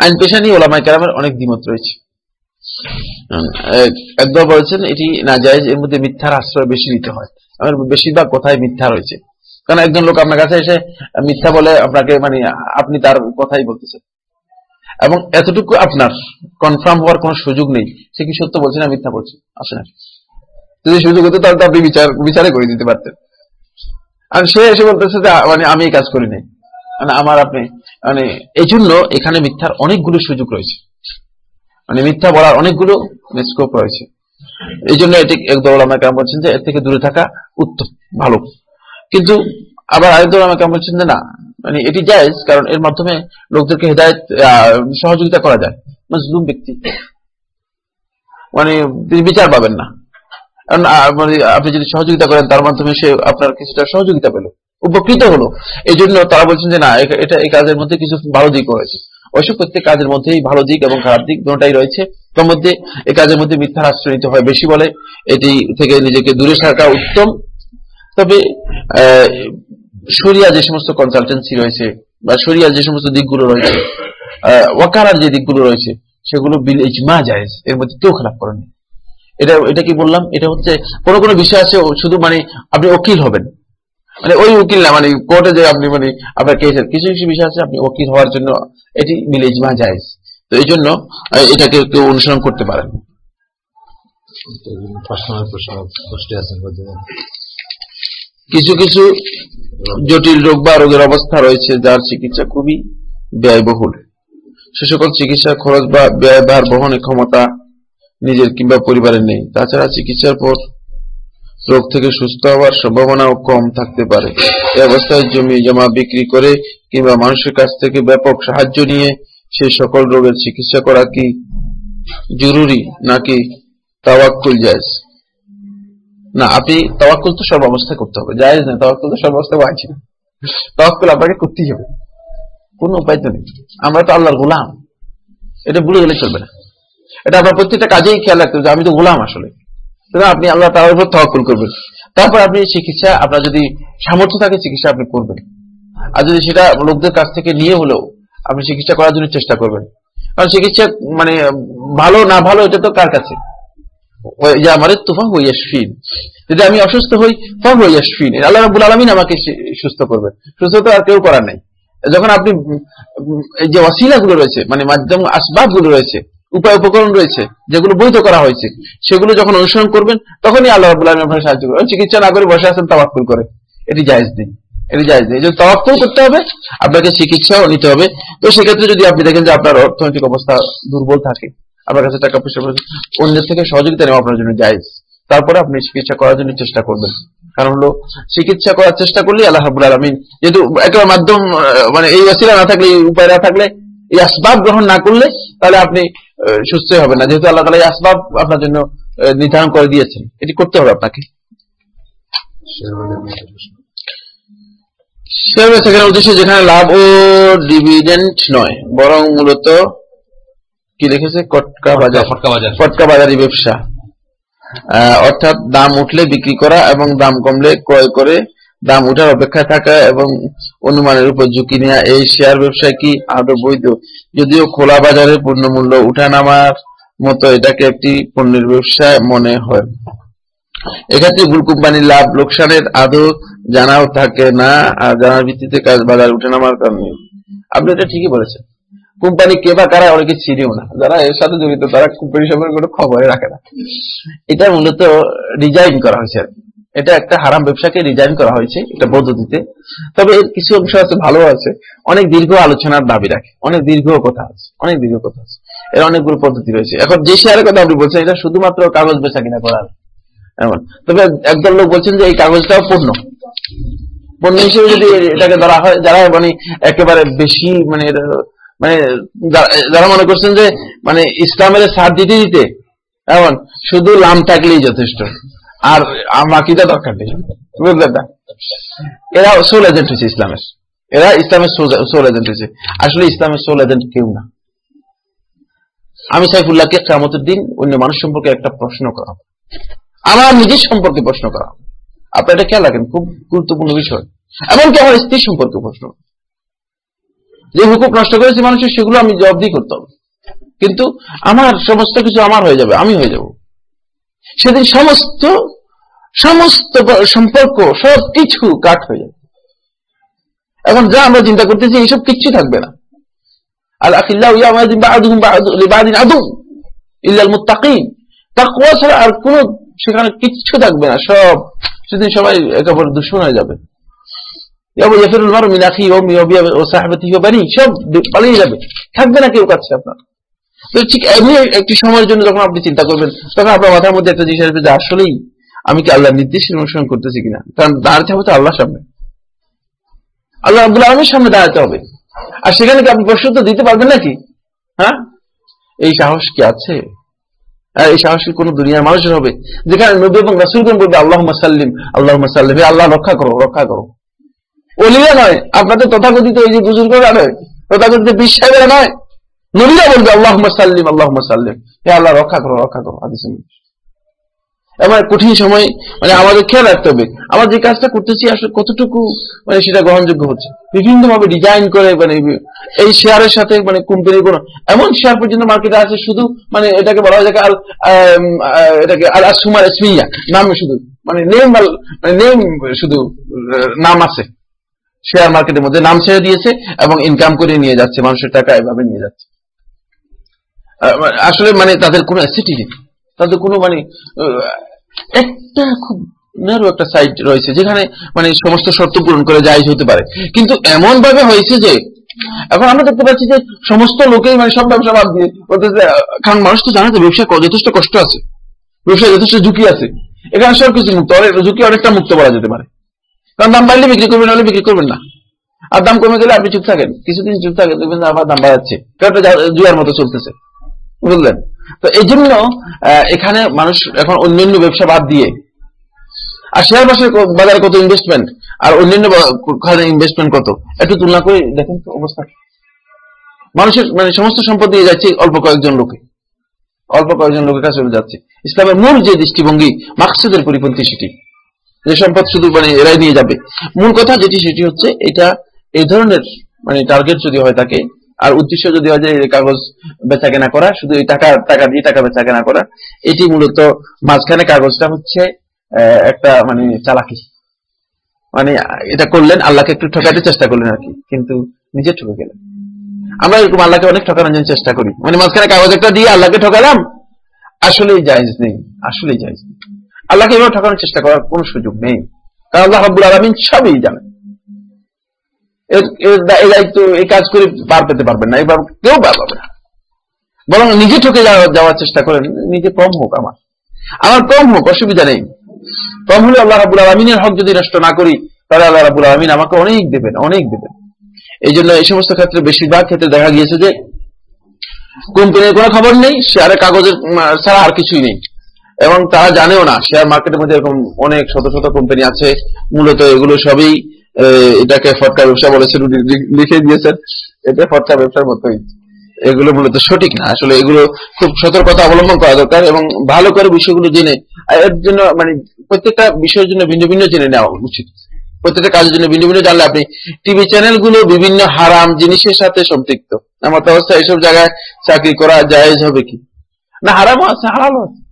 আইন পেশা নিয়ে ওলামাই কেরামের অনেক দ্বিমত রয়েছে। একদল বলেছেন এটি না জায়েজ এর মধ্যে মিথ্যার আশ্রয় বেশি নিতে হয়। আমার বেশিরভাগ কথাই মিথ্যা রয়েছে। কারণ একজন লোক আপনার কাছে এসে মিথ্যা বলে আপনাকে মানে আপনি তার কথাই বলতেছেন। এবং এতটুকু আপনার কনফার্ম হওয়ার কোনো সুযোগ নেই। সে কি সত্য বলছে না মিথ্যা বলছে? আসে না। যদি সুযোগ হতো তাহলে তো আপনি বিচার বিচারে করে দিতে পারতেন। আর সে এসে বলতেছে যে মানে আমি এই কাজ করি নাই মানে আমার আপনি মানে এই জন্য এখানে মিথ্যার অনেকগুলো সুযোগ রয়েছে। মানে মিথ্যা বলার অনেকগুলো স্কোপ রয়েছে। এই জন্য এটি একদল কেমন বলছেন যে, এর থেকে দূরে থাকা উত্তম, ভালো। কিন্তু আবার আরেকদল ওলামা কেমন বলছেন যে, না মানে এটি জায়েজ, কারণ এর মাধ্যমে লোকদেরকে হেদায়ত সহযোগিতা করা যায়। মজলুম ব্যক্তি। মানে তিনি বিচার পাবেন না। কারণ মানে আপনি যদি সহযোগিতা করেন তার মাধ্যমে সে আপনার কিছুটা সহযোগিতা পেল উপকৃত হলো। এই জন্য তারা বলছেন যে না এটা এই কাজের মধ্যে কিছু ভালো দিক রয়েছে। অবশ্য প্রত্যেক কাজের মধ্যেই ভালো দিক এবং খারাপ দিক দুটাই রয়েছে। তার মধ্যে এই কাজের মধ্যে মিথ্যার আশ্রয় নিতে হয় বেশি বলে এটি থেকে নিজেকে দূরে থাকা উত্তম। তবে শরিয়া যে সমস্ত কনসালটেন্সি রয়েছে বা শরিয়া যে সমস্ত দিকগুলো রয়েছে আহ, ওয়াকারার যে দিকগুলো রয়েছে সেগুলো বিল ইজমা জায়েজ এর মধ্যে কেউ খারাপ করেনি। এটা এটা কি বললাম? এটা হচ্ছে কোন কোন বিষয় আছে শুধু মানে আপনি উকিল হবেন। মানে ওই উকিল না মানে কোর্টে যে আপনি মানে আপনার কেসের কিছু কিছু বিষয় আছে আপনি উকিল হওয়ার জন্য এটি বিল ইজমা জায়েজ তো এই জন্য এটাকে কেউ অনুসরণ করতে পারেন কিছু কিছু জটিল রোগ বা রোগের অবস্থা রয়েছে যার চিকিৎসা খুবই ব্যয়বহুল। সে সকল চিকিৎসা খরচ বা ব্যয়ভার বহনের ক্ষমতা নিজের কিংবা পরিবারের নেই। তাছাড়া চিকিৎসার পর রোগ থেকে সুস্থ হওয়ার সম্ভাবনাও কম থাকতে পারে। এই অবস্থায় জমি জমা বিক্রি করে কিংবা মানুষের কাছ থেকে ব্যাপক সাহায্য নিয়ে সেই সকল রোগের চিকিৎসা করা কি জরুরি নাকি তাওয়াক্কুল জায়জ? না, আপনি তাওয়াক্কুল তো সব অবস্থায় করতে হবে। জায়েজ না, তাওয়াক্কুল তো সব অবস্থায় আছে তাওয়াক্কুল আপনাকে করতেই হবে। কোনো উপায় তো নেই। আমরা তো আল্লাহর গোলাম। এটা ভুলে গেলে চলবে না। এটা আপনার প্রত্যেকটা কাজেই খেয়াল রাখতে হবে যে আমি তো গোলাম আসলে। আপনি আল্লাহ তাআলার উপর তাওয়াক্কুল করবেন। তারপর আপনি চিকিৎসা, আপনার যদি সামর্থ্য থাকে চিকিৎসা আপনি করবেন। আর যদি সেটা লোকদের কাছ থেকে নিয়ে হলেও আপনি চিকিৎসা করার জন্য চেষ্টা করবেন। কারণ চিকিৎসা মানে ভালো না ভালো এটা তো কার কাছে? ইয়া মারিদ তুফা ইয়াশফিন যদি আমি অসুস্থ হই ফাহুয়া ইয়াশফিন আল্লাহ রাব্বুল আলামিন আমাকে সুস্থ করবে সুস্থ তো আর কেউ করার নাই। যখন আপনি যে ওয়াসিলাগুলো রয়েছে মানে মাধ্যম আসবাবগুলো রয়েছে উপায় উপকরণ রয়েছে, যেগুলো বৈধ করা হয়েছে, সেগুলো যখন অনুসরণ করবেন, তখনই আল্লাহ সাহায্য করবে চিকিৎসা না করে বসে আছেন তাওয়াক্কুল করে। এটি জায়েজ নেই। এটি জায়েজ নেই। এই জন্য করতে হবে, আপনাকে চিকিৎসাও নিতে হবে। তো সেক্ষেত্রে যদি আপনি দেখেন যে আপনার অর্থনৈতিক অবস্থা দুর্বল থাকে, আপনার কাছে টাকা পয়সা অন্যের থেকে সহযোগিতা নেওয়া আপনার জন্য জায়েজ। তারপরে আপনি চিকিৎসা করার জন্য চেষ্টা করবেন। কারণ হলো, চিকিৎসা করার চেষ্টা করলে আল্লাহ রাব্বুল আলামিন, যেহেতু একটা মাধ্যম মানে এই ওসিলা না থাকলে, এই উপায় না থাকলে, এই আসবাব গ্রহণ না করলে, তাহলে আপনি সুস্থই হবেন না। যেহেতু আল্লাহ এই আসবাব আপনার জন্য নির্ধারণ করে দিয়েছেন। এটি করতে হবে আপনাকে। সেখানে উদ্দেশ্য যেখানে লাভ ও ডিভিডেন্ট নয় বরং মূলত কি লিখেছে কটকা বাজার। ফটকা বাজার। ব্যবসা। অর্থাৎ দাম উঠলে বিক্রি করা এবং দাম কমলে ক্রয় করে দাম উঠার অপেক্ষায় থাকা এবং অনুমানের উপর ঝুঁকি নেওয়া এই শেয়ার ব্যবসায় কি আদৌ বৈধ? যদিও খোলা বাজারে পণ্যমূল্য উঠানামার মতো এটাকে একটি পণ্যের ব্যবসায় মনে হয়। এক্ষেত্রে ভুল কোম্পানির লাভ লোকসানের আদৌ জানাও থাকে না, আর জানার ভিত্তিতে কাজ বাজার উঠে নামার কারণে। আপনি এটা ঠিকই বলেছেন। কোম্পানি কে বা কারা অনেকে চিনিও না। যারা এর সাথে জড়িত, তারা কোম্পানি সম্পর্কে কোনো খবরই রাখে না। এটা মূলত ডিজাইন করা হয়েছে। আর কি। এটা একটা হারাম ব্যবসাকে ডিজাইন করা হয়েছে, এটা পদ্ধতিতে। তবে এর কিছু অংশ আছে ভালো আছে। অনেক দীর্ঘ আলোচনার দাবি রাখে। অনেক দীর্ঘ কথা আছে। অনেক দীর্ঘ কথা আছে। এর অনেকগুলো পদ্ধতি রয়েছে। এখন যে শেয়ারের কথা আপনি বলছেন, এটা শুধুমাত্র কাগজ বেচা কিনা করার এমন। তবে একদল লোক বলছেন যে এই কাগজটাও পণ্য। পণ্য হিসেবে যদি এটাকে ধরা হয়, যারা মানে একেবারে বেশি মানে মানে যারা মনে করছেন যে মানে ইসলামের সাথ দিতে দিতে, এমন, শুধু লাম থাকলেই যথেষ্ট। আর মাকিটা দরকার নেই। বুঝলেন না? এরা সোল এজেন্ট হয়েছে ইসলামের। এরা ইসলামের সোল এজেন্ট হয়েছে আসলে ইসলামের সোল এজেন্ট কেউ না। আমি সাইফুল্লাহকে কেমতের দিন অন্য মানুষ সম্পর্কে একটা প্রশ্ন করা আমার নিজের সম্পর্কে প্রশ্ন করা হবে। আপনি এটা খেয়াল রাখেন, খুব গুরুত্বপূর্ণ বিষয়। এমনকি আমার স্ত্রী সম্পর্কে প্রশ্ন যে হুকুক নষ্ট করেছে মানুষের, সেগুলো আমি জবাবদি করতে হবে। কিন্তু আমার সমস্ত কিছু আমার হয়ে যাবে, আমি হয়ে যাব। সেদিন সমস্ত সমস্ত সম্পর্ক সব কিছু কাট হয়ে যাবে। এখন যা আমরা চিন্তা করতেছি, এইসব কিচ্ছু থাকবে না। আল আখিল্লাহ ইয়ামাদিন বা'দুহুম বা'দু লিবাদিন আদু ইল্লাল মুত্তাকিন। তাকওয়া ছাড়া আর কোনো সেখানে কিচ্ছু থাকবে না, সব সেদিন সবাই একেবারে দুশ্মন হয়ে যাবে। সব থাকবে না কেউ কাছে আপনার। তো ঠিক এমনি একটি সময়ের জন্য যখন আপনি চিন্তা করবেন, তখন আপনার মাথার মধ্যে একটা জিনিস আসবে যে আসলেই আমি কি আল্লাহর নির্দেশ অনুসরণ করতেছি কিনা? কারণ দাঁড়াতে হবে তো আল্লাহর সামনে। আল্লাহ আব্দুল আলমের সামনে দাঁড়াতে হবে। আর সেখানে কি আপনি প্রশ্ন দিতে পারবেন নাকি? হ্যাঁ? এই সাহস কি আছে? আর এই সাহস কোন দুনিয়ার মানুষের হবে। যেখানে নবী এবং রাসুলগণ বলবে আল্লাহ সাল্লিম আল্লাহ সাল্লিম আল্লাহ, রক্ষা করো রক্ষা করো। অলিয়া নয়, আপনাদের তথাকথিত এই যে বুজুর্গরা নয়, তথাকথিত বিশ্বাসেরা নয়। নবীরা বলবে আল্লাহ সাল্লিম আল্লাহ সাল্লিম, হে আল্লাহ, রক্ষা করো রক্ষা করো আদিস এমন কঠিন সময় মানে আমাদের খেয়াল রাখতে হবে। আমরা যে কাজটা করতেছি, আসলে কতটুকু মানে সেটা গ্রহণযোগ্য হচ্ছে। বিভিন্ন ভাবে ডিজাইন করে মানে এই শেয়ারের সাথে মানে কোম্পানির কোন এমন শেয়ার পর্যন্ত মার্কেটে আছে শুধু মানে এটাকে বলা হয় আল এটাকে আল আসুমার ইসমিয়া নাম শুধু মানে নেম মানে নেম শুধু নাম আছে। শেয়ার মার্কেটের মধ্যে নাম ছেড়ে দিয়েছে এবং ইনকাম করে নিয়ে যাচ্ছে, মানুষের টাকা এভাবে নিয়ে যাচ্ছে। আসলে মানে তাদের কোনো অ্যাসিটি নেই। তাদের কোনো মানে একটা খুব ন্যারো একটা সাইট রয়েছে যেখানে মানে সমস্ত শর্ত পূরণ করে জায়জ হতে পারে। কিন্তু এমন ভাবে হয়েছে যে, এখন আমরা দেখতে পাচ্ছি যে সমস্ত লোকেই মানে সব ব্যবসা বাদ দিয়ে কারণ মানুষ তো জানে যে ব্যবসা যথেষ্ট কষ্ট আছে, ব্যবসায় যথেষ্ট ঝুঁকি আছে। এখানে সব কিছু মুক্ত ঝুঁকি অনেকটা মুক্ত বলা যেতে পারে। কারণ দাম বাড়লে বিক্রি করবেন হলে বিক্রি করবেন না। আর দাম কমে গেলে আপনি চুপ থাকেন। কিছুদিন চুপ থাকেন, দেখবেন আবার দাম বাড়াচ্ছে। কারণ জুয়ার মতো চলতেছে। বুঝলেন? তো এই জন্য এখানে মানুষ এখন অন্যান্য ব্যবসা বাদ দিয়ে, আর শেয়ার বাজারে ক- বাজারে কত ইনভেস্টমেন্ট আর অন্যান্য ইনভেস্টমেন্ট কত, একটু তুলনা করে দেখেন তো অবস্থা। মানুষের মানে সমস্ত সম্পদ দিয়ে যাচ্ছে অল্প কয়েকজন লোকে, অল্প কয়েকজন লোকের কাছে যাচ্ছে। ইসলামের মূল যে দৃষ্টিভঙ্গি, মাকসুদের পরিপন্থী সেটি, যে সম্পদ শুধু মানে এরাই নিয়ে যাবে। মূল কথা যেটি সেটি হচ্ছে, এটা এই ধরনের মানে টার্গেট যদি হয় থাকে আর উদ্দেশ্য যদি হয় যে কাগজ বেচা কেনা করা, শুধু এই টাকা টাকা দিয়ে টাকা বেচা কেনা করা, এটি মূলত মাঝখানে কাগজটা হচ্ছে একটা মানে চালাকি। মানে এটা করলেন, আল্লাহকে একটু ঠকাতে চেষ্টা করলেন আর কি, কিন্তু নিজে ঠকে গেলেন। আমরা এরকম আল্লাহকে অনেক ঠকানোর জন্য চেষ্টা করি। মানে মাঝখানে কাগজ একটা দিয়ে আল্লাহকে ঠকালাম, আসলেই জায়েজ নেই, আসলেই জায়েজ নেই। আল্লাহকে এভাবে ঠকানোর চেষ্টা করার কোনো সুযোগ নেই। কারণ আল্লাহ রাব্বুল আলামিন সবই জানেন। দায়িত্ব, এই কাজ করে পার পেতে পারবেন না, এবার কেউ পার পাবে না। বরং নিজে ঠকে যাওয়ার চেষ্টা করেন, নিজে কম হোক আমার। আমার কম হোক, অসুবিধা নেই। কম হলে আল্লাহ রাবুল আলমিনের হক যদি নষ্ট না করি, তাহলে আল্লাহ রাবুল আলমিন আমাকে অনেক দেবেন অনেক দেবেন। এই জন্য এই সমস্ত ক্ষেত্রে বেশিরভাগ ক্ষেত্রে দেখা গিয়েছে যে, কোম্পানির কোনো খবর নেই শেয়ারের কাগজের ছাড়া আর কিছুই নেই। এবং তারা জানেও না শেয়ার মার্কেটের মধ্যে এরকম অনেক শত শত কোম্পানি আছে, মূলত এগুলো সবই এটাকে ফটকা ব্যবসা বলেছেন উনি লিখে দিয়েছেন। এটা ফটকা ব্যবসার মতোই। এগুলো মূলত সঠিক না। আসলে এগুলো খুব সতর্কতা অবলম্বন করা দরকার এবং ভালো করে বিষয়গুলো জেনে এর জন্য মানে প্রত্যেকটা বিষয়ের জন্য ভিন্ন ভিন্ন জেনে নেওয়া উচিত। প্রত্যেকটা কাজের জন্য ভিন্ন ভিন্ন জানলে আপনি টিভি চ্যানেলগুলো বিভিন্ন হারাম জিনিসের সাথে সম্পৃক্ত। আমার তো অবস্থা এইসব জায়গায় চাকরি করা জায়েজ হবে কি? না হারাম আছে, হালালও আছে।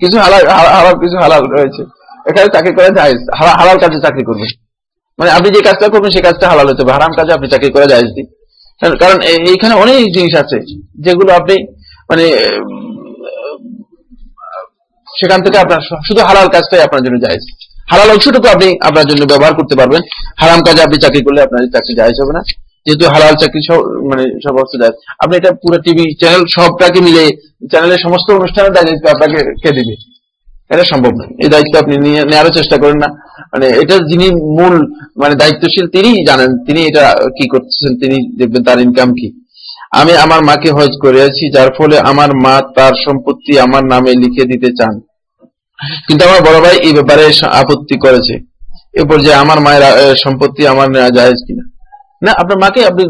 কিছু হালাল হালা- হারাম কিছু হালাল রয়েছে। এখানে চাকরি করা হালা- হালাল কাজে চাকরি করবেন। মানে আপনি যে কাজটা করবেন, সেই কাজটা হালাল হতে হবে। হারাম কাজে আপনি চাকরি করা জায়েজ দিন কারণ- এইখানে অনেক জিনিস আছে, যেগুলো আপনি মানে সেখান থেকে আপনার শুধু হালাল কাজটাই আপনার জন্য জায়েজ। হালাল অংশটুকু আপনি আপনার জন্য ব্যবহার করতে পারবেন। হারাম কাজে আপনি চাকরি করলে আপনার চাকরি জায়েজ হবে না। যেহেতু হালাল চাকরি মানে সব অর্থ জায়েজ। আপনি এটা পুরো টিভি চ্যানেল সবটাকে মিলে চ্যানেলের সমস্ত অনুষ্ঠানের দায়িত্ব আপনাকে কে দিবে? এটা সম্ভব নয়। এই দায়িত্ব আপনি নিয়ে নেওয়ারও চেষ্টা করেন না। মানে এটা যিনি মূল মানে দায়িত্বশীল তিনি জানেন, তিনি এটা কি করতেছেন, তিনি দেখবেন তার ইনকাম কি। আমি আমার মাকে হজ করেছি যার ফলে আমার মা তার সম্পত্তি আমার নামে লিখে দিতে চান। কিন্তু আমার বড় ভাই এই ব্যাপারে আপত্তি করেছে। এ পর্যায়ে আমার মায়ের সম্পত্তি আমার নেওয়া জায়েজ কিনা? না, আপনার মাকে আপনি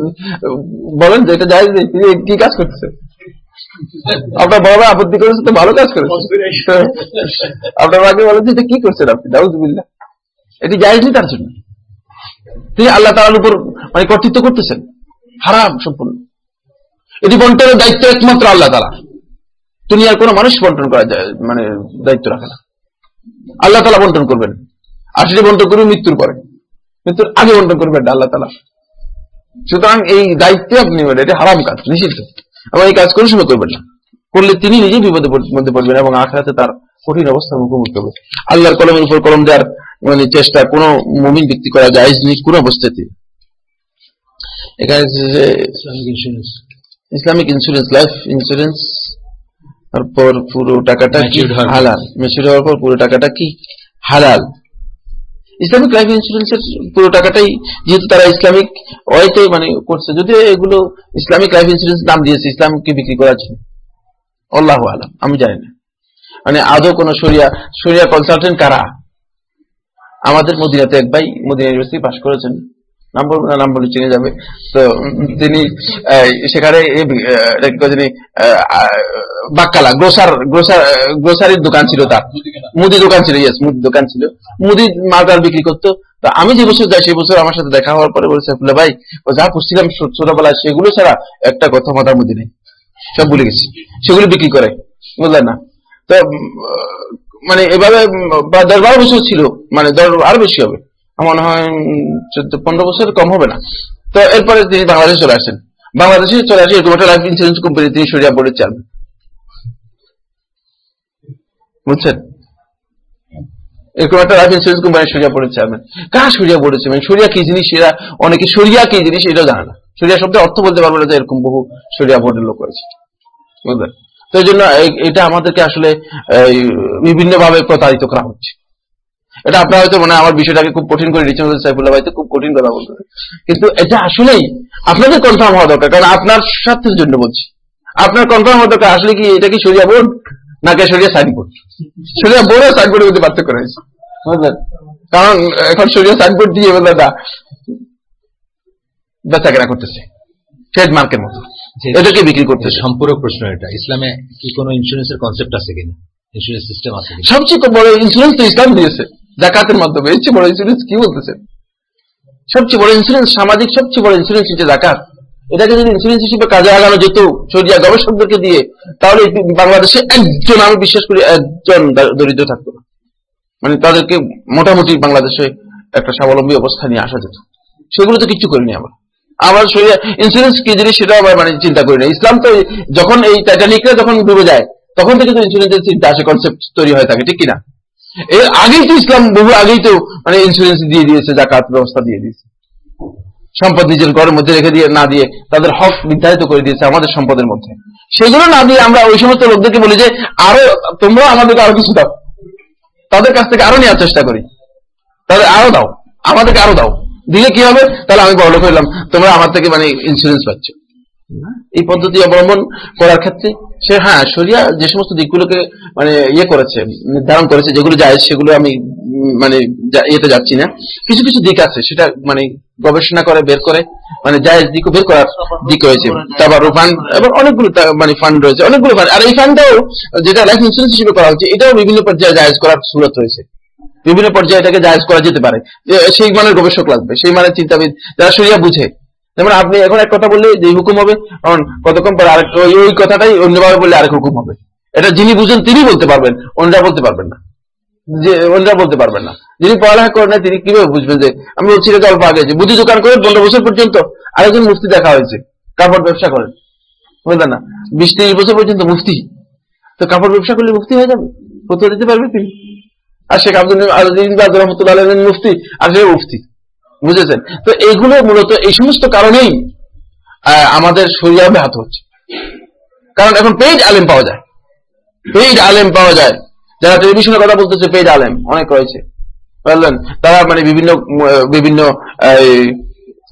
বলেন যে এটা জায়েজ নেই, তিনি কি কাজ করতেছে আপনার ভাই আপত্তি করেছে তো ভালো কাজ করেছে। আপনার কি করছেন আপনি? দাউজবিল্লা এটি জায়েজ তার জন্য। তিনি আল্লাহ তাআলার উপর মানে কর্তৃত্ব করতেছেন। হারাম সম্পূর্ণ। এটি বন্টনের দায়িত্ব একমাত্র আল্লাহ তালা দুনিয়ার কোনো মানুষ বন্টন করা যায় মানে দায়িত্ব রাখে না। আল্লাহ তালা বন্টন করবেন। আর সেটি বন্টন করবে মৃত্যুর পরে। মৃত্যুর আগে বন্টন করবেন আল্লাহ তালা সুতরাং এই দায়িত্বে আপনি এটা হারাম কাজ, নিষিদ্ধ। এবং এই কাজ কোনো সময় করবেন না। করলে তিনি নিজেই বিপদের পড়- মধ্যে পড়বেন এবং আখড়াতে তার কঠিন অবস্থার মুখোমুখি হবে। আল্লাহর কলমের উপর কলম দেওয়ার মানে চেষ্টা কোনো মুমিন ব্যক্তি করা যায় নেই কোনো অবস্থাতে এখানে ইসলামিক ইন্স্যুরেন্স লাইফ ইন্স্যুরেন্স তারপর পুরো টাকাটা কি। হালাল। মেচুর হওয়ার পর পুরো টাকাটা কি? হালাল। ইসলামিক লাইফ ইন্স্যুরেন্সের পুরো টাকাটাই যেহেতু তারা ইসলামিক ওয়েতে মানে করছে, যদিও এগুলো ইসলামিক লাইফ ইন্স্যুরেন্স নাম দিয়েছে, ইসলামকে বিক্রি করার জন্য। আল্লাহ আলম, আমি জানি না। মানে আদৌ কোন সরিয়া সরিয়া কনসালটেন্ট কারা? আমাদের মদিনাতে এক ভাই মদিনা ইউনিভার্সিটি পাশ করেছেন। নাম বলব না নাম বলে চিনে যাবে। তো তিনি সেখানে আহ, বাক্কালা গ্রোসার গ্রোসার গ্রোসারির দোকান ছিল তার। মুদি দোকান ছিল ইয়েস মুদি দোকান ছিল। মুদি মালটার বিক্রি করতো। তো আমি যে বছর যাই সেই বছর আমার সাথে দেখা হওয়ার পরে বলেছে ফুলে ভাই ও যা করছিলাম ছো- ছোটবেলায় সেগুলো ছাড়া একটা কথা মাথার মধ্যে নেই। সব ভুলে গেছি। সেগুলো বিক্রি করে বুঝলেন না? তো মানে এভাবে দশ বারো বছর ছিল মানে দশ আরও বেশি হবে। মনে হয় চোদ্দ, পনেরো বছর কম হবে না। তো এরপরে তিনি বাংলাদেশে চলে আসেন। বাংলাদেশে চলে আসে এরকম একটা লাইফ ইন্স্যুরেন্স কোম্পানি তিনি সরিয়া বোর্ডের চেয়ারম্যান বুঝছেন? কি জিনিস? এরা অনেকে সরিয়া কি জিনিস এটাও জানে না। সরিয়া অর্থ বলতে পারবে না এরকম বহু লোক রয়েছে। তো এই জন্য এটা আমাদেরকে আসলে প্রতারিত করা হচ্ছে। এটা আপনারা হয়তো মানে আমার বিষয়টাকে খুব কঠিন করে দিচ্ছেন সাইফুল্লাহ ভাই তো খুব কঠিন কথা বলতে কিন্তু এটা আসলেই আপনাদের কনফার্ম হওয়া দরকার কারণ আপনার স্বার্থের জন্য বলছি। আপনার কনফার্ম হওয়া দরকার আসলে কি এটা কি সরিয়া বোর্ড নাকি সরিয়া সাইনবোর্ড সরিয়া বোর্ড আর সাইনবোর্ডের মধ্যে পার্থক্য রয়েছে। বুঝলেন? কারণ এখন সরিয়া সাইনবোর্ড দিয়ে বললেন না বেচা কেনা করতেছে। ট্রেডমার্কের মতো। এটাকে বিক্রি করতে সম্পূর্ণ প্রশ্ন এটা। ইসলামে কি কোনো ইন্স্যুরেন্সের কনসেপ্ট আছে কিনা? ইন্স্যুরেন্স সিস্টেম আছে সবচেয়ে বড় ইন্স্যুরেন্স তো ইসলাম দিয়েছে। জাকাতের মাধ্যমে। এর বড় ইন্স্যুরেন্স কি বলতেছে সবচেয়ে বড় ইন্স্যুরেন্স সামাজিক সবচেয়ে বড় ইন্স্যুরেন্স হচ্ছে জাকাত। এটাকে যদি ইন্স্যুরেন্স হিসেবে কাজে লাগানো যেত, সরিয়া গবেষকদেরকে দিয়ে, তাহলে বাংলাদেশে একজন, আমি বিশ্বাস করি একজন দরিদ্র থাকতো না। মানে তাদেরকে মোটামুটি বাংলাদেশে একটা স্বাবলম্বী অবস্থা নিয়ে আসা যেত। সেগুলো তো কিচ্ছু করিনি আমরা। আমার শরীরে ইন্স্যুরেন্স কি জিনিস সেটাও আবার মানে চিন্তা করি না। ইসলাম তো যখন এই টাইটানিকরা যখন ডুবে যায়, তখন থেকে তো ইন্স্যুরেন্সের চিন্তা আসে কনসেপ্ট তৈরি হয়ে থাকে, ঠিক কিনা? এর আগেই তো ইসলাম, বহু আগেই তো মানে ইন্স্যুরেন্স দিয়ে দিয়েছে জাকাত ব্যবস্থা দিয়ে দিয়েছে। সম্পদ নিজের ঘরের মধ্যে রেখে দিয়ে, না দিয়ে তাদের হক নির্ধারিত করে দিয়েছে আমাদের সম্পদের মধ্যে। সেগুলো না দিয়ে আমরা ওই সমস্ত লোকদেরকে বলি যে, আরও তোমরা আমাদেরকে আরও কিছু দাও। তাদের কাছ থেকে আরও নেওয়ার চেষ্টা করি। তাহলে আরও দাও। আমাদেরকে আরও দাও। দিলে কি হবে? তাহলে আমি বড় হইলাম। তোমরা আমার থেকে মানে ইন্স্যুরেন্স পাচ্ছ। এই পদ্ধতি অবলম্বন করার ক্ষেত্রে সে হ্যাঁ শরিয়া যে সমস্ত দিকগুলোকে মানে ইয়ে করেছে, নির্ধারণ করেছে, যেগুলো যায়, সেগুলো আমি মানে ইয়েতে যাচ্ছি না। কিছু কিছু দিক আছে, সেটা মানে গবেষণা করে, বের করে মানে জায়েজ দিকও বের করার দিক রয়েছে। তারপর ফান্ড এবং অনেকগুলো মানে ফান্ড রয়েছে, অনেকগুলো ফান্ড আর এই ফান্ডটাও যেটা লাইফ ইন্স্যুরেন্স হিসেবে করা হচ্ছে, এটাও বিভিন্ন পর্যায়ে জায়েজ করার সুরত রয়েছে। বিভিন্ন পর্যায়ে এটাকে জায়েজ করা যেতে পারে। সেই মানের গবেষক লাগবে, সেই মানের চিন্তাবিদ, যারা শরিয়া বুঝে যেমন আপনি এখন এক কথা বললে যে হুকুম হবে, কারণ কতক্ষণ পরে আরেক ওই কথাটাই অন্যভাবে বললে আরেক হুকুম হবে। এটা যিনি বুঝেন তিনি বলতে পারবেন, অন্যরা বলতে পারবেন না। যে অন্যরা বলতে পারবেন না। যিনি পড়ালেখা করেন তিনি কীভাবে বুঝবেন যে আমি বলছি এটা অল্প আগে বুদ্ধি দোকান করে পনেরো বছর পর্যন্ত আরেকজন মুফতি দেখা হয়েছে, কাপড় ব্যবসা করেন। বুঝলেন না? বিশ তিরিশ বছর পর্যন্ত মুফতি। তো কাপড় ব্যবসা করলে মুফতি হয়ে যাবে? ফতুয়া দিতে পারবে তিনি। আর শেখ আব্দুল আলমের মুফতি, আর সে মুফতি। বুঝেছেন? তো এইগুলো মূলত এই সমস্ত কারণেই আমাদের শরীর ব্যাহত হচ্ছে। কারণ এখন পেজ আলেম পাওয়া যায়। পেজ আলেম পাওয়া যায়। যারা টেলিভিশনে কথা বলতেছে পেজ আলেম, অনেক রয়েছে। বুঝলেন তারা মানে বিভিন্ন বিভিন্ন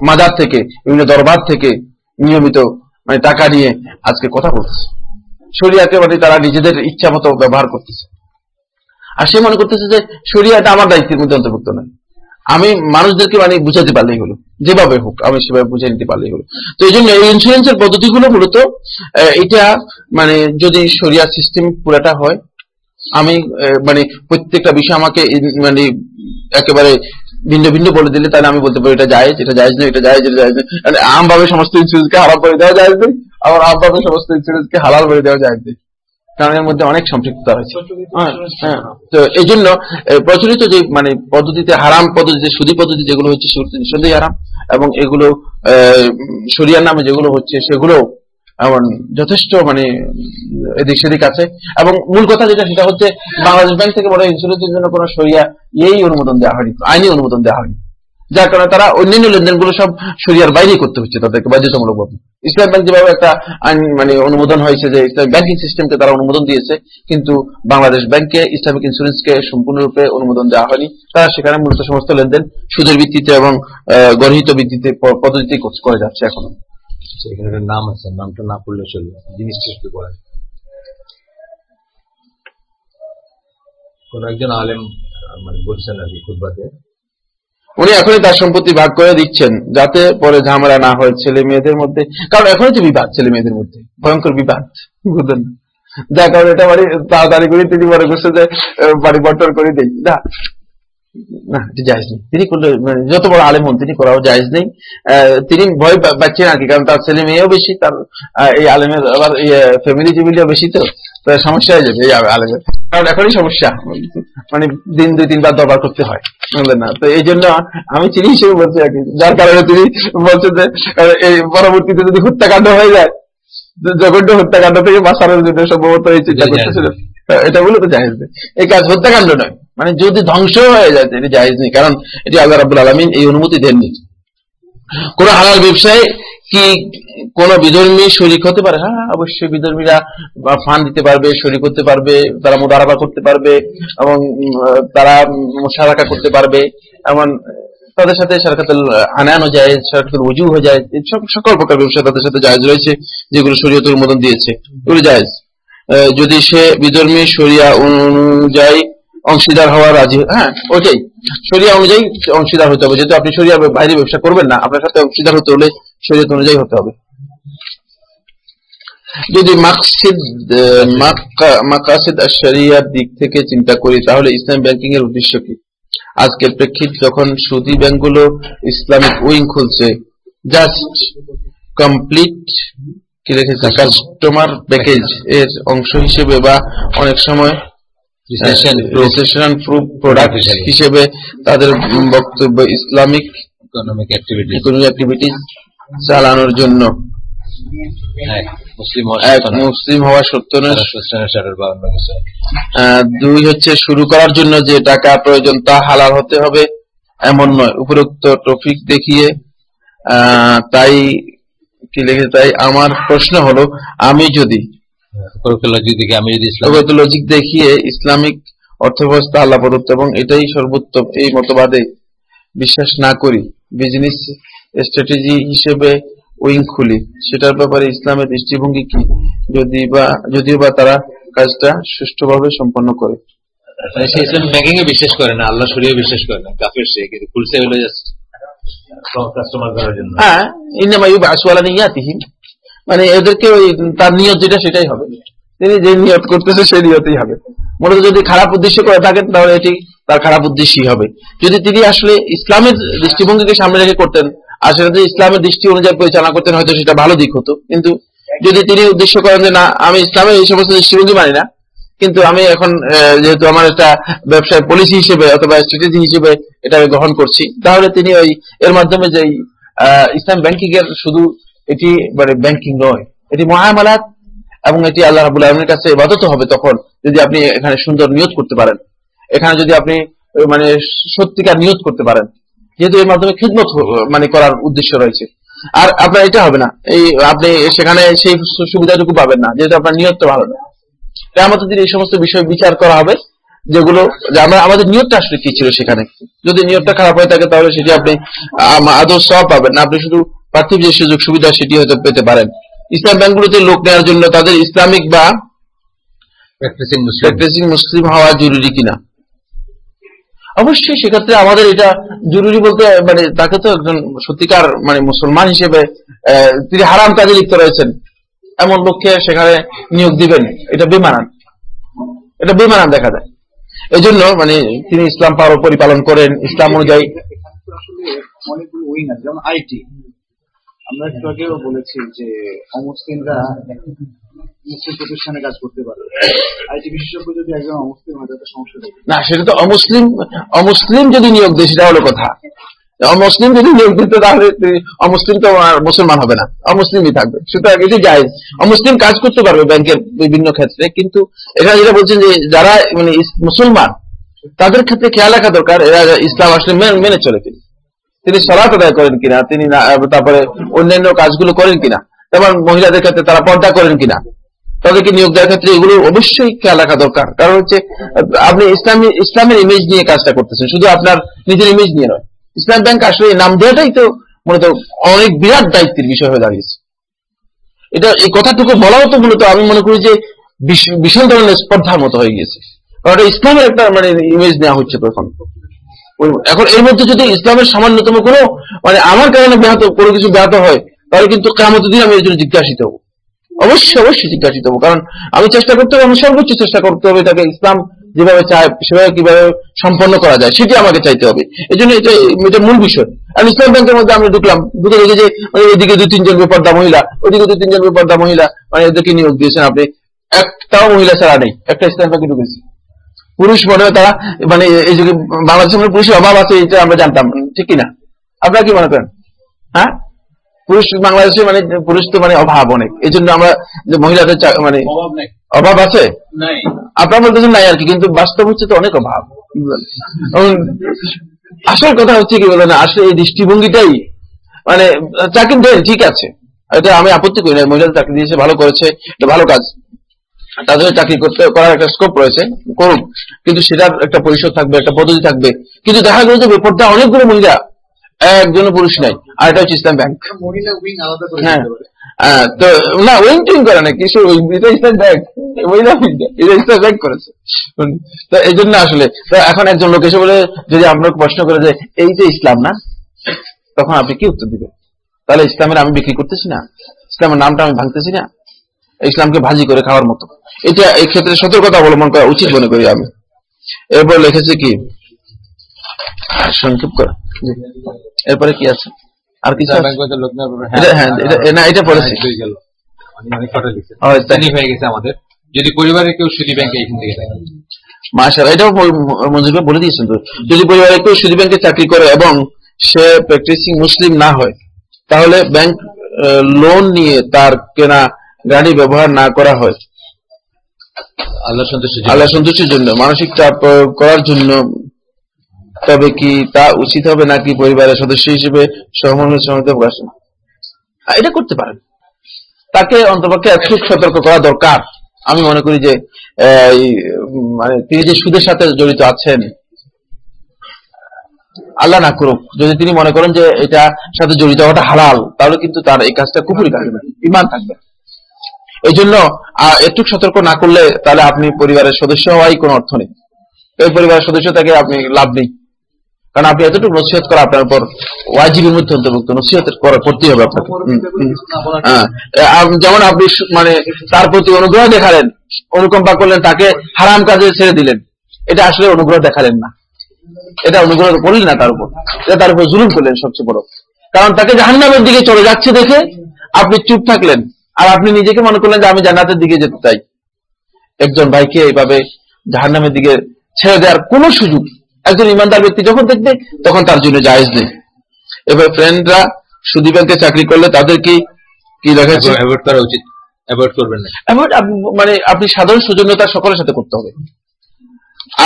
মাজার থেকে, বিভিন্ন দরবার থেকে নিয়মিত মানে টাকা নিয়ে আজকে কথা বলতেছে। শরিয়াকে মানে তারা নিজেদের ইচ্ছা মতো ব্যবহার করতেছে। আর সে মনে করতেছে যে, শরিয়াটা আমার দায়িত্বের মধ্যে অন্তর্ভুক্ত নয়। আমি মানুষদেরকে মানে বুঝাতে পারলেই হলো। যেভাবে হোক, আমি সেভাবে বুঝে নিতে পারলেই হলো। তো এই জন্য এই ইন্স্যুরেন্সের পদ্ধতিগুলো মূলত এটা মানে যদি শরিয়া সিস্টেম পুরাটা হয়, আমি মানে প্রত্যেকটা বিষয় আমাকে মানে একেবারে ভিন্ন ভিন্ন বলে দিলে তাহলে আমি বলতে পারি এটা যায় এটা জায়েজ না এটা যায় এটা জায়েজ না আমভাবে সমস্ত ইন্স্যুরেন্সকে হারাম করে দেওয়া নেই আবার আমভাবে সমস্ত ইন্স্যুরেন্সকে হালাল করে দেওয়া জায়েজ নেই কারণ এর মধ্যে অনেক সম্পৃক্ততা রয়েছে। হ্যাঁ, হ্যাঁ। তো এই জন্য প্রচলিত যে মানে পদ্ধতিতে হারাম পদ্ধতিতে সুদী পদ্ধতি যেগুলো হচ্ছে সেগুলো নিঃসন্দেহে হারাম এবং এগুলো শরিয়ার নামে যেগুলো হচ্ছে সেগুলো এমন যথেষ্ট মানে এদিক সেদিক আছে। এবং মূল কথা যেটা সেটা হচ্ছে বাংলাদেশ ব্যাংক থেকে বড় ইন্স্যুরেন্সের জন্য কোনো সরিয়া এই অনুমোদন দেওয়া হয়নি আইনি অনুমোদন দেওয়া হয়নি। যার কারণে তারা অন্যান্য লেনদেনগুলো সব সরিয়ার বাইরেই করতে হচ্ছে তাদেরকে বাধ্যতামূলকভাবে ইসলাম ব্যাংক যেভাবে একটা আইন মানে অনুমোদন হয়েছে যে ইসলাম ব্যাংকিং সিস্টেমকে তারা অনুমোদন দিয়েছে কিন্তু বাংলাদেশ ব্যাংকে ইসলামিক ইন্স্যুরেন্সকে সম্পূর্ণরূপে অনুমোদন দেওয়া হয়নি। তারা সেখানে মূলত সমস্ত লেনদেন সুদের ভিত্তিতে এবং গর্হিত ভিত্তিতে প- পদ্ধতিতেই করছে- করে যাচ্ছে এখনও। আচ্ছা, নাম আছে নামটা না পড়লে চলবে জিনিসটা একটু পড়ে কোন একজন আলেম মানে বলছেন আর কি খুদ্বাতে উনি এখনই তার সম্পত্তি ভাগ করে দিচ্ছেন, যাতে পরে ঝামেলা না হয় ছেলে মেয়েদের মধ্যে। কারণ এখনই তো বিবাদ ছেলে মেয়েদের মধ্যে। ভয়ঙ্কর বিবাদ, বুঝলেন? যার কারণে এটা বাড়ি তাড়াতাড়ি করে, তিনি মনে করছে যে বাড়ি বন্টন করে দেই। না তিনি করলে মানে যত বড় আলেম হন, তিনি করাও জায়জ নেই। তিনি ভয় পাচ্ছেন আর কি, কারণ তার ছেলে মেয়েও বেশি, তার এই আলেমের, আবার ফ্যামিলি টেবিলিও বেশি তো তো সমস্যা হয়ে যাবে এই আলেমের। কারণ এখনই সমস্যা। মানে দিন দুই তিনবার দরবার করতে হয়। বুঝলেন না? তো এই জন্য আমি চিনি হিসেবে বলছি আর কি। যার কারণে তিনি বলছেন যে এই পরবর্তীতে যদি হত্যাকাণ্ড হয়ে যায় জঘন্য হত্যাকাণ্ড থেকে বাঁচানোর জন্য সম্ভবত এই চিন্তা এটা জায়েজ করতেছিল এটা বলে তো জায়েজ নেই। এই কাজ হত্যাকাণ্ড নয়। মানে যদি ধ্বংস হয়ে যায় এটা জায়েজ নেই। কারণ এটি আল্লাহ রাবুল আলমিন এই অনুমতি দেননি। কোন হালাল ব্যবসায় কি কোন বিধর্মী শরিক হতে পারে? হ্যাঁ অবশ্যই বিধর্মীরা ফান্ড দিতে পারবে, শরিক হতে পারবে, তারা মোদারাবা করতে পারবে, এবং তারা মোশারাকা করতে পারবে, এমন, তাদের সাথে সরকাতুল আনানো যায়, সরকাতুল উজু হয়ে যায় সব সকল প্রকার ব্যবসা তাদের সাথে জায়েজ রয়েছে, যেগুলো শরীয়তের অনুমোদন দিয়েছে। এগুলো জায়েজ। যদি সে বিধর্মী শরিয়া অনুযায়ী অংশীদার হওয়া রাজি হ্যাঁ ওইটাই শরিয়া অনুযায়ী অংশীদার হতে হবে। যেহেতু আপনি শরিয়ার বাইরে ব্যবসা করবেন না, আপনার সাথে অংশীদার হতে হলে শরীয়ত অনুযায়ী হতে হবে। যদি মাকসিদ মাকাসিদ দিক থেকে চিন্তা করি, তাহলে ইসলাম ব্যাংকিং এর উদ্দেশ্য কি? আজকের প্রেক্ষিত যখন সুদী ব্যাংকগুলো ইসলামিক উইং খুলছে জাস্ট কমপ্লিট কি রেখেছে? কাস্টমার প্যাকেজ এর অংশ হিসেবে বা অনেক সময় রেসেশন প্রুফ প্রোডাক্ট হিসেবে। তাদের বক্তব্য ইসলামিক ইকোনমিক অ্যাক্টিভিটিস চালানোর জন্য। মুসলিম হওয়া দুই হচ্ছে শুরু করার জন্য যে টাকা প্রয়োজন তা হালাল হতে হবে এমন নয়। উপরোক্ত টপিক দেখিয়ে তাই কি লিখে তাই আমার প্রশ্ন হলো আমি যদি আমি যদি লজিক দেখিয়ে ইসলামিক অর্থব্যবস্থা আল্লাহ প্রদত্ত এবং এটাই সর্বোত্তম এই মতবাদে বিশ্বাস না করি বিজনেস স্ট্র্যাটেজি হিসেবে উইং খুলি। সেটার ব্যাপারে ইসলামের দৃষ্টিভঙ্গি কি? যদি বা যদিও বা তারা কাজটা সুষ্ঠুভাবে সম্পন্ন করে। মানে সে ইসলাম ব্যাংকিং এ বিশ্বাস করে না আল্লাহ শরীয় বিশ্বাস করে না কাফের সে কিন্তু খুলছে হলো জাস্ট কাস্টমার করার জন্য। হ্যাঁ ইন্নামা ইউবাসু আলা নিয়াতিহিম। মানে এদেরকে ওই তার নিয়ত যেটা সেটাই হবে। তিনি যে নিয়ত করতেছে সেই নিয়তেই হবে। মূলত যদি খারাপ উদ্দেশ্য করে থাকেন, তাহলে এটি তার খারাপ উদ্দেশ্যই হবে। যদি তিনি আসলে ইসলামের দৃষ্টিভঙ্গিকে সামনে রেখে করতেন, আর সেটা যদি ইসলামের দৃষ্টি অনুযায়ী পরিচালনা করতেন, হয়তো সেটা ভালো দিক হতো। কিন্তু যদি তিনি উদ্দেশ্য করেন যে, না, আমি ইসলামের এই সমস্ত দৃষ্টিভঙ্গি মানি না, কিন্তু আমি এখন যেহেতু আমার একটা ব্যবসায় পলিসি হিসেবে অথবা স্ট্র্যাটেজি হিসেবে এটা আমি গ্রহণ করছি, তাহলে তিনি ওই, এর মাধ্যমে যে ইসলাম ব্যাংকিং এর শুধু এটি মানে ব্যাংকিং নয়। এটি মহামালাত এবং এটি আল্লাহ রাবুল আলমের কাছে ইবাদত হবে তখন যদি আপনি এখানে সুন্দর নিয়ত করতে পারেন। এখানে যদি আপনি মানে সত্যিকার নিয়ত করতে পারেন। যেহেতু এর মাধ্যমে খিদমত মানে করার উদ্দেশ্য রয়েছে। আর আপনার এটা হবে না। এই আপনি সেখানে সেই সুবিধাটুকু পাবেন না, যেহেতু আপনার নিয়তটা ভালো না। আমাদের দিন এই সমস্ত বিষয় বিচার করা হবে, যেগুলো আমরা, আমাদের নিয়তটা আসলে কি ছিল সেখানে? যদি নিয়তটা খারাপ হয়ে থাকে তাহলে সেটি আপনি আদৌ সব পাবেন না। আপনি শুধু পার্থিব যে সুযোগ সুবিধা সেটি হয়তো পেতে পারেন। ইসলাম ব্যাংকগুলোতে লোক নেওয়ার জন্য তাদের ইসলামিক বা প্র্যাকটিসিং মুসলিম। হওয়া জরুরি কিনা? অবশ্যই সেক্ষেত্রে আমাদের এটা জরুরি বলতে মানে তাকে তো একজন সত্যিকার মানে মুসলমান হিসেবে তিনি হারাম কাজে লিপ্ত রয়েছেন। এমন লোককে সেখানে নিয়োগ দিবেন এটা বেমানান। এটা বেমানান দেখা যায়। এই জন্য মানে তিনি ইসলাম পার- পরিপালন করেন। ইসলাম অনুযায়ী এখানে তো আসলে অনেকগুলো উইং আছে যেমন আইটি। আমরা একটু আগেও বলেছি যে অমুসলিমরা মুসলিম প্রতিষ্ঠানে কাজ করতে পারে আইটি বিশেষজ্ঞ যদি একজন অমুসলিম হয়, তাতে সমস্যা না, সেটা তো অমুসলিম অমুসলিম যদি নিয়োগ দেয়, সেটা হলো কথা। অমুসলিম যদি নিয়োগ তাহলে অমুসলিম তো মুসলমান হবে না। অমুসলিমই থাকবে। সুতরাং এটি জায়েজ, অমুসলিম কাজ করতে পারবে ব্যাংকের বিভিন্ন ক্ষেত্রে, কিন্তু এখানে যেটা বলছেন যে যারা মানে মুসলমান, তাদের ক্ষেত্রে খেয়াল রাখা দরকার, এরা ইসলাম আসলে মেনে- চলে তিনি। তিনি সলাত আদায় করেন কিনা, তিনি তারপরে অন্যান্য কাজগুলো করেন কিনা, যেমন মহিলাদের ক্ষেত্রে তারা পর্দা করেন কিনা, তাদেরকে নিয়োগ দেওয়ার ক্ষেত্রে এগুলো অবশ্যই খেয়াল রাখা দরকার। কারণ হচ্ছে আপনি ইসলামী, ইসলামের ইমেজ নিয়ে কাজটা করতেছেন, শুধু আপনার নিজের ইমেজ নিয়ে নয়। ইসলাম ব্যাংক আসলে নাম দেওয়াটাই তো মূলত অনেক বিরাট দায়িত্বের বিষয় হয়ে দাঁড়িয়েছে। এটা, এই কথাটুকু বলাও তো মূলত আমি মনে করি যে বিশ- ভীষণ ধরনের স্পর্ধার মতো হয়ে গিয়েছে। কারণ ইসলামের একটা মানে ইমেজ নেওয়া হচ্ছে তো এখন এর মধ্যে যদি ইসলামের সামান্যতম কোনো মানে আমার কারণে ব্যাহত কোনো কিছু ব্যাহত হয়, তাহলে কিন্তু কেমন দিন আমি এর জন্য জিজ্ঞাসিত হব। অবশ্যই অবশ্যই জিজ্ঞাসিত হব। কারণ আমি চেষ্টা করতে হবে আমি সর্বোচ্চ চেষ্টা করতে হবে এটাকে ইসলাম যেভাবে চায়, সেভাবে কীভাবে সম্পন্ন করা যায়, সেটি আমাকে চাইতে হবে। এই জন্য এটা এটা মূল বিষয়। আর ইসলাম ব্যাংকের মধ্যে আমরা ঢুকলাম, ঢুকে দেখি যে এদিকে দুই তিনজন বেপর্দা মহিলা ওইদিকে দুই তিনজন বেপর্দা মহিলা মানে এদেরকে নিয়োগ দিয়েছেন আপনি। একটাও মহিলা ছাড়া নেই, একটা ইসলাম ব্যাংকে ঢুকেছি। পুরুষ মনে হয় তারা মানে এই যুগে বাংলাদেশের পুরুষের অভাব আছে এটা আমরা জানতাম। ঠিক কিনা? আপনারা কি মনে করেন? হ্যাঁ? পুরুষ বাংলাদেশে মানে পুরুষ তো মানে অভাব অনেক। এই জন্য আমরা যে মহিলাদের মানে অভাব আছে? আপনারা বলতেছেন নাই আর কি কিন্তু বাস্তব হচ্ছে তো অনেক অভাব। আসল কথা হচ্ছে কি বলেন আসলে এই দৃষ্টিভঙ্গিটাই মানে চাকরি দেন ঠিক আছে। এটা আমি আপত্তি করি না মহিলাদের চাকরি দিয়েছে ভালো করেছে এটা ভালো কাজ। তাদের চাকরি করতে করার একটা স্কোপ রয়েছে করুক কিন্তু সেটার একটা পরিষদ থাকবে একটা পদ্ধতি থাকবে। কিন্তু দেখা গেল যে বেপরটা অনেকগুলো মহিলা একজন পুরুষ নাই আর এটা হচ্ছে ইসলাম ব্যাংক মহিলা উইং আলাদা করে হ্যাঁ। দিতে পারে। আহ, তো না ওয়েং টিং করে না কিছু এটা ইসলাম ব্যাংক মহিলা এটা ইসলাম ব্যাংক করেছে। তো এই জন্য আসলে তো এখন একজন লোক এসে বলে যদি আমরা প্রশ্ন করে যে এই যে ইসলাম না? তখন আপনি কি উত্তর দিবেন? তাহলে ইসলামের আমি বিক্রি করতেছি না। ইসলামের নামটা আমি ভাঙতেছি না। ইসলামকে ভাজি করে খাওয়ার মতো। এটা এই ক্ষেত্রে সতর্কতা অবলম্বন করা উচিত মনে করি আমি। এরপর লিখেছে কি? সংক্ষেপ করা। এরপরে কি আছে? আর কিছু না এটা- হ্যাঁ না এটা পড়েছি। হয়ে হয়ে গেছে আমাদের। যদি পরিবারের কেউ সুদী ব্যাংকে এখান থেকে থাকে মাশাআল্লাহ এটাও মঞ্জুর বলে দিয়েছেন তো। যদি পরিবারে কেউ সুদী ব্যাংকে চাকরি করে এবং সে প্র্যাকটিসিং মুসলিম না হয় তাহলে ব্যাংক লোন নিয়ে তার কেনা গাড়ি ব্যবহার না করা হয়। আল্লাহ সন্তুষ্টির জন্য। মানসিক চাপ করার জন্য। তবে কি তা উচিত হবে নাকি পরিবারের সদস্য হিসেবে সহমর্মের সহমত প্রকাশ এটা করতে পারেন। তাকে অন্তপক্ষে একটু সতর্ক করা দরকার। আমি মনে করি যে মানে তিনি যে সুদের সাথে জড়িত আছেন আল্লাহ না করুক। যদি তিনি মনে করেন যে এটা সাথে জড়িত হওয়াটা হালাল তাহলে কিন্তু তার এই কাজটা কুপুরি থাকবে ইমান থাকবে এই জন্য একটু সতর্ক না করলে তাহলে আপনি পরিবারের সদস্য হওয়াই কোনো অর্থ নেই। এই পরিবারের সদস্য থেকে আপনি লাভ নেই। কারণ আপনি এতটুকু নসিহত করা আপনার উপর ওয়াজিবের মধ্যে অন্তর্ভুক্ত নসিহত করা করতেই হবে আপনাকে। হ্যাঁ, যেমন আপনি মানে তার প্রতি অনুগ্রহ দেখালেন অনুকম্পা করলেন তাকে হারাম কাজে ছেড়ে দিলেন। এটা আসলে অনুগ্রহ দেখালেন না। এটা অনুগ্রহ করলেন না তার উপর। এটা তার উপর জুলুম করলেন সবচেয়ে বড়। কারণ তাকে জাহান্নামের দিকে চলে যাচ্ছে দেখে আপনি চুপ থাকলেন। আর আপনি নিজেকে মনে করলেন যে আমি জান্নাতের দিকে যেতে চাই। একজন ভাইকে এইভাবে জাহান্নামের দিকে ছেড়ে দেওয়ার কোনো সুযোগ একজন ইমানদার ব্যক্তি যখন দেখবে তখন তার জন্য জায়েজ নেই। এবার ফ্রেন্ডরা সুদী ব্যাংকে চাকরি করলে তাদের কি কি দেখাচ্ছে? অ্যাভয়েড করা উচিত। অ্যাভয়েড করবেন না। এমন আপ- মানে আপনি সাধারণ সৌজন্যতা সকলের সাথে করতে হবে।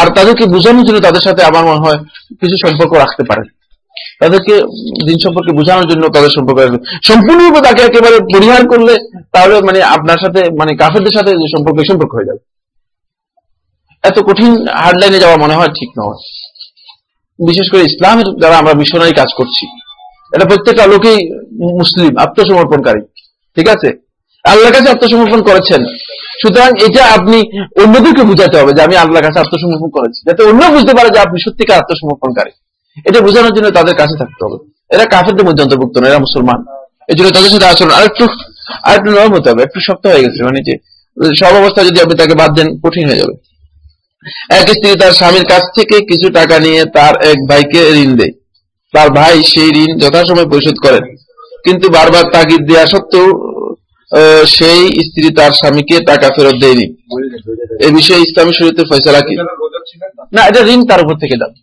আর তাদেরকে বোঝানোর জন্য তাদের সাথে আমার মনে হয় কিছু সম্পর্ক রাখতে পারেন। তাদেরকে দিন সম্পর্কে বোঝানোর জন্য তাদের সম্পর্ক সম্পূর্ণরূপে তাকে একেবারে পরিহার করলে তাহলে মানে আপনার সাথে মানে কাফেরদের সাথে যে সম্পর্ক সম্পর্ক হয়ে যাবে। এত কঠিন হার্ড লাইনে যাওয়া মনে হয় ঠিক নয়। বিশেষ করে ইসলামের দ্বারা আমরা মিশনারি কাজ করছি। এটা প্রত্যেকটা লোকেই মুসলিম, আত্মসমর্পণকারী। ঠিক আছে? আল্লাহর কাছে আত্মসমর্পণ করেছেন। সুতরাং এটা আপনি অন্যদেরকে বুঝাতে হবে যে আমি আল্লাহর কাছে আত্মসমর্পণ করেছি। যাতে অন্য বুঝতে পারে যে আপনি সত্যিকার আত্মসমর্পণকারী। এটা বোঝানোর জন্য তাদের কাছে থাকতে হবে। এরা কাফেরদের মধ্যে অন্তর্ভুক্ত না, এরা মুসলমান। এই জন্য তাদের সাথে আচরণ আরেকটু আরেকটু নরম হতে হবে, একটু শক্ত হয়ে গেছে মানে যে সব অবস্থায় যদি আপনি তাকে বাদ দেন, কঠিন হয়ে যাবে। এক স্ত্রী তার স্বামীর কাছ থেকে কিছু টাকা নিয়ে তার এক ভাইকে ঋণ দেয়। তার ভাই সেই ঋণ যথাসময় পরিশোধ করেন কিন্তু বারবার তাগিদ দেওয়া সত্ত্বেও সেই স্ত্রী তার স্বামীকে টাকা ফেরত দেয়নি। এ বিষয়ে ইসলামী শরীয়তের ফয়সালা কি? না, এটা ঋণ তার উপর থেকে যাবে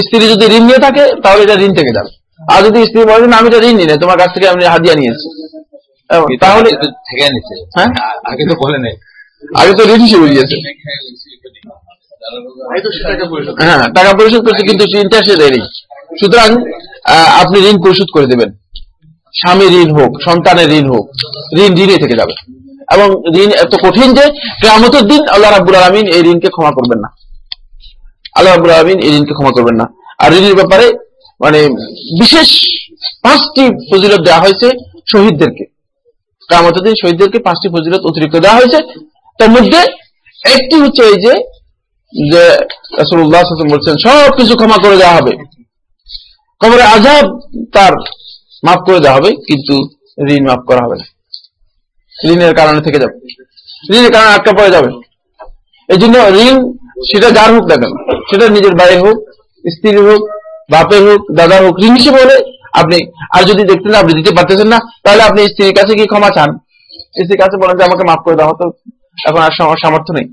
স্ত্রী যদি ঋণ নিয়ে থাকে তাহলে এটা ঋণ থেকে যাবে। আর যদি স্ত্রী বলে না আমি এটা ঋণ নিই তোমার কাছ থেকে আমি হাদিয়া নিয়েছি। তাহলে থেকে নিচ্ছে। হ্যাঁ? আগে তো বলে নাই। আগে তো ঋণ হিসেবে দিয়েছে। পরিশোধ হ্যাঁ টাকা পরিশোধ করছে কিন্তু ঋণটা সে দেয়নি। সুতরাং আহ, আপনি ঋণ পরিশোধ করে দেবেন। স্বামী ঋণ হোক সন্তানের ঋণ হোক ঋণ ঋণে থেকে যাবে। এবং ঋণ এত কঠিন যে কেয়ামতের দিন আল্লাহ রাব্বুল আলমিন এই ঋণকে ক্ষমা করবেন না। আল্লাহ রাব্বুল আলমিন এই ঋণকে ক্ষমা করবেন না। আর ঋণের ব্যাপারে মানে বিশেষ পাঁচটি ফজিলত দেওয়া হয়েছে শহীদদেরকে। কেয়ামতের দিন শহীদদেরকে পাঁচটি ফজিলত অতিরিক্ত দেওয়া হয়েছে। তার মধ্যে একটি হচ্ছে এই যে বলছেন ক্ষমা করে দেওয়া হবে। কবরে আজাব তার মাফ করে দেওয়া হবে, কিন্তু ঋণ মাফ করা হবে না। ঋণের কারণে থেকে যাবে। ঋণের কারণে আটকা পড়ে যাবে। এই জন্য ঋণ সেটা যার হোক না কেন, সেটা নিজের ভাই হোক, স্ত্রীর হোক, বাপের হোক, দাদার হোক ঋণ হিসেবে হলে আপনি, আর যদি দেখতেন আপনি দিতে পারতেছেন না, তাহলে আপনি স্ত্রীর কাছে কি ক্ষমা চান। স্ত্রীর কাছে বলেন যে, আমাকে মাফ করে দাও তো এখন আর সামর্থ্য নেই।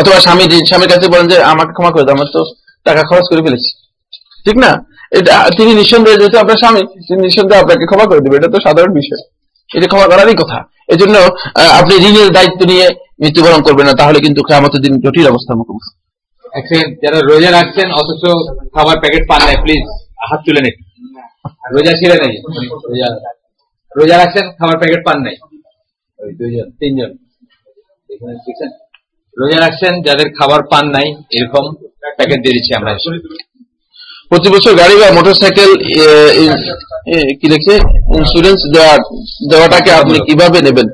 অথবা স্বামী স্বামীর কাছে বলেন যে, আমাকে ক্ষমা করে দাও আমার তো টাকা খরচ করে ফেলেছি। ঠিক না? এটা তিনি নিঃসন্দেহে যেহেতু আপনার স্বামী, তিনি নিঃসন্দেহে আপনাকে ক্ষমা করে দেবে, এটা তো সাধারণ বিষয়। এটা ক্ষমা করারই কথা। এই জন্য আপনি ঋণের দায়িত্ব নিয়ে মৃত্যুবরণ করবেন না তাহলে কিন্তু আমাদের দিন জটিল অবস্থার মুখোমুখি। যারা রোজা রাখছেন অথচ খাবার প্যাকেট পান নাই প্লিজ হাত তুলে নিন। রোজা ছিঁড়ে নেই রোজা রাখছেন খাবার প্যাকেট পান নাই। ওই দুইজন তিনজন। দেখছেন? রোজা রাখছেন যাদের খাবার পান নাই এরকম প্যাকেট দিয়ে দিচ্ছি আমরা। প্রতি বছর গাড়ি বা মোটরসাইকেল কি লিখছে ইন্স্যুরেন্স দেওয়া দেওয়াটাকে আপনি কীভাবে নেবেন?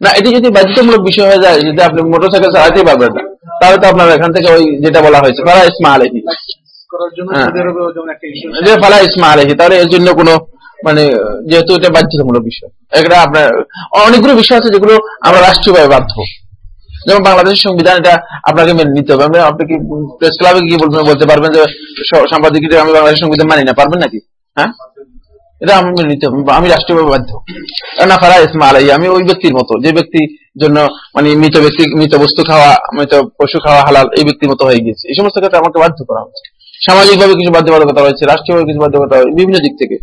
না এটি যদি বাধ্যতামূলক বিষয় হয়ে যায় যদি আপনি মোটরসাইকেল চালাতেই পারবেন না তাহলে তো আপনার এখান থেকে ওই যেটা বলা হয়েছে ফালা ইসমা আলহি হ্যাঁ। যে ফালা ইসমা আলহি তাহলে এর জন্য কোনো মানে যেহেতু এটা বাধ্যতামূলক বিষয়। এটা আপনার অনেকগুলো বিষয় আছে যেগুলো আমরা রাষ্ট্রীয়ভাবে বাধ্য। যেমন বাংলাদেশের সংবিধান এটা আপনাকে মেনে নিতে হবে। আপনি কি প্রেস ক্লাবে গিয়ে বলবেন বলতে পারবেন যে স- সাংবাদিক হিসেবে আমি বাংলাদেশের সংবিধান মানি না পারবেন নাকি? হ্যাঁ? এটা আমি মেনে নিতে আমি রাষ্ট্রীয়ভাবে বাধ্য। না ফারা ইসমা আলাই আমি ওই ব্যক্তির মতো। যে ব্যক্তির জন্য মানে মৃত ব্যক্তি মৃত বস্তু খাওয়া মৃত পশু খাওয়া হালাল এই ব্যক্তির মতো হয়ে গেছে এই সমস্ত ক্ষেত্রে আমাকে বাধ্য করা হচ্ছে সামাজিকভাবে কিছু বাধ্যবাধকতা রয়েছে রাষ্ট্রীয়ভাবে কিছু বাধ্যবাধকতা রয়েছে, বিভিন্ন দিক থেকে।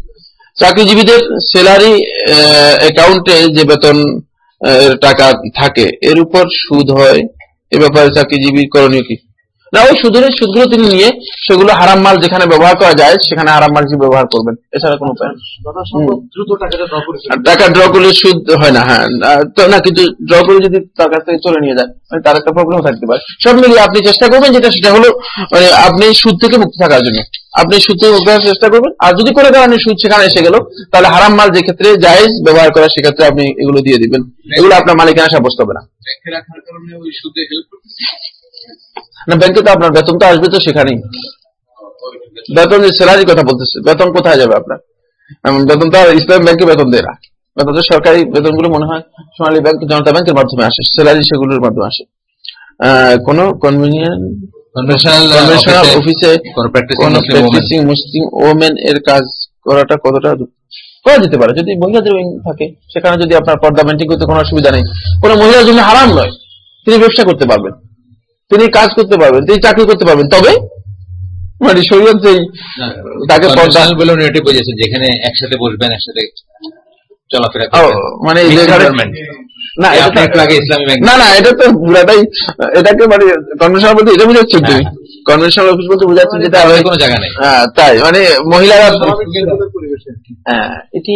চাকরিজীবীদের স্যালারি অ্যাকাউন্টে যে বেতন টাকা থাকে এর উপর সুদ হয়। এ ব্যাপারে চাকরিজীবীর করণীয় কি? না ওই সুদের সুদগুলো তিনি নিয়ে সেগুলো হারাম মাল যেখানে ব্যবহার করা যায় সেখানে হারাম মাল ব্যবহার করবেন? এছাড়া কোনো উপায় করে টাকা ড্র করলে সুদ হয় না হ্যাঁ। তো না কিন্তু ড্র করে যদি তার কাছ থেকে চলে নিয়ে যায় মানে তার একটা প্রবলেম থাকতে পারে। সব মিলিয়ে আপনি চেষ্টা করবেন যেটা সেটা হলো মানে আপনি সুদ থেকে মুক্ত থাকার জন্য। আপনি সুদ থেকে মুক্ত থাকার চেষ্টা করবেন আর যদি কোনো কারণে সুদ সেখানে এসে গেল তাহলে হারাম মাল যে ক্ষেত্রে জায়েজ ব্যবহার করা সেক্ষেত্রে আপনি এগুলো দিয়ে দিবেন। এগুলো আপনার মালিকানা সাব্যস্ত হবে না। না ব্যাংকে তো আপনার বেতন তো আসবে তো সেখানেই। বেতন যে স্যালারির কথা বলতেছে বেতন কোথায় যাবে আপনার? বেতন তো ইসলাম ব্যাংকে বেতন দেয় না। বেতন সরকারি বেতনগুলো মনে হয় সোনালী ব্যাংক জনতা ব্যাংকের মাধ্যমে আসে স্যালারি সেগুলোর মাধ্যমে আসে। কোনো কনভেনিয়েন্ট কনভেনশনাল অফিসে প্র্যাকটিসিং মুসলিম ওমেন এর কাজ করাটা কতটা করা যেতে পারে। যদি মহিলাদের থাকে সেখানে যদি আপনার পর্দা মেনটেন করতে কোনো অসুবিধা নেই। কোনো মহিলার জন্য হারাম নয়। তিনি ব্যবসা করতে পারবেন। তিনি কাজ করতে পারবেন তিনি চাকরি করতে পারবেন তবে মানে শরীয়ত যেই তাকে বুঝেছেন যেখানে একসাথে বসবেন একসাথে চলাফেরা মানে। না এটা না না তো পুরাটাই এটাকে মানে কনভেনশনাল বলতে এটা বুঝাচ্ছেন তুমি হ্যাঁ। কনভেনশনাল অফিস বলতে বুঝাচ্ছেন যেটা কোনো জায়গা নেই। হ্যাঁ তাই মানে মহিলারা হ্যাঁ এটি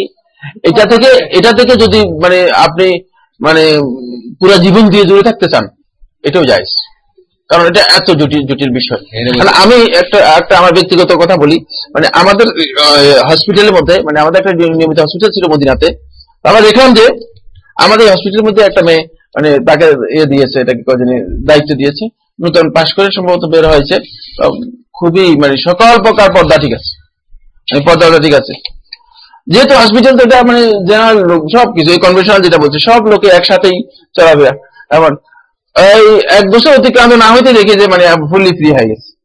এটা থেকে এটা থেকে যদি মানে আপনি মানে পুরো জীবন দিয়ে দূরে থাকতে চান এটাও যায়। কারণ এটা এত জটিল জটিল বিষয়। মানে আমি একটা একটা আমার ব্যক্তিগত কথা বলি। মানে আমাদের হসপিটালের মধ্যে মানে আমাদের একটা নিয়মিত হসপিটাল ছিল মদিনাতে। আমরা দেখলাম যে আমাদের হসপিটালের মধ্যে একটা মেয়ে মানে তাকে ইয়ে দিয়েছে এটাকে কদিনে দায়িত্ব দিয়েছে। নতুন পাশ করে সম্ভবত বের হয়েছে। খুবই মানে সকল প্রকার পর্দা ঠিক আছে। পর্দাটা ঠিক আছে। যেহেতু হসপিটাল তো এটা মানে জেনারেল লোক সব কিছু এই কনভেনশনাল যেটা বলছে সব লোকে একসাথেই চলাফেরা। এমন এক বছর অতিক্রান্ত না হইতে দেখি যে মানে ফুললি ফ্রি হয়ে গেছে।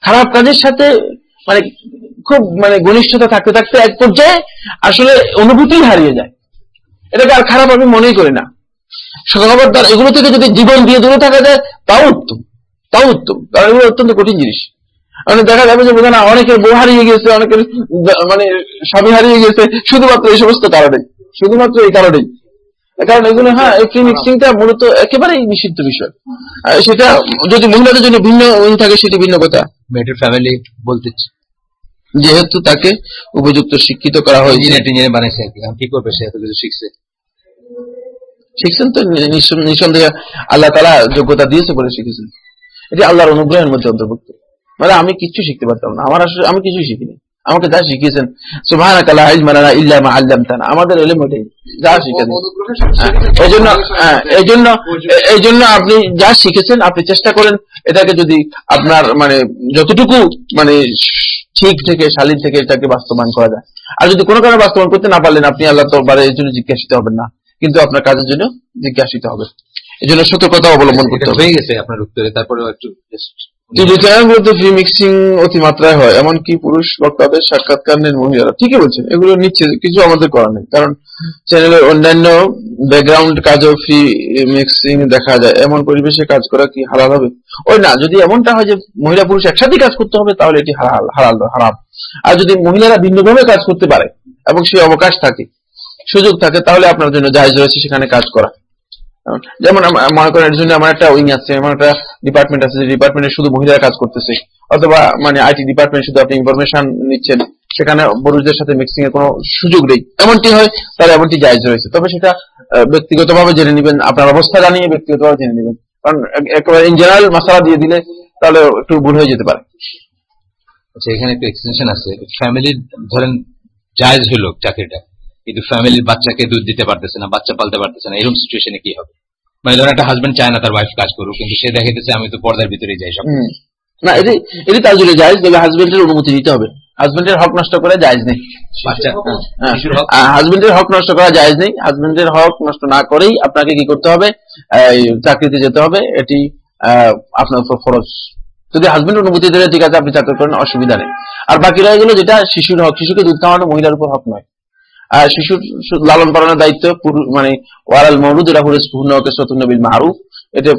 খারাপ কাজের সাথে মানে খুব মানে ঘনিষ্ঠতা থাকতে থাকতে এক পর্যায়ে আসলে অনুভূতি হারিয়ে যায়। এটাকে আর খারাপ আমি মনেই করি না। খবরদার এগুলো থেকে যদি জীবন দিয়ে দূরে থাকা যায়, তাও উত্তম। তাও উত্তম। কারণ এগুলো অত্যন্ত কঠিন জিনিস। মানে দেখা যাবে যে বোঝা না অনেকের বউ হারিয়ে গেছে অনেকের মানে স্বামী হারিয়ে গেছে শুধুমাত্র এই সমস্ত কারণে শুধুমাত্র এই কারণেই। কারণ এগুলো হ্যাঁ এই ফ্রি মিক্সিংটা মূলত একেবারেই নিষিদ্ধ বিষয়। সেটা যদি মহিলাদের জন্য ভিন্ন থাকে সেটি ভিন্ন কথা। মেয়েটির ফ্যামিলি বলতে যেহেতু তাকে উপযুক্ত শিক্ষিত করা হয়েছে। ইঞ্জিনিয়ার বানাইছে আর কি। করবে সে? এত কিছু শিখছে। শিখছেন তো নিঃসন- নিঃসন্দেহে আল্লাহ তারা যোগ্যতা দিয়েছে বলে শিখেছেন। এটি আল্লাহর অনুগ্রহের মধ্যে অন্তর্ভুক্ত। মানে আমি কিচ্ছু শিখতে পারতাম না। আমার আসলে আমি কিছুই শিখিনি। আমাকে যা শিখিয়েছেন সুবহানাকা লা ইলমা লানা ইল্লা মা আল্লামতানা। আমাদের এলেম ওটাই যা শিখেছেন। এই জন্য হ্যাঁ, এই জন্য এই জন্য আপনি যা শিখেছেন আপনি চেষ্টা করেন এটাকে যদি আপনার মানে যতটুকু মানে ঠিক থেকে শালীন থেকে এটাকে বাস্তবায়ন করা যায়। আর যদি কোনো কারণে বাস্তবায়ন করতে না পারলেন আপনি আল্লাহ দরবারে এর জন্য জিজ্ঞাসিত হবেন না। কিন্তু আপনার কাজের জন্য জিজ্ঞাসিত হবে। এই জন্য সতর্কতা অবলম্বন করতে হবে। হয়ে গেছে আপনার উত্তরে। তারপরেও একটু টিভি চ্যানেলগুলোতে ফ্রি মিক্সিং অতিমাত্রায় হয়, এমনকি পুরুষ বক্তাদের সাক্ষাৎকার নেন মহিলারা ঠিকই বলছেন এগুলো নিচ্ছে, কিছু আমাদের করার নেই। কারণ চ্যানেলের অন্যান্য ব্যাকগ্রাউন্ড কাজও ফ্রি মিক্সিং দেখা যায়, এমন পরিবেশে কাজ করা কি হালাল হবে? ওই না, যদি এমনটা হয় যে মহিলা পুরুষ একসাথে কাজ করতে হবে, তাহলে এটি হালাল হারাম। আর যদি মহিলারা ভিন্নভাবে কাজ করতে পারে এবং সেই অবকাশ থাকে, সুযোগ থাকে, তাহলে আপনার জন্য জায়জ রয়েছে সেখানে কাজ করা। যেমন মনে করেন এর জন্য আমার একটা উইং আছে, আমার একটা ডিপার্টমেন্ট আছে যে ডিপার্টমেন্টে শুধু মহিলারা কাজ করতেছে। অথবা মানে আইটি ডিপার্টমেন্ট শুধু আপনি ইনফরমেশন নিচ্ছেন, সেখানে পুরুষদের সাথে মিক্সিং এর কোনো সুযোগ নেই। এমনটি হয় তাহলে এমনটি জায়জ রয়েছে। তবে সেটা ব্যক্তিগতভাবে জেনে নেবেন, আপনার অবস্থা জানিয়ে ব্যক্তিগতভাবে জেনে নেবেন। কারণ এক- একেবারে ইন জেনারেল মশলা দিয়ে দিলে তাহলে একটু ভুল হয়ে যেতে পারে। আচ্ছা এখানে একটু এক্সটেনশন আছে। ফ্যামিলি ধরেন, জায়েজ হলো চাকরিটা। কিন্তু ফ্যামিলির বাচ্চাকে দুধ দিতে পারতেছে না বাচ্চা পালতে পারতেছে না এরকম সিচুয়েশনে কি হবে? মানে ধরেন একটা হাজবেন্ড চায় না তার ওয়াইফ কাজ করুক কিন্তু সে দেখাইতেছে আমি তো পর্দার ভিতরেই যাই সব। না এটি এটি তার জন্য জায়জ তবে হাজবেন্ডের অনুমতি নিতে হবে। হাজবেন্ডের হক নষ্ট করে জায়জ নেই। বাচ্চা হ্যাঁ। হক? হাজবেন্ডের হক নষ্ট করা জায়েজ নেই। হাজবেন্ডের হক নষ্ট না করেই আপনাকে কি করতে হবে? চাকরিতে যেতে হবে। এটি আহ, আপনার উপর ফরজ। যদি হাজবেন্ড অনুমতি দেবে ঠিক আছে আপনি চাকরি করেন অসুবিধা নেই। আর বাকি রয়ে গেল যেটা শিশুর হক। শিশুকে দুধ খাওয়ানো মহিলার উপর হক নয়। শিশুর লালন পালনের দায়িত্ব মানে ওয়ারাল রাহুল পূর্ণ নবীর মারুফ এটা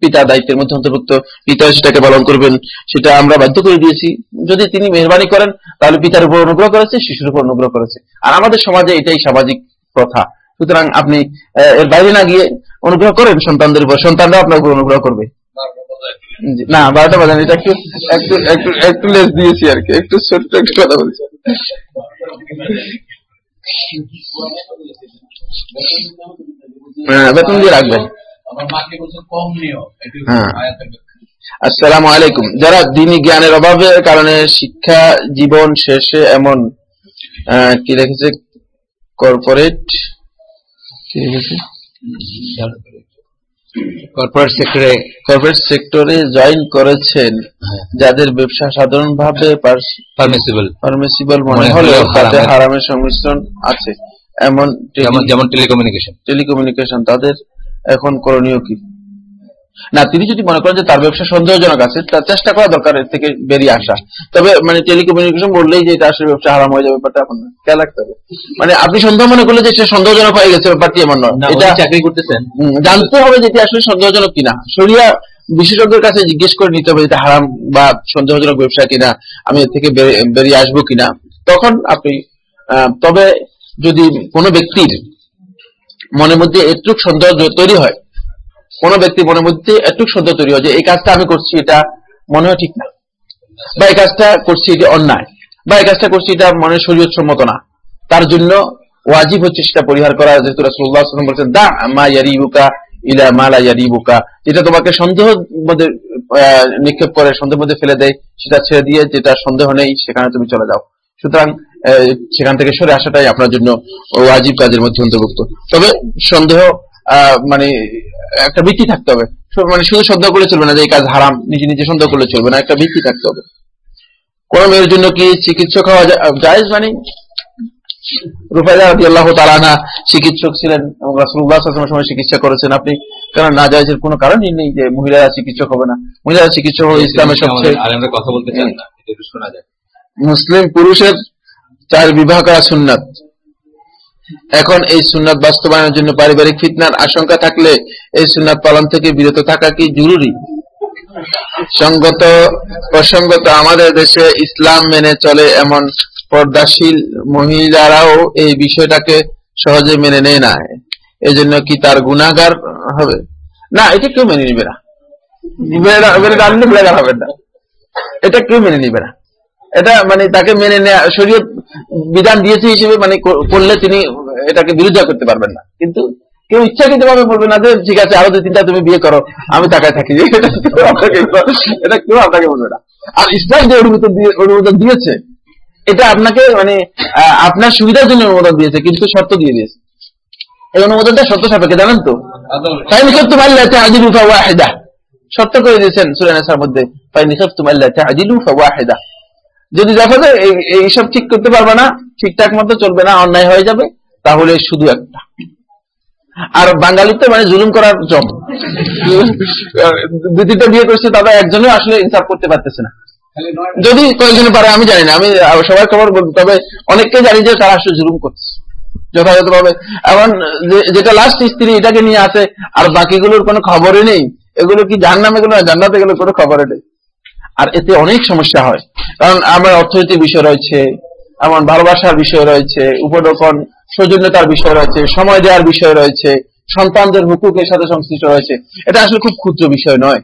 পিতার দায়িত্বের মধ্যে অন্তর্ভুক্ত, পিতা সেটাকে পালন করবেন, সেটা আমরা বাধ্য করে দিয়েছি। যদি তিনি মেহরবানি করেন, তাহলে পিতার উপর অনুগ্রহ করেছে, শিশুর উপর অনুগ্রহ করেছে। আর আমাদের সমাজে এটাই সামাজিক প্রথা। সুতরাং আপনি এর বাইরে না গিয়ে অনুগ্রহ করেন সন্তানদের উপর সন্তানরা আপনার উপর অনুগ্রহ করবে। না, বারোটা বাজান, এটা একটু একটু একটু লেস দিয়েছি আর কি, একটু ছোট্ট একটু কথা বলছি। হ্যাঁ, হ্যাঁ। আসসালামু আলাইকুম। যারা দিনী জ্ঞানের অভাবের কারণে শিক্ষা জীবন শেষে এমন কি রেখেছে? কর্পোরেট কি রেখেছে? কর্পোরেট সেক্টরে কর্পোরেট সেক্টরে জয়েন করেছেন যাদের ব্যবসা সাধারণভাবে পারমিসিবল পারমিসিবল মনে হলে হলেও তাতে হারামের- সংমিশ্রণ আছে। এমন যেমন টেলিকমিউনিকেশন টেলিকমিউনিকেশন তাদের এখন করণীয় কি? না তিনি যদি মনে করেন যে তার ব্যবসা সন্দেহজনক আছে তার চেষ্টা করা দরকার এর থেকে বেরিয়ে আসা। তবে মানে টেলিকমিউনিকেশন বললেই যে এটা আসলে ব্যবসা হারাম হয়ে যাবে ব্যাপারটা এমন না খেয়াল রাখতে হবে। মানে আপনি সন্দেহ মনে করলে যে সে সন্দেহজনক হয়ে গেছে ব্যাপারটি এমন নয়। এটা চাকরি করতেছেন। জানতে হবে যেটি আসলে সন্দেহজনক কিনা। শরিয়া বিশেষজ্ঞের কাছে জিজ্ঞেস করে নিতে হবে এটা হারাম বা সন্দেহজনক ব্যবসা কিনা আমি এর থেকে বেরিয়ে আসব কিনা। তখন আপনি আহ, তবে যদি কোনো ব্যক্তির মনের মধ্যে একটু সন্দেহ তৈরি হয় কোনো ব্যক্তির মনের মধ্যে একটু সন্দেহ তৈরি হয় যে এই কাজটা আমি করছি, এটা মনে হয় ঠিক না। বা এই কাজটা করছি এটা অন্যায়। বা এই কাজটা করছি এটা মনে শরীয়ত সম্মত না। তার জন্য ওয়াজিব হচ্ছে সেটা পরিহার করা। যেহেতু আলাইহি দা মা ইয়ারিবুকা ইলা মা লা ইয়ারিবুকা। যেটা তোমাকে সন্দেহ মধ্যে নিক্ষেপ করে সন্দেহের মধ্যে ফেলে দেয়, সেটা ছেড়ে দিয়ে যেটা সন্দেহ নেই, সেখানে তুমি চলে যাও। সুতরাং সেখান থেকে সরে আসাটাই আপনার জন্য ওয়াজিব কাজের মধ্যে অন্তর্ভুক্ত। তবে সন্দেহ মানে একটা ভিত্তি থাকতে হবে। মানে শুধু সন্দেহ করলে চলবে না যে এই কাজ হারাম নিজে নিজে সন্দেহ করলে চলবে না একটা ভিত্তি থাকতে হবে। কোন মেয়ের জন্য কি চিকিৎসক হওয়া যা- জায়েজ? মানে রুফাইদা চিকিৎসক ছিলেন এবং সময় চিকিৎসা করেছেন। আপনি কেন না জায়েজের কোনো কারণই নেই যে মহিলারা চিকিৎসক হবে না? মহিলারা চিকিৎসক হবে ইসলামের সবচেয়ে কথা বলতে চান না যায়। মুসলিম পুরুষের চার বিবাহ করা সুন্নাত। এখন এই সুন্নাত বাস্তবায়নের জন্য পারিবারিক ফিতনার আশঙ্কা থাকলে এই সুন্নাত পালন থেকে বিরত থাকা কি জরুরি? সঙ্গত, প্রসঙ্গত, আমাদের দেশে ইসলাম মেনে চলে এমন পর্দাশীল মহিলারাও এই বিষয়টাকে সহজে মেনে নেয় না। এজন্য কি তার গুণাগার হবে? না, এটা কেউ মেনে নিবে না। এটা কেউ মেনে নিবে না। এটা মানে তাকে মেনে নেওয়া শরীয়ত বিধান দিয়েছে হিসেবে মানে করলে তিনি এটাকে বিরোধিতা করতে পারবেন না। কিন্তু কেউ ইচ্ছাকৃত ভাবে বলবে না যে, ঠিক আছে, আরও দুই তিনটা তুমি বিয়ে করো, আমি টাকায় থাকি। এটা কেউ আপনাকে বলবে না। আর ইসলাম যে অনুমোদন অনুমোদন দিয়েছে, এটা আপনাকে মানে আপনার সুবিধার জন্য অনুমোদন দিয়েছে, কিন্তু শর্ত দিয়ে দিয়েছে। এই অনুমোদনটা শর্ত সাপেক্ষে, জানেন তো? ফাইন খেপ্তুম আল্লাহ তাআদিলু ফাওয়াহিদা। শর্ত করে দিয়েছেন সূরা নিসার মধ্যে, ফাইন খেপ্তুম আল্লাহ তাআদিলু ফাওয়াহিদা। যদি দেখো যে এই- এইসব ঠিক করতে পারবে না, ঠিকঠাক মতো চলবে না, অন্যায় হয়ে যাবে, তাহলে শুধু একটা। আর বাঙালিতে মানে জুলুম করার জম দু তিনটা বিয়ে করছে তারা একজনও আসলে ইনসাফ করতে পারতেছে না। যদি কয়েকজন পারে, আমি জানি না, আমি সবাই খবর বলব, তবে অনেককে জানি যে তারা আসলে জুলুম করছে, যথাযথভাবে। এখন যেটা লাস্ট স্ত্রী এটাকে নিয়ে আসে আর বাকিগুলোর কোনো খবরই নেই। এগুলো কি জাহান্নামে গেলো না, জান্নাতে গেলো কোনো খবরই নেই। আর এতে অনেক সমস্যা হয়। কারণ আমার অর্থনৈতিক বিষয় রয়েছে এমন ভালোবাসার বিষয় রয়েছে উপরোপণ সৌজন্যতার বিষয় রয়েছে, সময় দেওয়ার বিষয় রয়েছে, সন্তানদের হুকুকের সাথে সংশ্লিষ্ট রয়েছে। এটা আসলে খুব ক্ষুদ্র বিষয় নয়।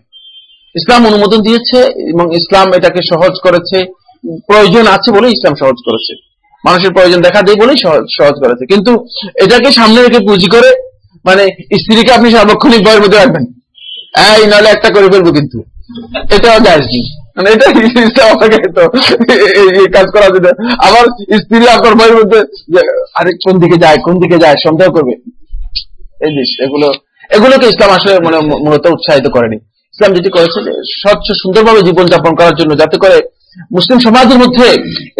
ইসলাম অনুমোদন দিয়েছে এবং ইসলাম এটাকে সহজ করেছে। প্রয়োজন আছে বলে ইসলাম সহজ করেছে। মানুষের প্রয়োজন দেখা দেয় বলেই সহজ করেছে। কিন্তু এটাকে সামনে রেখে পুঁজি করে মানে স্ত্রীকে আপনি সার্বক্ষণিক ভয়ের মধ্যে রাখবেন। এই, নাহলে একটা করে ফেলব কিন্তু। এটাও যায় মানে এটা ইসলাম আপনাকে তো কাজ করা যেতে স্ত্রী আপনার মধ্যে আরে কোন দিকে যায়, কোন দিকে যায়, সন্দেহ করবে। এই জিনিস এগুলো, এগুলোকে ইসলাম আসলে মানে মূলত উৎসাহিত করেনি। ইসলাম যেটি করেছে, স্বচ্ছ, সুন্দরভাবে জীবনযাপন করার জন্য যাতে করে মুসলিম সমাজের মধ্যে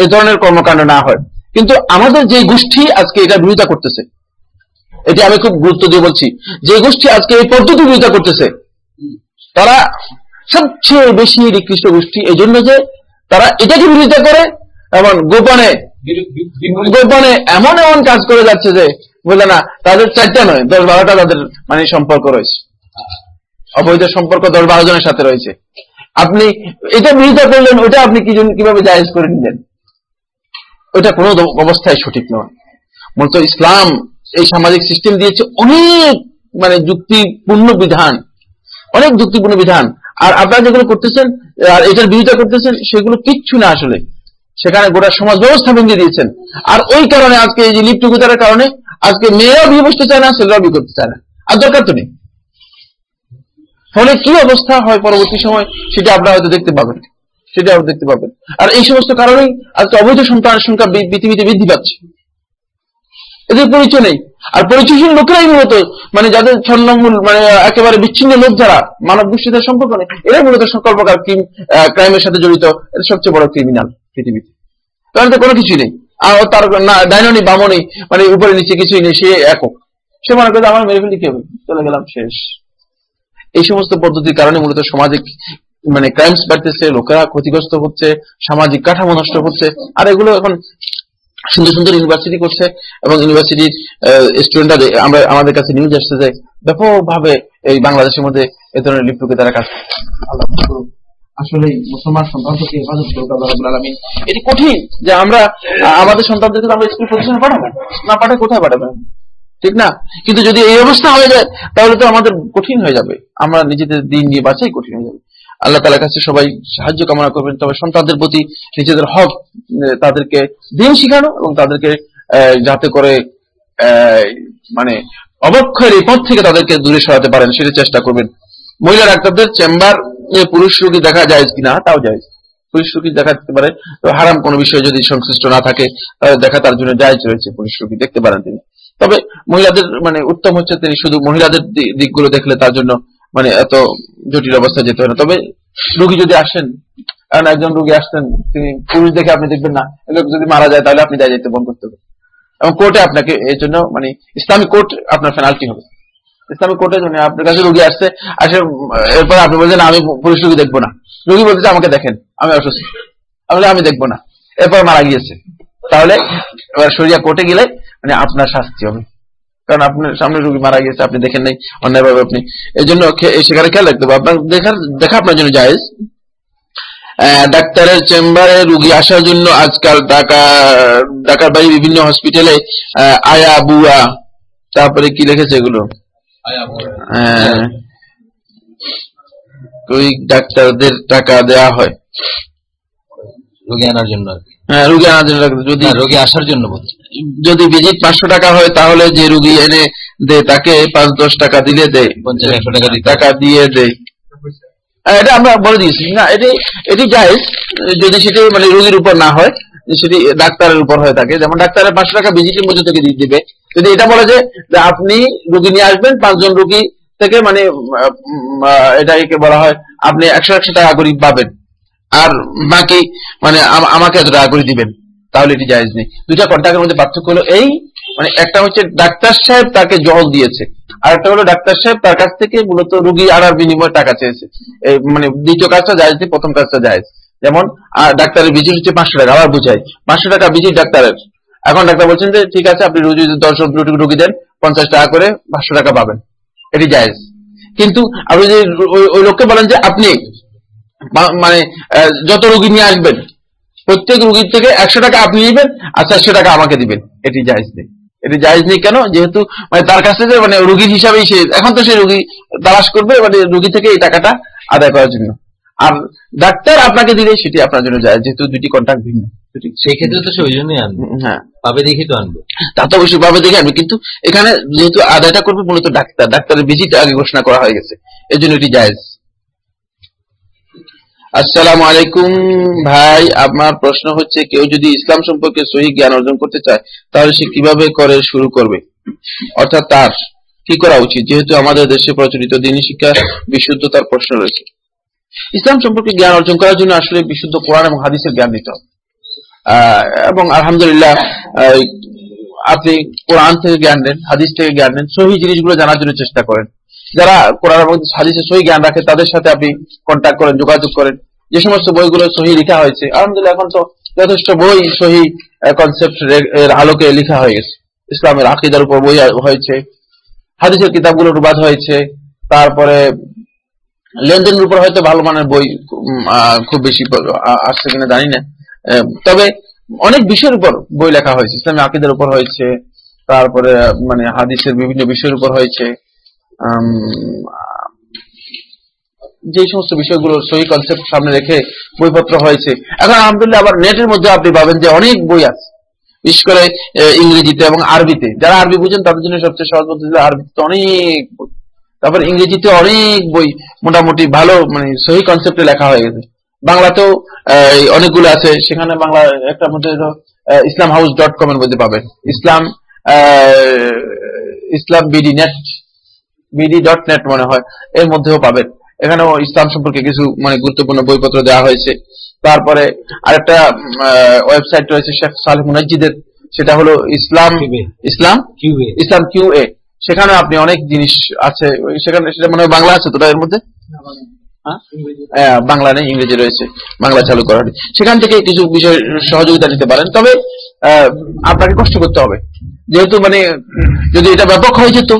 এ ধরনের কর্মকাণ্ড না হয়। কিন্তু আমাদের যে গোষ্ঠী আজকে এটা বিরোধিতা করতেছে, এটি আমি খুব গুরুত্ব দিয়ে বলছি, যে গোষ্ঠী আজকে এই পদ্ধতি বিরোধিতা করতেছে, তারা সবচেয়ে বেশি নিকৃষ্ট গোষ্ঠী এই জন্য যে তারা এটাকে বিরোধিতা করে এবং গোপনে গোপনে এমন এমন কাজ করে যাচ্ছে যে, বুঝলে না, তাদের চারটা নয়, দশ বারোটা তাদের মানে সম্পর্ক রয়েছে। অবৈধ সম্পর্ক দশ বারো জনের সাথে রয়েছে। আপনি এটা বিরোধিতা করলেন, ওটা আপনি কি কীভাবে জায়েজ করে নিলেন? ওটা কোনো অবস্থায় সঠিক নয়। মূলত ইসলাম এই সামাজিক সিস্টেম দিয়েছে অনেক মানে যুক্তিপূর্ণ বিধান, অনেক যুক্তিপূর্ণ বিধান। আর আপনারা যেগুলো করতেছেন, আর এটার বিরোধিতা করতেছেন, সেগুলো কিচ্ছু না আসলে। সেখানে গোটা সমাজ ব্যবস্থা ভেঙে দিয়েছেন। আর ওই কারণে আজকে এই যে লিপ টুগেদারের কারণে আজকে মেয়েরাও বিয়ে বসতে চায় না, ছেলেরাও বিয়ে করতে চায় না। আর দরকার তো নেই। ফলে কি অবস্থা হয় পরবর্তী সময়, সেটা আপনারা হয়তো দেখতে পাবেন। সেটা আপনি দেখতে পাবেন। আর এই সমস্ত কারণেই আজকে অবৈধ সন্তানের সংখ্যা পৃথিবীতে বৃদ্ধি পাচ্ছে। এদের পরিচয় নেই। আর পরিচয়হীন লোকেরাই মূলত মানে যাদের ছন্নমূল মানে একেবারে বিচ্ছিন্ন লোক যারা, মানব গোষ্ঠীদের সম্পর্ক নেই, এরাই মূলত সকল প্রকার ক্রাইমের সাথে জড়িত এটা সবচেয়ে বড় ক্রিমিনাল পৃথিবীতে। কারণ তো কোনো কিছুই নেই। আর তার, না, ডাইননি, বামনি মানে উপরে, নিচে কিছুই নেই, সে একক। সে মনে করে আমার মেরে ফেলি, কি চলে গেলাম, শেষ। এই সমস্ত পদ্ধতির কারণে মূলত সামাজিক মানে ক্রাইমস বাড়তেছে, লোকেরা ক্ষতিগ্রস্ত হচ্ছে, সামাজিক কাঠামো নষ্ট হচ্ছে, আর এগুলো এখন সুন্দর সুন্দর ইউনিভার্সিটি করছে এবং ইউনিভার্সিটির স্টুডেন্টরা আমরা আমাদের কাছে নিউজ আসছে যে ব্যাপকভাবে এই বাংলাদেশের মধ্যে এ ধরনের লিপ্টকে তারা কাজ আসলে মুসলমান হেফাজত রাব্বুল এটি কঠিন যে আমরা, আমাদের সন্তানদেরকে তো আমরা স্কুল প্রতিষ্ঠানে পাঠাবো না পাঠায় কোথায় পাঠাবেন? ঠিক না? কিন্তু যদি এই অবস্থা হয়ে যায়, তাহলে তো আমাদের কঠিন হয়ে যাবে। আমরা নিজেদের দিন নিয়ে বাঁচাই কঠিন হয়ে যাবে। আল্লাহ তালার কাছে সবাই সাহায্য কামনা করবেন। তবে সন্তানদের প্রতি নিজেদের হক তাদেরকে দিন শিখানো এবং তাদেরকে যাতে করে মানে অবক্ষয়ের এই পথ থেকে তাদেরকে দূরে সরাতে পারেন, সেটা চেষ্টা করবেন। মহিলা ডাক্তারদের চেম্বার পুরুষ রোগী দেখা যায় কিনা, তাও যায় পুরুষ রোগী দেখা যেতে পারে হারাম কোনো বিষয় যদি সংশ্লিষ্ট না থাকে দেখা তার জন্য জায়জ রয়েছে, পুরুষ রোগী দেখতে পারেন তিনি। তবে মহিলাদের মানে উত্তম হচ্ছে তিনি শুধু মহিলাদের দিকগুলো দেখলে তার জন্য মানে এত জটিল অবস্থা যেতে হয় না। তবে রোগী যদি আসেন, কারণ একজন রোগী আসতেন তিনি পুরুষ দেখে আপনি দেখবেন না লোক যদি মারা যায় তাহলে আপনি দায় যেতে বন্ধ করতে হবে। এবং কোর্টে আপনাকে এর জন্য মানে ইসলামিক কোর্ট আপনার পেনাল্টি হবে। ইসলামিক কোর্টের জন্য আপনার কাছে রোগী আসছে, আসে, এরপর আপনি বলছেন, আমি পুরুষ রোগী দেখব না। রোগী বলতেছে, আমাকে দেখেন, আমি অসুস্থ। আমি আমি দেখব না। এরপর মারা গিয়েছে। তাহলে এবার সরিয়া কোর্টে গেলে মানে আপনার শাস্তি হবে। কারণ আপনার সামনে রুগী মারা গেছে আপনি দেখেন নাই অন্যায়ভাবে আপনি। এই জন্য সেখানে খেয়াল রাখতে হবে। আপনার দেখার দেখা আপনার জন্য জায়েজ। ডাক্তারের চেম্বারে রুগী আসার জন্য আজকাল ঢাকা ঢাকার বাড়ি বিভিন্ন হসপিটালে আয়া বুয়া তারপরে কি লিখেছে এগুলো? ডাক্তারদের টাকা দেয়া হয়। রোগী আনার জন্য আর কি। হ্যাঁ রুগী আনার জন্য যদি রোগী আসার জন্য বলছি। যদি ভিজিট পাঁচশো টাকা হয় তাহলে যে রুগী এনে দে তাকে পাঁচ দশ টাকা দিলে দেয়। পঞ্চাশ একশো টাকা টাকা দিয়ে দেয়। এটা আমরা বলে দিয়েছি। না এটি এটি জায়েজ যদি সেটি মানে রোগীর উপর না হয় সেটি ডাক্তারের উপর হয়ে থাকে যেমন ডাক্তারের পাঁচশো টাকা ভিজিটের মধ্যে থেকে দিয়ে দিবে। যদি এটা বলে যে আপনি রুগী নিয়ে আসবেন পাঁচজন রুগী থেকে মানে আহ, এটাকে বলা হয় আপনি একশো একশো টাকা করে পাবেন। আর বাকি মানে আম- আমাকে এত টাকা করে দিবেন, তাহলে এটি জায়েজ নেই। দুইটা কন্ট্রাক্টের মধ্যে পার্থক্য হলো এই মানে একটা হচ্ছে ডাক্তার সাহেব তাকে জল দিয়েছে, আর একটা হলো ডাক্তার সাহেব তার কাছ থেকে মূলত রুগী আনার বিনিময়ে টাকা চেয়েছে। মানে দ্বিতীয় কাজটা জায়েজ নেই, প্রথম কাজটা জায়েজ। যেমন ডাক্তারের ভিজিট হচ্ছে পাঁচশো টাকা, আবার বুঝাই, পাঁচশো টাকা ভিজিট ডাক্তারের। এখন ডাক্তার বলছেন যে, ঠিক আছে, আপনি রুগী দশ রুগী দেন, পঞ্চাশ টাকা করে পাঁচশো টাকা পাবেন। এটি জায়েজ। কিন্তু আপনি যদি ওই- লোককে বলেন যে, আপনি মানে যত রুগী নিয়ে আসবেন প্রত্যেক রুগীর থেকে একশো টাকা আপনি নেবেন আর চারশো টাকা আমাকে দিবেন। এটি জায়েজ নেই। এটি জায়েজ নেই কেন? যেহেতু মানে তার কাছ থেকে মানে রুগীর হিসাবেই সে এখন তো সে রুগী তালাশ করবে মানে রুগী থেকে এই টাকাটা আদায় করার জন্য। আর ডাক্তার আপনাকে দিলে সেটি আপনার জন্য যায় যেহেতু দুটি কন্ট্রাক্ট ভিন্ন। দুটি সেই ক্ষেত্রে তো সে ওই জন্যই আনবে। হ্যাঁ। পাবে দেখি তো আনবে। তা তো অবশ্যই ভাবে দেখে আনবে কিন্তু এখানে যেহেতু আদায়টা করবে মূলত ডাক্তার ডাক্তারের ভিজিট আগে ঘোষণা করা হয়ে গেছে। এই জন্য এটি জায়েজ। আসসালামু আলাইকুম ভাই আমার প্রশ্ন হচ্ছে, কেউ যদি ইসলাম সম্পর্কে সহি জ্ঞান অর্জন করতে চায়, তাহলে সে কীভাবে করে শুরু করবে? অর্থাৎ তার কি করা উচিত? যেহেতু আমাদের দেশে প্রচলিত দিনী শিক্ষা, বিশুদ্ধতার প্রশ্ন রয়েছে। ইসলাম সম্পর্কে জ্ঞান অর্জন করার জন্য আসলে বিশুদ্ধ কোরআন এবং হাদিসের জ্ঞান দিতে হবে। এবং আলহামদুলিল্লাহ আপনি কোরআন থেকে জ্ঞান নেন, হাদিস থেকে জ্ঞান নেন, সহি জিনিসগুলো জানার জন্য চেষ্টা করেন। যারা কোরআন এবং হাদিসের সহি জ্ঞান রাখে, তাদের সাথে আপনি কন্ট্যাক্ট করেন, যোগাযোগ করেন। যে সমস্ত বইগুলো সহি লেখা হয়েছে, আলহামদুলিল্লাহ এখন তো যথেষ্ট বই সহি কনসেপ্ট আলোকে লেখা হয়ে গেছে। ইসলামের আকিদার উপর বই হয়েছে, হাদিসের কিতাবগুলো অনুবাদ হয়েছে, তারপরে লেনদেনের উপর হয়তো ভালো মানের বই খুব বেশি আসছে কিনা জানি না। তবে অনেক বিষয়ের উপর বই লেখা হয়েছে, ইসলামী আকিদের উপর হয়েছে, তারপরে মানে হাদিসের বিভিন্ন বিষয়ের উপর হয়েছে। যে সমস্ত বিষয়গুলো সহি কনসেপ্ট সামনে রেখে বইপত্র হয়েছে। এখন আলহামদুলিল্লাহ আবার নেটের মধ্যে আপনি পাবেন যে অনেক বই আছে। বিশেষ করে ইংরেজিতে এবং আরবিতে। যারা আরবি বুঝেন তাদের জন্য সবচেয়ে সহজ পদ্ধতি আরবিতে অনেক বই। তারপর ইংরেজিতে অনেক বই মোটামুটি ভালো মানে সহি কনসেপ্টে লেখা হয়ে গেছে। বাংলাতেও অনেকগুলো আছে। সেখানে বাংলা একটা মধ্যে ইসলাম হাউস ডট কম এর মধ্যে পাবেন। Islam Islam BD net BD dot net মনে হয় এর মধ্যেও পাবেন। এখানেও ইসলাম সম্পর্কে কিছু মানে গুরুত্বপূর্ণ বইপত্র দেওয়া হয়েছে। তারপরে আরেকটা ওয়েবসাইট রয়েছে শেখ সালেহ মুনাজ্জিদের সেটা হলো ইসলাম। ইসলাম। ইসলাম কিউ এ সেখানে আপনি অনেক জিনিস আছে সেখানে সেটা মনে হয় বাংলা আছে তো এর মধ্যে? হ্যাঁ? হ্যাঁ, বাংলা নেই ইংরেজি রয়েছে বাংলা চালু করা সেখান থেকে কিছু বিষয় সহযোগিতা নিতে পারেন। তবে আহ, আপনাকে কষ্ট করতে হবে। যেহেতু মানে যদি এটা ব্যাপক হয়ে যেত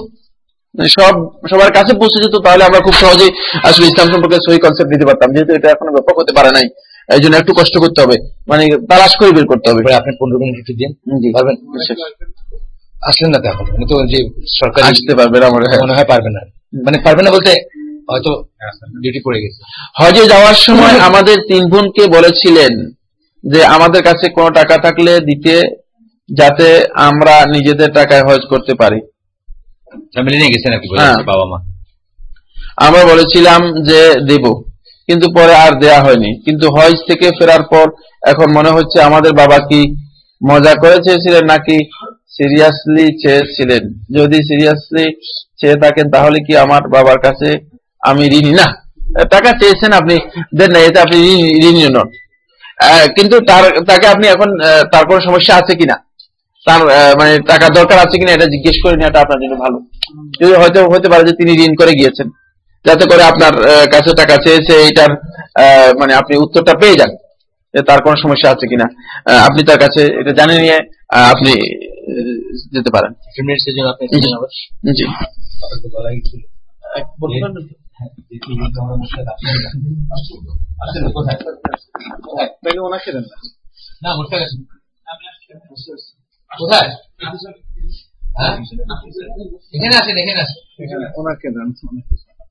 সব সবার কাছে পৌঁছে যেত তাহলে আমরা খুব সহজে আসলে ইসলাম সম্পর্কে সহি কনসেপ্ট দিতে পারতাম। যেহেতু এটা এখনও ব্যাপক হতে পারে নাই এই জন্য একটু কষ্ট করতে হবে। মানে তালাশ করে বের করতে হবে। আপনি পনেরো মিনিট একটু দিন। পারবেন? আসলেন না এখন। তো যে সরকারি আসতে পারবেন আমার হ্যাঁ। মনে হয় পারবেন না। মানে পারবেন না বলতে হয়তো ডিউটি পড়ে গেছে। হজে যাওয়ার সময় আমাদের তিন বোনকে বলেছিলেন যে আমাদের কাছে কোনো টাকা থাকলে দিতে যাতে আমরা নিজেদের টাকায় হজ করতে পারি। ফ্যামিলি নিয়ে গেছেন আর কি হ্যাঁ। বাবা মা। আমরা বলেছিলাম যে দেব কিন্তু পরে আর দেয়া হয়নি। কিন্তু হজ থেকে ফেরার পর এখন মনে হচ্ছে আমাদের বাবা কি মজা করে চেয়েছিলেন নাকি সিরিয়াসলি চেয়েছিলেন? যদি সিরিয়াসলি চেয়ে থাকেন তাহলে কি আমার বাবার কাছে আমি ঋণী? না টাকা চেয়েছেন আপনি দেন না এটা আপনি ঋণী- নন। কিন্তু তার তাকে আপনি এখন তার কোনো সমস্যা আছে কিনা? তার আহ, মানে টাকা দরকার আছে কিনা এটা জিজ্ঞেস করে নেওয়াটা আপনার জন্য ভালো। যদি হয়তো হতে পারে যে তিনি ঋণ করে গিয়েছেন। যাতে করে আপনার কাছে টাকা চেয়েছে এইটার আহ, মানে আপনি উত্তরটা পেয়ে যান যে তার কোনো সমস্যা আছে কিনা। আহ, আপনি তার কাছে এটা জানে নিয়ে আপনি যেতে পারেন। দেন। না কোথায়? হ্যাঁ? এখানে আসেন এখানে আসেন। ওনাকে দেন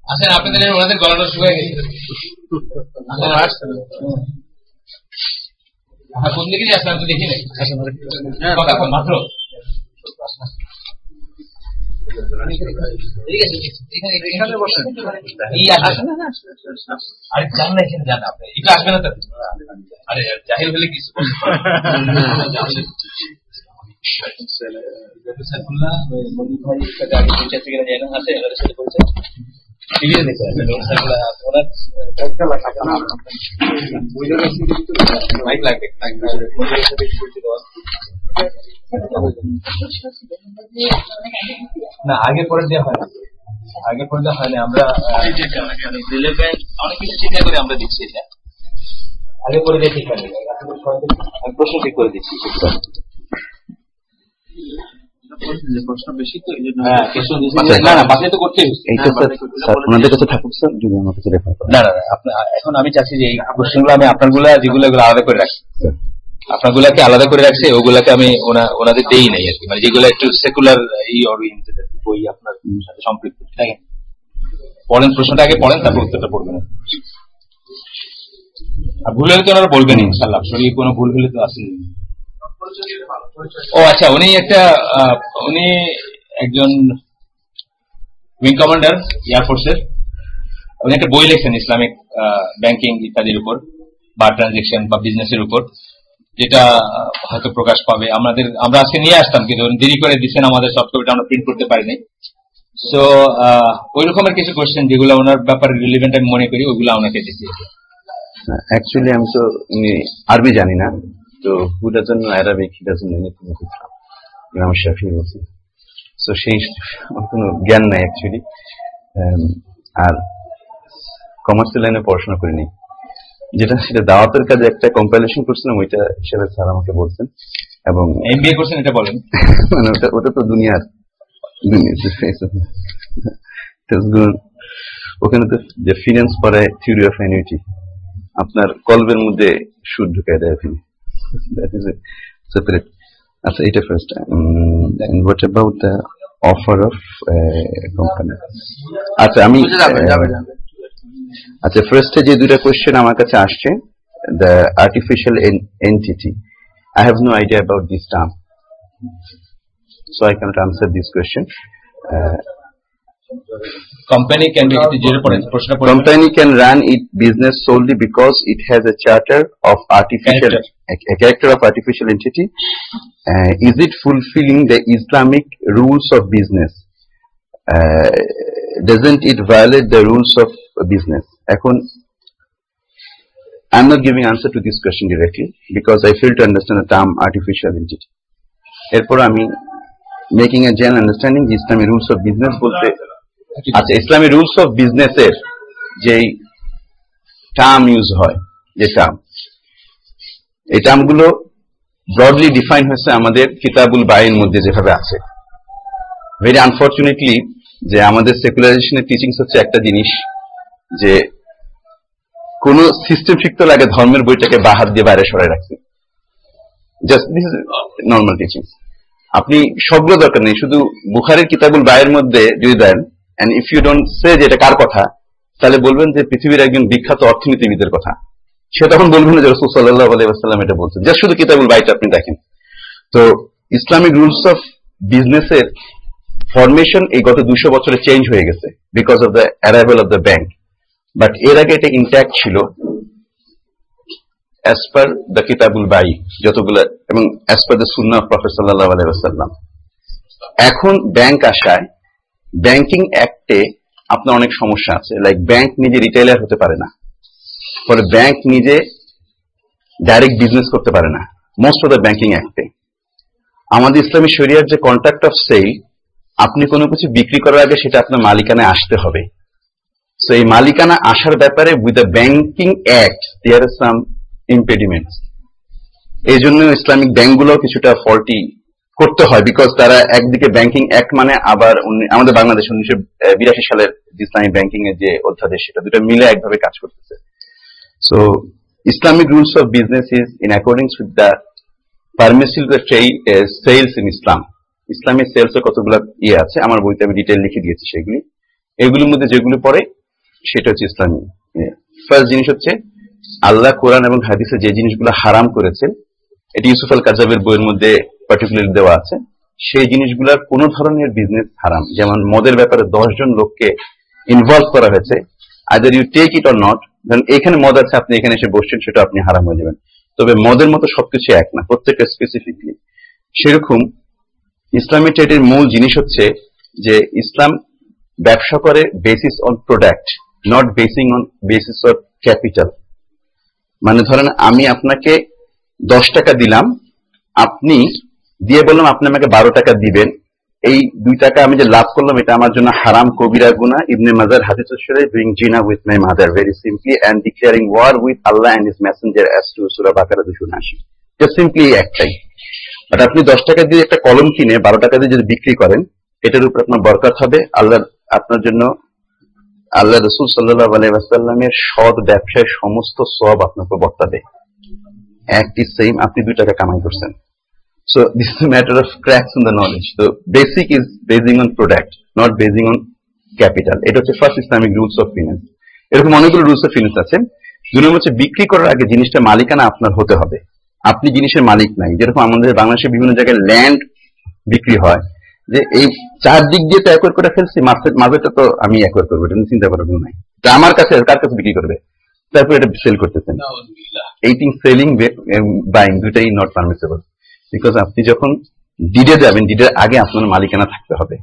আসেন আপনাদের ওনাদের গলাটা শুয়ে গেছে। হ্যাঁ, কোন দিকে আমি তো দেখি নাই। কতক্ষণ মাত্র। আরে যান না এখানে যান আপনি। একটু আসবেন না তো? আরে জাহির হলে কিছু না, আগে পরে দেওয়া হয় না আগে পরে দেওয়া হয় না, আমরা অনেক কিছু চিন্তা করে আমরা দিচ্ছি আগে পরে দিয়ে ঠিক। আমি প্রশ্ন ঠিক করে দিচ্ছি এখন আমি চাচ্ছি যে এই কোশ্চেনগুলো আমি আপনারগুলা যেগুলো এগুলো আলাদা করে রাখছি। আপনারগুলাকে আলাদা করে রাখছি ওগুলাকে আমি ওনা- ওনাদের দেই নাই আর কি। মানে যেগুলো একটু সেকুলার এই ওরিয়েন্টেড বই আপনার সাথে সম্পৃক্ত। ঠিক পড়েন প্রশ্নটা আগে পড়েন তারপর উত্তরটা পড়বেন। আর ভুল হলে তো ওনারা বলবেন ইনশাল্লাহ শরীরে কোনো ভুল হলে তো আসেনি ও আচ্ছা উনি একটা উনি একজন উইং কমান্ডার এয়ারফোর্সের উনি একটা বই লিখছেন ইসলামিক ব্যাংকিং ইত্যাদির উপর, বা ট্রানজেকশন বা বিজনেসের উপর, যেটা হয়তো প্রকাশ পাবে। আমাদের, আমরা আজকে নিয়ে আসতাম, কিন্তু দেরি করে দিচ্ছেন আমাদের সফট কপিটা আমরা প্রিন্ট করতে পারিনি। সো ওই রকমের কিছু কোয়েশ্চেন যেগুলো ওনার ব্যাপারে রিলিভেন্ট আমি মনে করি ওইগুলো ওনাকে দিচ্ছি অ্যাকচুয়ালি আমি তো আরবি জানি না। তো no Arabic he doesn't anything of Islam ইমাম শাফি বলছি সো সেই কোনো জ্ঞান নাই অ্যাকচুয়ালি আর কমার্সিয়াল লাইনে পড়াশোনা করিনি। যেটা সেটা দাওয়াতের কাজে একটা কম্পাইলেশন করছিলাম ওইটা হিসেবে স্যার আমাকে বলছেন। এবং এমবিএ করছেন এটা বলেন। মানে ওটা ওটা তো দুনিয়ার। ওখানে তো যে ফিনান্স পড়ায় থিওরি অফ অ্যানুইটি আপনার কলবের মধ্যে সুদ ঢুকায় দেয় ওখানে দ্যাট ইজ সেপারেট আচ্ছা এটা first what about the offer of company আচ্ছা আমি আচ্ছা ফার্স্টে যে দুটা কোয়েশ্চেন আমার কাছে আসছে the artificial entity I have no idea about this term so I cannot answer this question. Uh, company can company can run its business solely because it has a charter of artificial a, a character of artificial entity. Uh, is it fulfilling the Islamic rules of business? Uh, doesn't it violate the rules of business? I'm not giving answer to this question directly because I fail to understand the term artificial entity. এরপর আমি এ gen understanding যে ইসলামী rules of business বলতে আচ্ছা ইসলামী rules of বিজনেসের যেই term use হয়, যে term এই টার্মগুলো ব্রডলি ডিফাইন হয়েছে আমাদের কিতাবুল বাইয়ের মধ্যে যেভাবে আছে। ভেরি আনফর্চুনেটলি যে আমাদের সেকুলারাইজেশনের টিচিংস হচ্ছে একটা জিনিস যে কোন সিস্টেম শিখতে লাগে ধর্মের বইটাকে বাহাত দিয়ে বাইরে সরাই রাখছে জাস্ট দিস নর্মাল টিচিং আপনি সবগুলো দরকার নেই, শুধু বুখারের কিতাবুল বাইয়ের মধ্যে যদি then and if you don't say যে এটা কার কথা, তাহলে বলবেন যে পৃথিবীর একজন বিখ্যাত অর্থনীতিবিদের কথা। সে তখন বলবেন না যে রসুল সাল্লাহ আলাইসাল্লাম এটা বলছেন। জাস্ট শুধু কিতাবুল বাইটা আপনি দেখেন। তো ইসলামিক রুলস অফ বিজনেসের ফরমেশন এই গত দুশো বছরে চেঞ্জ হয়ে গেছে because of the arrival of the bank. But এর আগে এটা ইন্ট্যাক্ট ছিল অ্যাজ পার দ্য কিতাবুল বাই যতগুলো এবং অ্যাজ পার দ্য সুন্না প্রফেসর সাল্লাহ আলাইসাল্লাম এখন ব্যাংক আসায় ব্যাংকিং অ্যাক্টে আপনার অনেক সমস্যা আছে। লাইক ব্যাংক নিজে রিটেলার হতে পারে না। ফলে ব্যাংক নিজে ডাইরেক্ট বিজনেস করতে পারে না। মোস্ট অফ দ্য ব্যাংকিং অ্যাক্টে আমাদের ইসলামী শরিয়ার যে কন্ট্রাক্ট অফ সেল আপনি কোনো কিছু বিক্রি করার আগে সেটা আপনার মালিকানায় আসতে হবে। সো এই মালিকানা আসার ব্যাপারে with the banking act there are some impediments এই জন্য ইসলামিক ব্যাংকগুলো কিছুটা ফল্টি করতে হয় বিকজ তারা একদিকে ব্যাংকিং অ্যাক্ট মানে আবার আমাদের বাংলাদেশ উনিশশো বিরাশি সালের যে ইসলামিক ব্যাংকিং এর যে অধ্যাদেশ, সেটা দুটো মিলে একভাবে কাজ করতেছে। So Islamic rules of business is in accordance with the permissible sales in Islam ইসলামের সেলস এর কতগুলো ইয়ে আছে, আমার বইতে আমি ডিটেল লিখে দিয়েছি সেগুলি। এগুলির মধ্যে যেগুলো পড়ে, সেটা হচ্ছে ইসলামী ফার্স্ট জিনিস হচ্ছে, আল্লাহ কোরআন এবং হাদিসে যে জিনিসগুলো হারাম করেছেন এটি ইউসুফ আল কাজাবের বইয়ের মধ্যে পার্টিকুলার দেওয়া আছে, সেই জিনিসগুলোর কোন ধরনের বিজনেস হারাম। যেমন মদের ব্যাপারে দশ জন লোককে ইনভলভ করা হয়েছে either you take it or not ধরেন এখানে মদ আছে, আপনি এখানে এসে বসছেন, সেটা আপনি হারাম হয়ে যাবেন। তবে মদের মতো সবকিছু এক না, প্রত্যেকটা স্পেসিফিকলি সেরকম ইসলামী ট্রেডের মূল জিনিস হচ্ছে যে ইসলাম ব্যবসা করে basis on product not basing on basis of capital মানে ধরেন আমি আপনাকে দশ টাকা দিলাম, আপনি দিয়ে বললাম, আপনি আমাকে বারো টাকা দিবেন। এই দুই টাকা আমি যে লাভ করলাম, এটা আমার জন্য হারাম কবিরা গুনা ইবনে মাজার হাদিস ডুইং জিনা with my mother very simply and declaring war with Allah and his messenger as to সুরা বাকারা দুশো উনআশি। জাস্ট সিম্পলি একটাই। বাট আপনি দশ টাকা দিয়ে একটা কলম কিনে বারো টাকা দিয়ে যদি বিক্রি করেন, এটার উপর আপনার বরকত হবে। আল্লাহ, আপনার জন্য আল্লাহ রসুল সাল্লাহ আলাইসাল্লামের সৎ ব্যবসায় সমস্ত সব আপনার উপর বর্তাবে। একই সেম আপনি দুই টাকা কামাই করছেন। So this is matter of cracks in the knowledge তো basic is basing on product not basing on capital এটা হচ্ছে first Islamic rules of finance এরকম অনেকগুলো রুলস অফ ফিনান্স আছে। দুই নম্বর হচ্ছে বিক্রি করার আগে জিনিসটা মালিকানা আপনার হতে হবে। আপনি জিনিসের মালিক নাই। যেরকম আমাদের বাংলাদেশের বিভিন্ন জায়গায় ল্যান্ড বিক্রি হয়। যে এই চারদিক দিয়ে তো একর করে ফেলছি মাঝেটা তো আমি একর করব এটা চিন্তা করার নাই। আমার কাছে কার কাছে বিক্রি করবে? তারপর এটা সেল করতেছেন। এইটিং সেলিং বাইং দুটাই নট পারমিসেবল বিকজ আপনি যখন ডিডে যাবেন ডিডের আগে আপনার মালিকানা থাকতে হবে।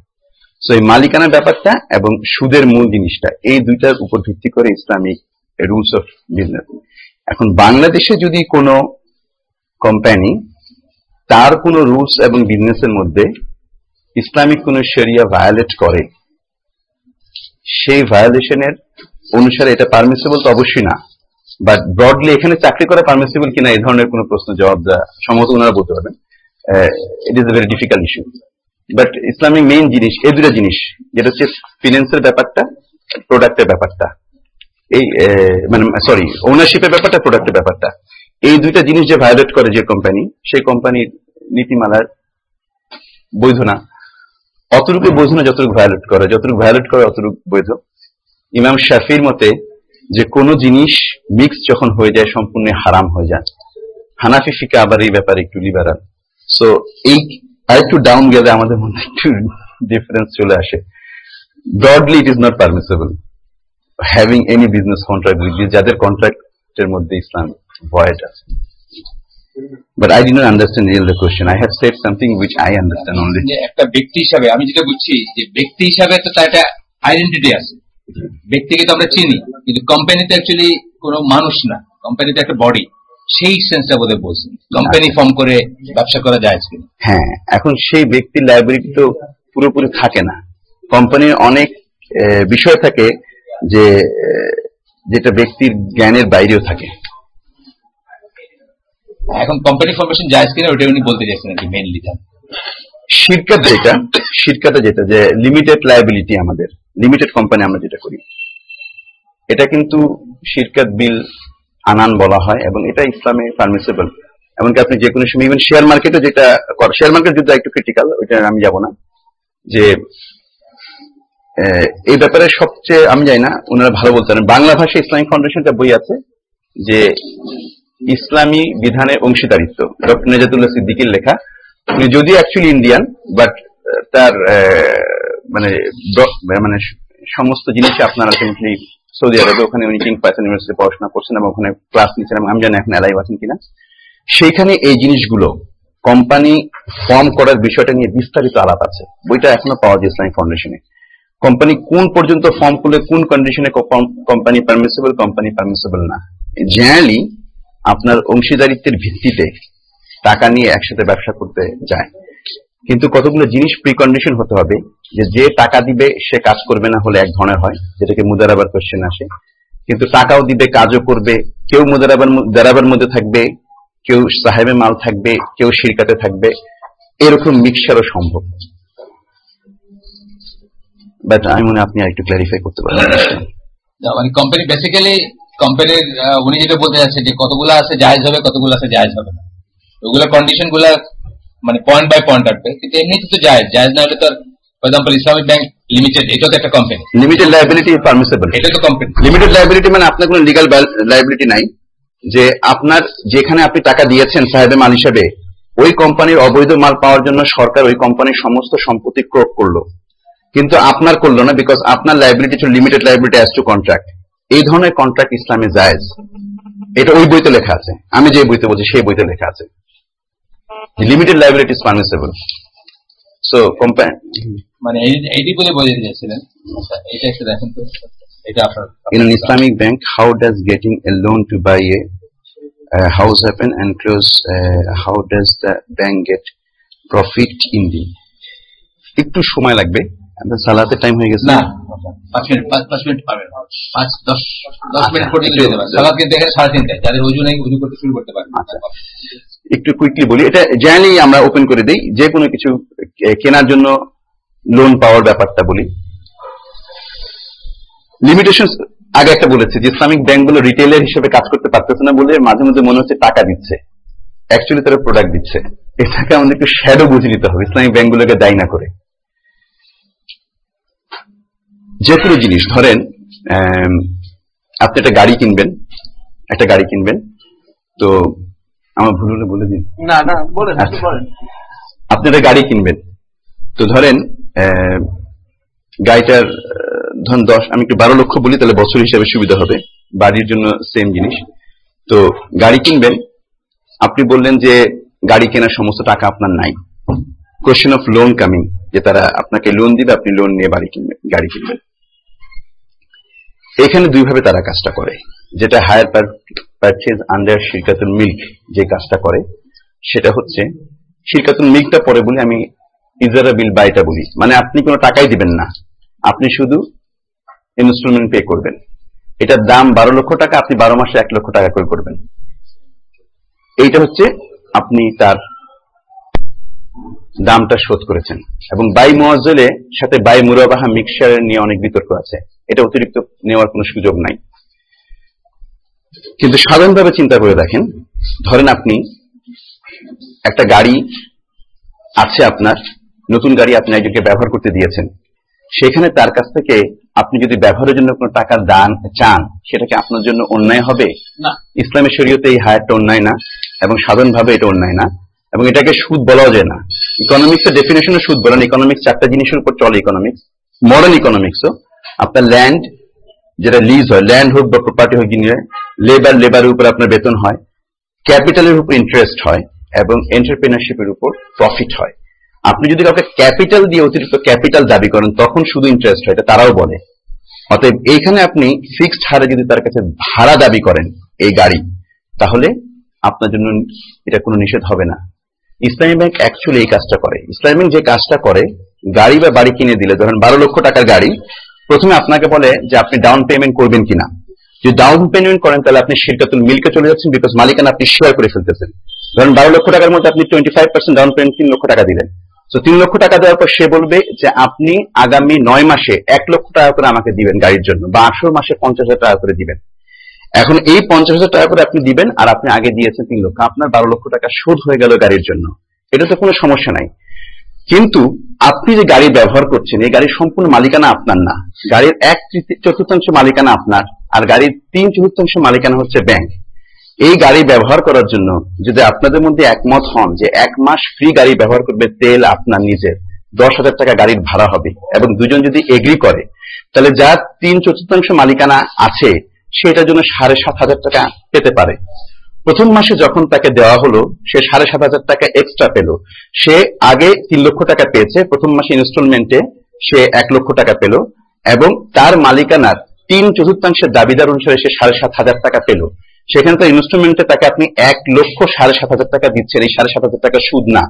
সো এই মালিকানা ব্যাপারটা এবং সুদের মূল জিনিসটা, এই দুইটার উপর ভিত্তি করে ইসলামিক রুলস অফ বিজনেস এখন বাংলাদেশে যদি কোনো কোম্পানি তার কোনো রুলস এবং বিজনেসের মধ্যে ইসলামিক কোনো শরিয়া ভায়োলেট করে, সেই ভায়োলেশনের অনুসারে এটা পারমিসিবল তো অবশ্যই না। বাট ব্রডলি এখানে চাকরি করা পারমিসিবল কিনা এই ধরনের কোনো প্রশ্ন জবাব দেওয়া সম্ভবত ওনারা বলতে পারবেন। It is a very difficult issue but Islamic main জিনিস এই দুটা জিনিস, যেটা হচ্ছে ফিনান্সের ব্যাপারটা প্রোডাক্টের ব্যাপারটা, এই মানে সরি ওনারশিপের ব্যাপারটা প্রোডাক্টের ব্যাপারটা, এই দুইটা জিনিস যে ভায়োলেট করে যে কোম্পানি সেই কোম্পানির নীতিমালার বৈধ না। অতটুকু বৈধ না, যতটুকু ভায়োলেট করে, যতটুকু ভায়োলেট করে, অতটুকু বৈধ। ইমাম শাফির মতে যে কোনো জিনিস মিক্স যখন হয়ে যায় সম্পূর্ণ হারাম হয়ে যায়। হানাফি ফিকা আবার এই ব্যাপারে একটু লিবারাল সো এই আর একটু ডাউন গেলে আমাদের মধ্যে একটু ডিফারেন্স চলে আসে। Broadly it is not permissible having any business contract with যাদের কন্ট্রাক্টের মধ্যে ইসলাম ভয়েড আছে। But I did not understand real the question. I have said something which I understand only. যে একটা ব্যক্তি হিসাবে, আমি যেটা বুঝছি যে ব্যক্তি হিসাবে তো তার একটা আইডেন্টিটি আছে। ব্যক্তিকে তো আমরা চিনি কিন্তু কোম্পানিতে অ্যাকচুয়ালি কোনো মানুষ না। কোম্পানিতে একটা বডি সেই সেন্সটা বোধহয় বলছেন কোম্পানি ফর্ম করে ব্যবসা করা যায় হ্যাঁ এখন সেই ব্যক্তির লাইব্রেরি তো পুরোপুরি থাকে না। কোম্পানির অনেক বিষয় থাকে যে যেটা ব্যক্তির জ্ঞানের বাইরেও থাকে। এখন কোম্পানি ফর্মেশন যায় কিনা ওটা উনি বলতে চাইছেন আর কি মেইনলি শিরকাত যেটা শিরকাতে যেটা যে লিমিটেড লাইবিলিটি আমাদের। লিমিটেড কোম্পানি আমরা যেটা করি। এটা কিন্তু শিরকাত বিল আনান বলা হয় এবং এটা ইসলামে পারমিসেবল এমনকি আপনি যে কোনো সময় ইভেন শেয়ার মার্কেটে যেটা শেয়ার মার্কেট যদি একটু ক্রিটিক্যাল ওইটা আমি যাব না। যে এই ব্যাপারে সবচেয়ে আমি জানি না, ওনারা ভালো বলতে পারেন বাংলা ভাষায় ইসলামিক ফাউন্ডেশনটা বই আছে যে, ইসলামী বিধানের অংশীদারিত্ব। ডক্টর নেজাতুল্লাহ সিদ্দিকির লেখা। উনি যদিও অ্যাকচুয়ালি ইন্ডিয়ান বাট তার মানে মানে সমস্ত জিনিসে আপনার আলটিমেটলি সৌদি আরবে, ওখানে উনি কিং পাইসন ইউনিভার্সিটি পড়াশোনা করছেন এবং ওখানে ক্লাস নিচ্ছেন এবং আমি জানি এখন অ্যালাইভ আছেন কিনা। সেইখানে এই জিনিসগুলো কোম্পানি ফর্ম করার বিষয়টা নিয়ে বিস্তারিত আলাপ আছে। বইটা এখনও পাওয়া যায় ইসলামিক ফাউন্ডেশনে কোম্পানি কোন পর্যন্ত ফর্ম করলে কোন কন্ডিশনে কোম্পানি পারমিসেবল কোম্পানি পারমিসেবল না। জেনারেলি আপনার অংশীদারিত্বের ভিত্তিতে টাকা নিয়ে একসাথে ব্যবসা করতে যায়। কিন্তু কতগুলো জিনিস প্রিকন্ডিশন হতে হবে যে যে টাকা দিবে সে কাজ করবে না হলে এক ধরনের হয়, যেটাকে মুদারাবার কোশ্চেন আসে। কিন্তু টাকাও দিবে, কাজও করবে, কেউ মুদারাবার দারাবার মধ্যে থাকবে, কেউ সাহেবে মাল থাকবে, কেউ শিরকাতে থাকবে, এরকম মিক্সারও সম্ভব। বাট আমি মনে আপনি আর একটু ক্লারিফাই করতে পারেন মানে কোম্পানি বেসিক্যালি কোম্পানির উনি যেটা বলতে যাচ্ছে যে কতগুলো আছে জায়েজ হবে, কতগুলো আছে জায়েজ হবে না। ওগুলো কন্ডিশনগুলা মানে পয়েন্ট বাই পয়েন্ট রাখবে কিন্তু এমনিতে তো জায়েজ জায়েজ না হলে তো for example Islamic bank limited এটা তো একটা কোম্পানি লিমিটেড লাইবিলিটি পারমিসেবল এটা তো কোম্পানি লিমিটেড লাইবিলিটি মানে আপনার কোনো লিগাল লাইবিলিটি নাই যে আপনার যেখানে আপনি টাকা দিয়েছেন সাহেবে মাল হিসেবে ওই কোম্পানির অবৈধ মাল পাওয়ার জন্য সরকার ওই কোম্পানির সমস্ত সম্পত্তি ক্রোপ করল। কিন্তু আপনার করল না বিকজ আপনার লাইবিলিটি ছিল limited liability as to contract এই ধরনের কন্ট্রাক্ট ইসলামে জায়েজ। এটা ওই বইতে লেখা আছে। আমি যে বইতে বলছি সেই বইতে লেখা আছে। Limited liability is permissible so company মানে এইটি বলে চাইছিলেন। আচ্ছা, এটা একটু দেখেন তো। এটা আপনার in an Islamic bank, how does getting a loan to buy a, uh house happen and close? Uh, how does the bank get profit in the? একটু সময় লাগবে। আপনার সালাতের টাইম হয়ে গেছে। না পাঁচ মিনিট পাঁচ মিনিট পাবেন। পাঁচ দশ দশ আচ্ছা, মিনিট পর্যন্ত দিয়ে দেবেন সালাদ কিন্তু এখানে সাড়ে তিনটায় যাদের উজু নেই উজু করতে শুরু করতে পারেন। আচ্ছা। একটু কুইকলি বলি, এটা জানি আমরা ওপেন করে দিই, যে কোনো কিছু কেনার জন্য লোন পাওয়ার ব্যাপারটা বলি। লিমিটেশন আগে একটা বলেছি যে ইসলামিক ব্যাংকগুলো রিটেলার হিসেবে কাজ করতে পারতেছে না বলে মাঝে মধ্যে মনে হচ্ছে টাকা দিচ্ছে। অ্যাকচুয়ালি তারা প্রোডাক্ট দিচ্ছে। এটাকে আমাদের একটু শ্যাডো বুঝে নিতে হবে ইসলামিক ব্যাংকগুলোকে দায়ী না করে। যে কোনো জিনিস, ধরেন আপনি একটা গাড়ি কিনবেন, একটা গাড়ি কিনবেন, তো আমার ভুল হলে বলে দিন। না না বলেন আচ্ছা। বলেন। আপনি একটা গাড়ি কিনবেন। তো ধরেন গাড়িটার ধরুন দশ আমি একটু বারো লক্ষ বলি তাহলে বছর হিসাবে সুবিধা হবে। বাড়ির জন্য সেম জিনিস। তো গাড়ি কিনবেন। আপনি বললেন যে গাড়ি কেনার সমস্ত টাকা আপনার নাই। কোয়েশ্চেন অফ লোন কামিং যে তারা আপনাকে লোন দিবে আপনি লোন নিয়ে বাড়ি কিনবেন গাড়ি কিনবেন। এখানে দুইভাবে তারা কাজটা করে। যেটা হায়ার পারচেজ আন্ডার শিরকাতুল মিল্ক যে কাজটা করে, সেটা হচ্ছে শিরকাতুল মিল্কটা পরে বলি আমি ইজারা বিল বাইটা বলি। মানে আপনি কোনো টাকাই দিবেন না। আপনি শুধু ইনস্টলমেন্ট পে করবেন। এটার দাম বারো লক্ষ টাকা, আপনি বারো মাসে এক লক্ষ টাকা করে করবেন। এইটা হচ্ছে আপনি তার দামটা শোধ করেছেন। এবং বাই মোয়াজ্জেলে সাথে বাই মুরাবাহা মিক্সার নিয়ে অনেক বিতর্ক আছে। এটা অতিরিক্ত নেওয়ার কোনো সুযোগ নাই। কিন্তু সাধারণভাবে চিন্তা করে দেখেন ধরেন আপনি একটা গাড়ি আছে আপনার নতুন গাড়ি আপনি একজনকে ব্যবহার করতে দিয়েছেন। সেখানে তার কাছ থেকে আপনি যদি ব্যবহারের জন্য কোনো টাকার দান চান সেটা কি আপনার জন্য অন্যায় হবে? না। ইসলামের শরীয়তে এই হায়ারটা অন্যায় না এবং সাধারণভাবে এটা অন্যায় না এবং এটাকে সুদ বলাও যায় না। ইকোনমিক্স এর ডেফিনেশনে সুদ বলেন ইকোনমিক্স চারটা জিনিসের উপর চলে ইকোনমিক্স মডার্ন ইকোনমিক্সও আপনার ল্যান্ড যেটা লিজ হয় ল্যান্ড হোক বা প্রপার্টি হোক কিনে লেবার লেবারের উপর আপনার বেতন হয় ক্যাপিটালের উপর ইন্টারেস্ট হয়, এবং এন্টারপ্রিনারশিপের উপর প্রফিট হয়। আপনি যদি কাউকে ক্যাপিটাল দিয়ে অতিরিক্ত ক্যাপিটাল দাবি করেন, তখন শুধু ইন্টারেস্ট হয় তারাও বলে। অতএব এইখানে আপনি ফিক্সড হারে যদি তার কাছে ভাড়া দাবি করেন, এই গাড়ি, তাহলে আপনার জন্য এটা কোনো নিষেধ হবে না। ইসলামী ব্যাংক অ্যাকচুয়ালি এই কাজটা করে। ইসলামী ব্যাংক যে কাজটা করে, গাড়ি বা বাড়ি কিনে দিলে, ধরেন বারো লক্ষ টাকার গাড়ি প্রথমে আপনাকে বলে যে আপনি ডাউন পেমেন্ট করবেন কিনা। যদি ডাউন পেমেন্ট করেন, তাহলে আপনি শিরকাতুল মিলকে চলে যাচ্ছেন বিকজ মালিকানা আপনি শেয়ার করে ফেলতেছেন। ধরেন বারো লক্ষ টাকার মধ্যে আপনি টোয়েন্টি ডাউন পেমেন্ট তিন লক্ষ টাকা দিলেন। তো তিন লক্ষ টাকা দেওয়ার পর সে বলবে যে আপনি আগামী নয় মাসে এক লক্ষ টাকা করে আমাকে দিবেন গাড়ির জন্য বা আঠারো মাসে পঞ্চাশ হাজার টাকা করে দিবেন। এখন এই পঞ্চাশ হাজার টাকা করে আপনি দিবেন আর আপনি আগে দিয়েছেন তিন লক্ষ। আপনার বারো লক্ষ টাকা শোধ হয়ে গেল গাড়ির জন্য। এটা তো কোনো সমস্যা নাই। কিন্তু আপনি যে গাড়ি ব্যবহার করছেন, এই গাড়ির সম্পূর্ণ মালিকানা আপনার না। গাড়ির এক চতুর্থাংশ মালিকানা আপনার, আর গাড়ির তিন চতুর্থাংশ মালিকানা হচ্ছে ব্যাংক এই গাড়ি ব্যবহার করার জন্য যদি আপনাদের মধ্যে একমত হন যে এক মাস ফ্রি গাড়ি ব্যবহার করবে, তেল আপনার নিজের, দশ হাজার টাকা গাড়ির ভাড়া হবে, এবং দুজন যদি এগ্রি করে, তাহলে যার তিন চতুর্থাংশ মালিকানা আছে, সেটার জন্য সাড়ে সাত হাজার টাকা পেতে পারে। প্রথম মাসে যখন তাকে দেওয়া হলো, সে সাড়ে সাত হাজার টাকা এক্সট্রা পেল। সে আগে তিন লক্ষ টাকা পেয়েছে, প্রথম মাসে ইনস্টলমেন্টে সে এক লক্ষ টাকা পেল এবং তার মালিকানার তিন চতুর্থাংশের দাবিদার অনুসারে সে সাড়ে সাত হাজার টাকা পেল। সেখানে তার ইনস্টলমেন্টে তাকে আপনি এক লক্ষ সাড়ে সাত হাজার টাকা দিচ্ছেন, এই সাড়ে সাত হাজার টাকা সুদ না।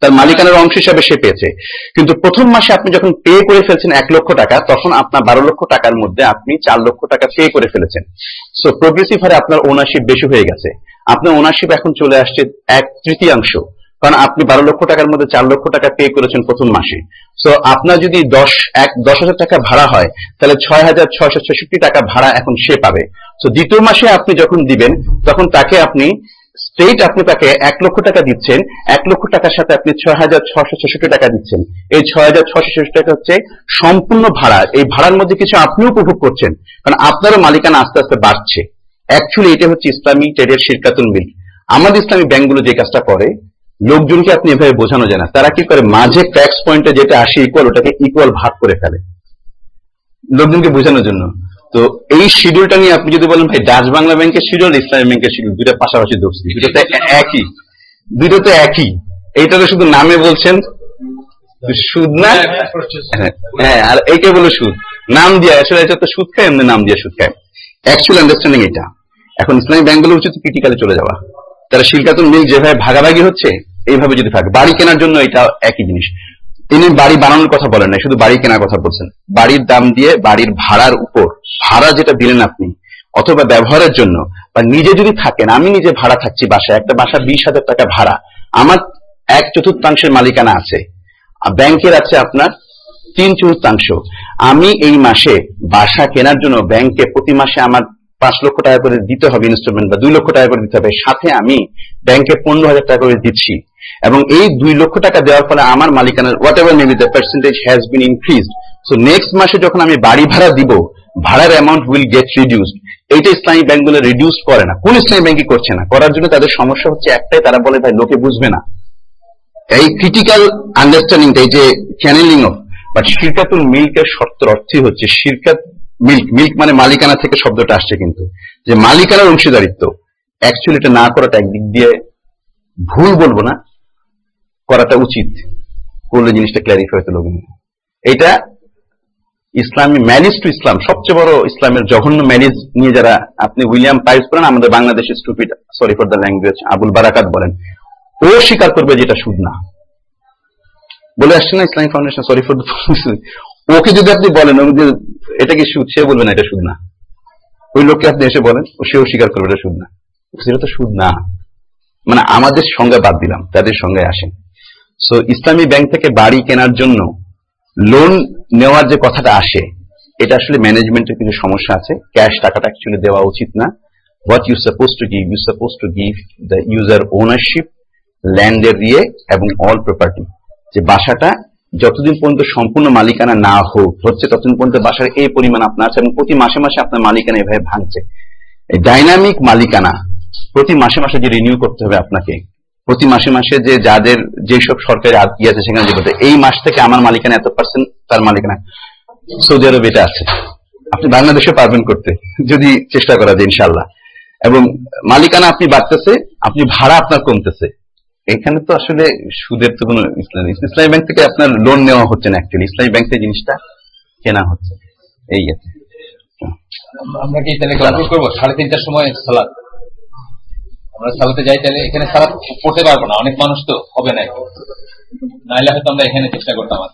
তার মালিকানার অংশ হিসাবে সে পেয়েছে। কিন্তু প্রথম মাসে আপনি যখন পে করে ফেলছেন এক লক্ষ টাকা, তখন আপনার বারো লক্ষ টাকার মধ্যে আপনি চার লক্ষ টাকা পে করে ফেলেছেন। সো প্রোগ্রেসিভ হারে আপনার ওনারশিপ বেশি হয়ে গেছে। আপনার ওনারশিপ এখন চলে আসছে এক তৃতীয়াংশ। কারণ আপনি বারো লক্ষ টাকার মধ্যে চার লক্ষ টাকা পে করেছেন প্রথম মাসে। সো আপনার যদি দশ, এক, দশ হাজার টাকা ভাড়া হয়, তাহলে ছয় হাজার ছয়শো ছেষট্টি টাকা ভাড়া এখন সে পাবে। সো দ্বিতীয় মাসে আপনি যখন দিবেন, তখন তাকে আপনি স্টেট আপনি তাকে এক লক্ষ টাকা দিচ্ছেন, এক লক্ষ টাকার সাথে আপনি ছয় হাজার ছশো ছেষট্টি টাকা দিচ্ছেন। এই ছয় হাজার ছশো ছেষট্টি টাকা হচ্ছে সম্পূর্ণ ভাড়া। এই ভাড়ার মধ্যে কিছু আপনিও উপভোগ করছেন, কারণ আপনারও মালিকানা আস্তে আস্তে বাড়ছে। অ্যাকচুয়ালি এটা হচ্ছে ইসলামী ট্রেডের শিরকাতুল মিল। আমাদের ইসলামী ব্যাংকগুলো যে কাজটা করে, লোকজনকে আপনি এভাবে বোঝানো যায় না। তারা কি করে, মাঝে ট্যাক্স পয়েন্টে যেটা আসে ইকুয়াল ওটাকে ইকুয়াল ভাগ করে ফেলে। লোকজনকে বোঝানোর জন্য। তো এই শিডিউলটা নিয়ে আপনি যদি বলেন ভাই ডাচ বাংলা ব্যাংকের শিডিউল ইসলামী ব্যাংকের শিডিউল দুটা পাশাপাশি ধরছি। দুটো তো একই। দুটো তো একই। এইটা তো শুধু নামে বলছেন সুদ না? হ্যাঁ, হ্যাঁ আর এইটা বলে সুদ। নাম দিয়ে আসলে এটা তো সুদ খায় এমনি নাম দিয়ে সুদ খায়। অ্যাকচুয়াল আন্ডারস্ট্যান্ডিং এটা। এখন ইসলামী ব্যাংকগুলো উচিত ক্রিটিক্যালে চলে যাওয়া। তারা শিলকাতুল মিল যেভাবে ভাগাভাগি হচ্ছে এইভাবে যদি থাকে। বাড়ি কেনার জন্য এটা একই জিনিস। তিনি বাড়ি বানানোর কথা বলেন না শুধু বাড়ি কেনার কথা বলছেন। বাড়ির দাম দিয়ে বাড়ির ভাড়ার উপর, ভাড়া যেটা দিলেন আপনি, অথবা ব্যবহারের জন্য, বা নিজে যদি থাকেন, আমি নিজে ভাড়া থাকছি বাসায়, একটা বাসা বিশ হাজার টাকা ভাড়া, আমার এক চতুর্থাংশের মালিকানা আছে ব্যাংকের আছে আপনার তিন চতুর্থাংশ। আমি এই মাসে বাসা কেনার জন্য ব্যাংকে প্রতি মাসে আমার পাঁচ লক্ষ টাকা করে দিতে হবে ইনস্টলমেন্ট বা দুই লক্ষ টাকা করে দিতে হবে, সাথে আমি ব্যাংকে পনেরো হাজার টাকা করে দিচ্ছি। এবং এই দুই লক্ষ টাকা দেওয়ার ফলে আমার মালিকানার whatever may be the percentage has been increase so next মাসে যখন আমি বাড়ি ভাড়া দিব, ভাড়ার অ্যামাউন্ট উইল গেট রিডিউসড এইটা ইসলামী ব্যাংকগুলো রিডিউস করে না। কোন ইসলামী ব্যাংকই করছে না। করার জন্য তাদের সমস্যা হচ্ছে একটাই, তারা বলে, ভাই, লোকে বুঝবে না। এই ক্রিটিক্যাল আন্ডারস্ট্যান্ডিংটা এই যে চ্যানেলিং অফ বাট শিরকাতুল মিল্কের শর্তের অর্থই হচ্ছে শিরকাত মিল্ক মিল্ক মানে মালিকানা থেকে শব্দটা আসছে কিন্তু। যে মালিকানার অংশীদারিত্ব অ্যাকচুয়ালি এটা না করাটা একদিক দিয়ে ভুল বলব না। করাটা উচিত। করলে জিনিসটা ক্ল্যারিফাই হতো লোক এটা ইসলামী ম্যানেজ টু ইসলাম, সবচেয়ে বড় ইসলামের জঘন্য ম্যানেজ নিয়ে যারা আপনি উইলিয়াম পাইস করেন আমাদের বাংলাদেশের stupid sorry for the language Abul Barakat বলেন, ও স্বীকার করবে যেটা সুদ না। বলে আসছে না Islamic foundation sorry for okay যদি আপনি বলেন এটা কি সুদ, সে বলবে না এটা সুদ না। ওই লোককে আপনি এসে বলেন, ও সেও স্বীকার করবে এটা সুদ না। সেটা তো সুদ না। মানে আমাদের সঙ্গে বাদ দিলাম, তাদের সঙ্গে আসেন। সো ইসলামী ব্যাংক থেকে বাড়ি কেনার জন্য লোন নেওয়ার যে কথাটা আসে, এটা আসলে ম্যানেজমেন্টের কিছু সমস্যা আছে। ক্যাশ টাকাটা অ্যাকচুয়ালি দেওয়া উচিত না। What you suppose to give you suppose to give the user ownership ল্যান্ডের দিয়ে এবং অল প্রপার্টি যে বাসাটা যতদিন পর্যন্ত সম্পূর্ণ মালিকানা না হোক, হচ্ছে ততদিন পর্যন্ত বাসার এই পরিমাণ আপনার আছে এবং প্রতি মাসে মাসে আপনার মালিকানা এভাবে ভাঙছে। ডাইনামিক মালিকানা, প্রতি মাসে মাসে যে রিনিউ করতে হবে আপনাকে প্রতি মাসে মাসে যে যাদের যেসব সরকারি ইয়ে আছে সেখানে যে এই মাস থেকে আমার মালিকানা এত পার্সেন্ট তার মালিকানা সৌদি আরব এটা আছে। আপনি বাংলাদেশে পারবেন করতে, যদি চেষ্টা করা যায় ইনশাল্লাহ এবং মালিকানা আপনি বাড়তেছে, আপনি ভাড়া আপনার কমতেছে। এখানে তো আসলে সুদের তো কোনো ইসলাম ইসলামী ব্যাংক থেকে আপনার লোন নেওয়া হচ্ছে না অ্যাকচুয়ালি ইসলামী ব্যাংক থেকে জিনিসটা কেনা হচ্ছে। এই আছে আমরা কি তাহলে করব? সাড়ে তিনটার সময় সালাদ আমরা সালাতে যাই, তাহলে এখানে সারা পড়তে পারব না। অনেক মানুষ তো হবে না নাইলে হয়তো আমরা এখানে চেষ্টা করতাম আর।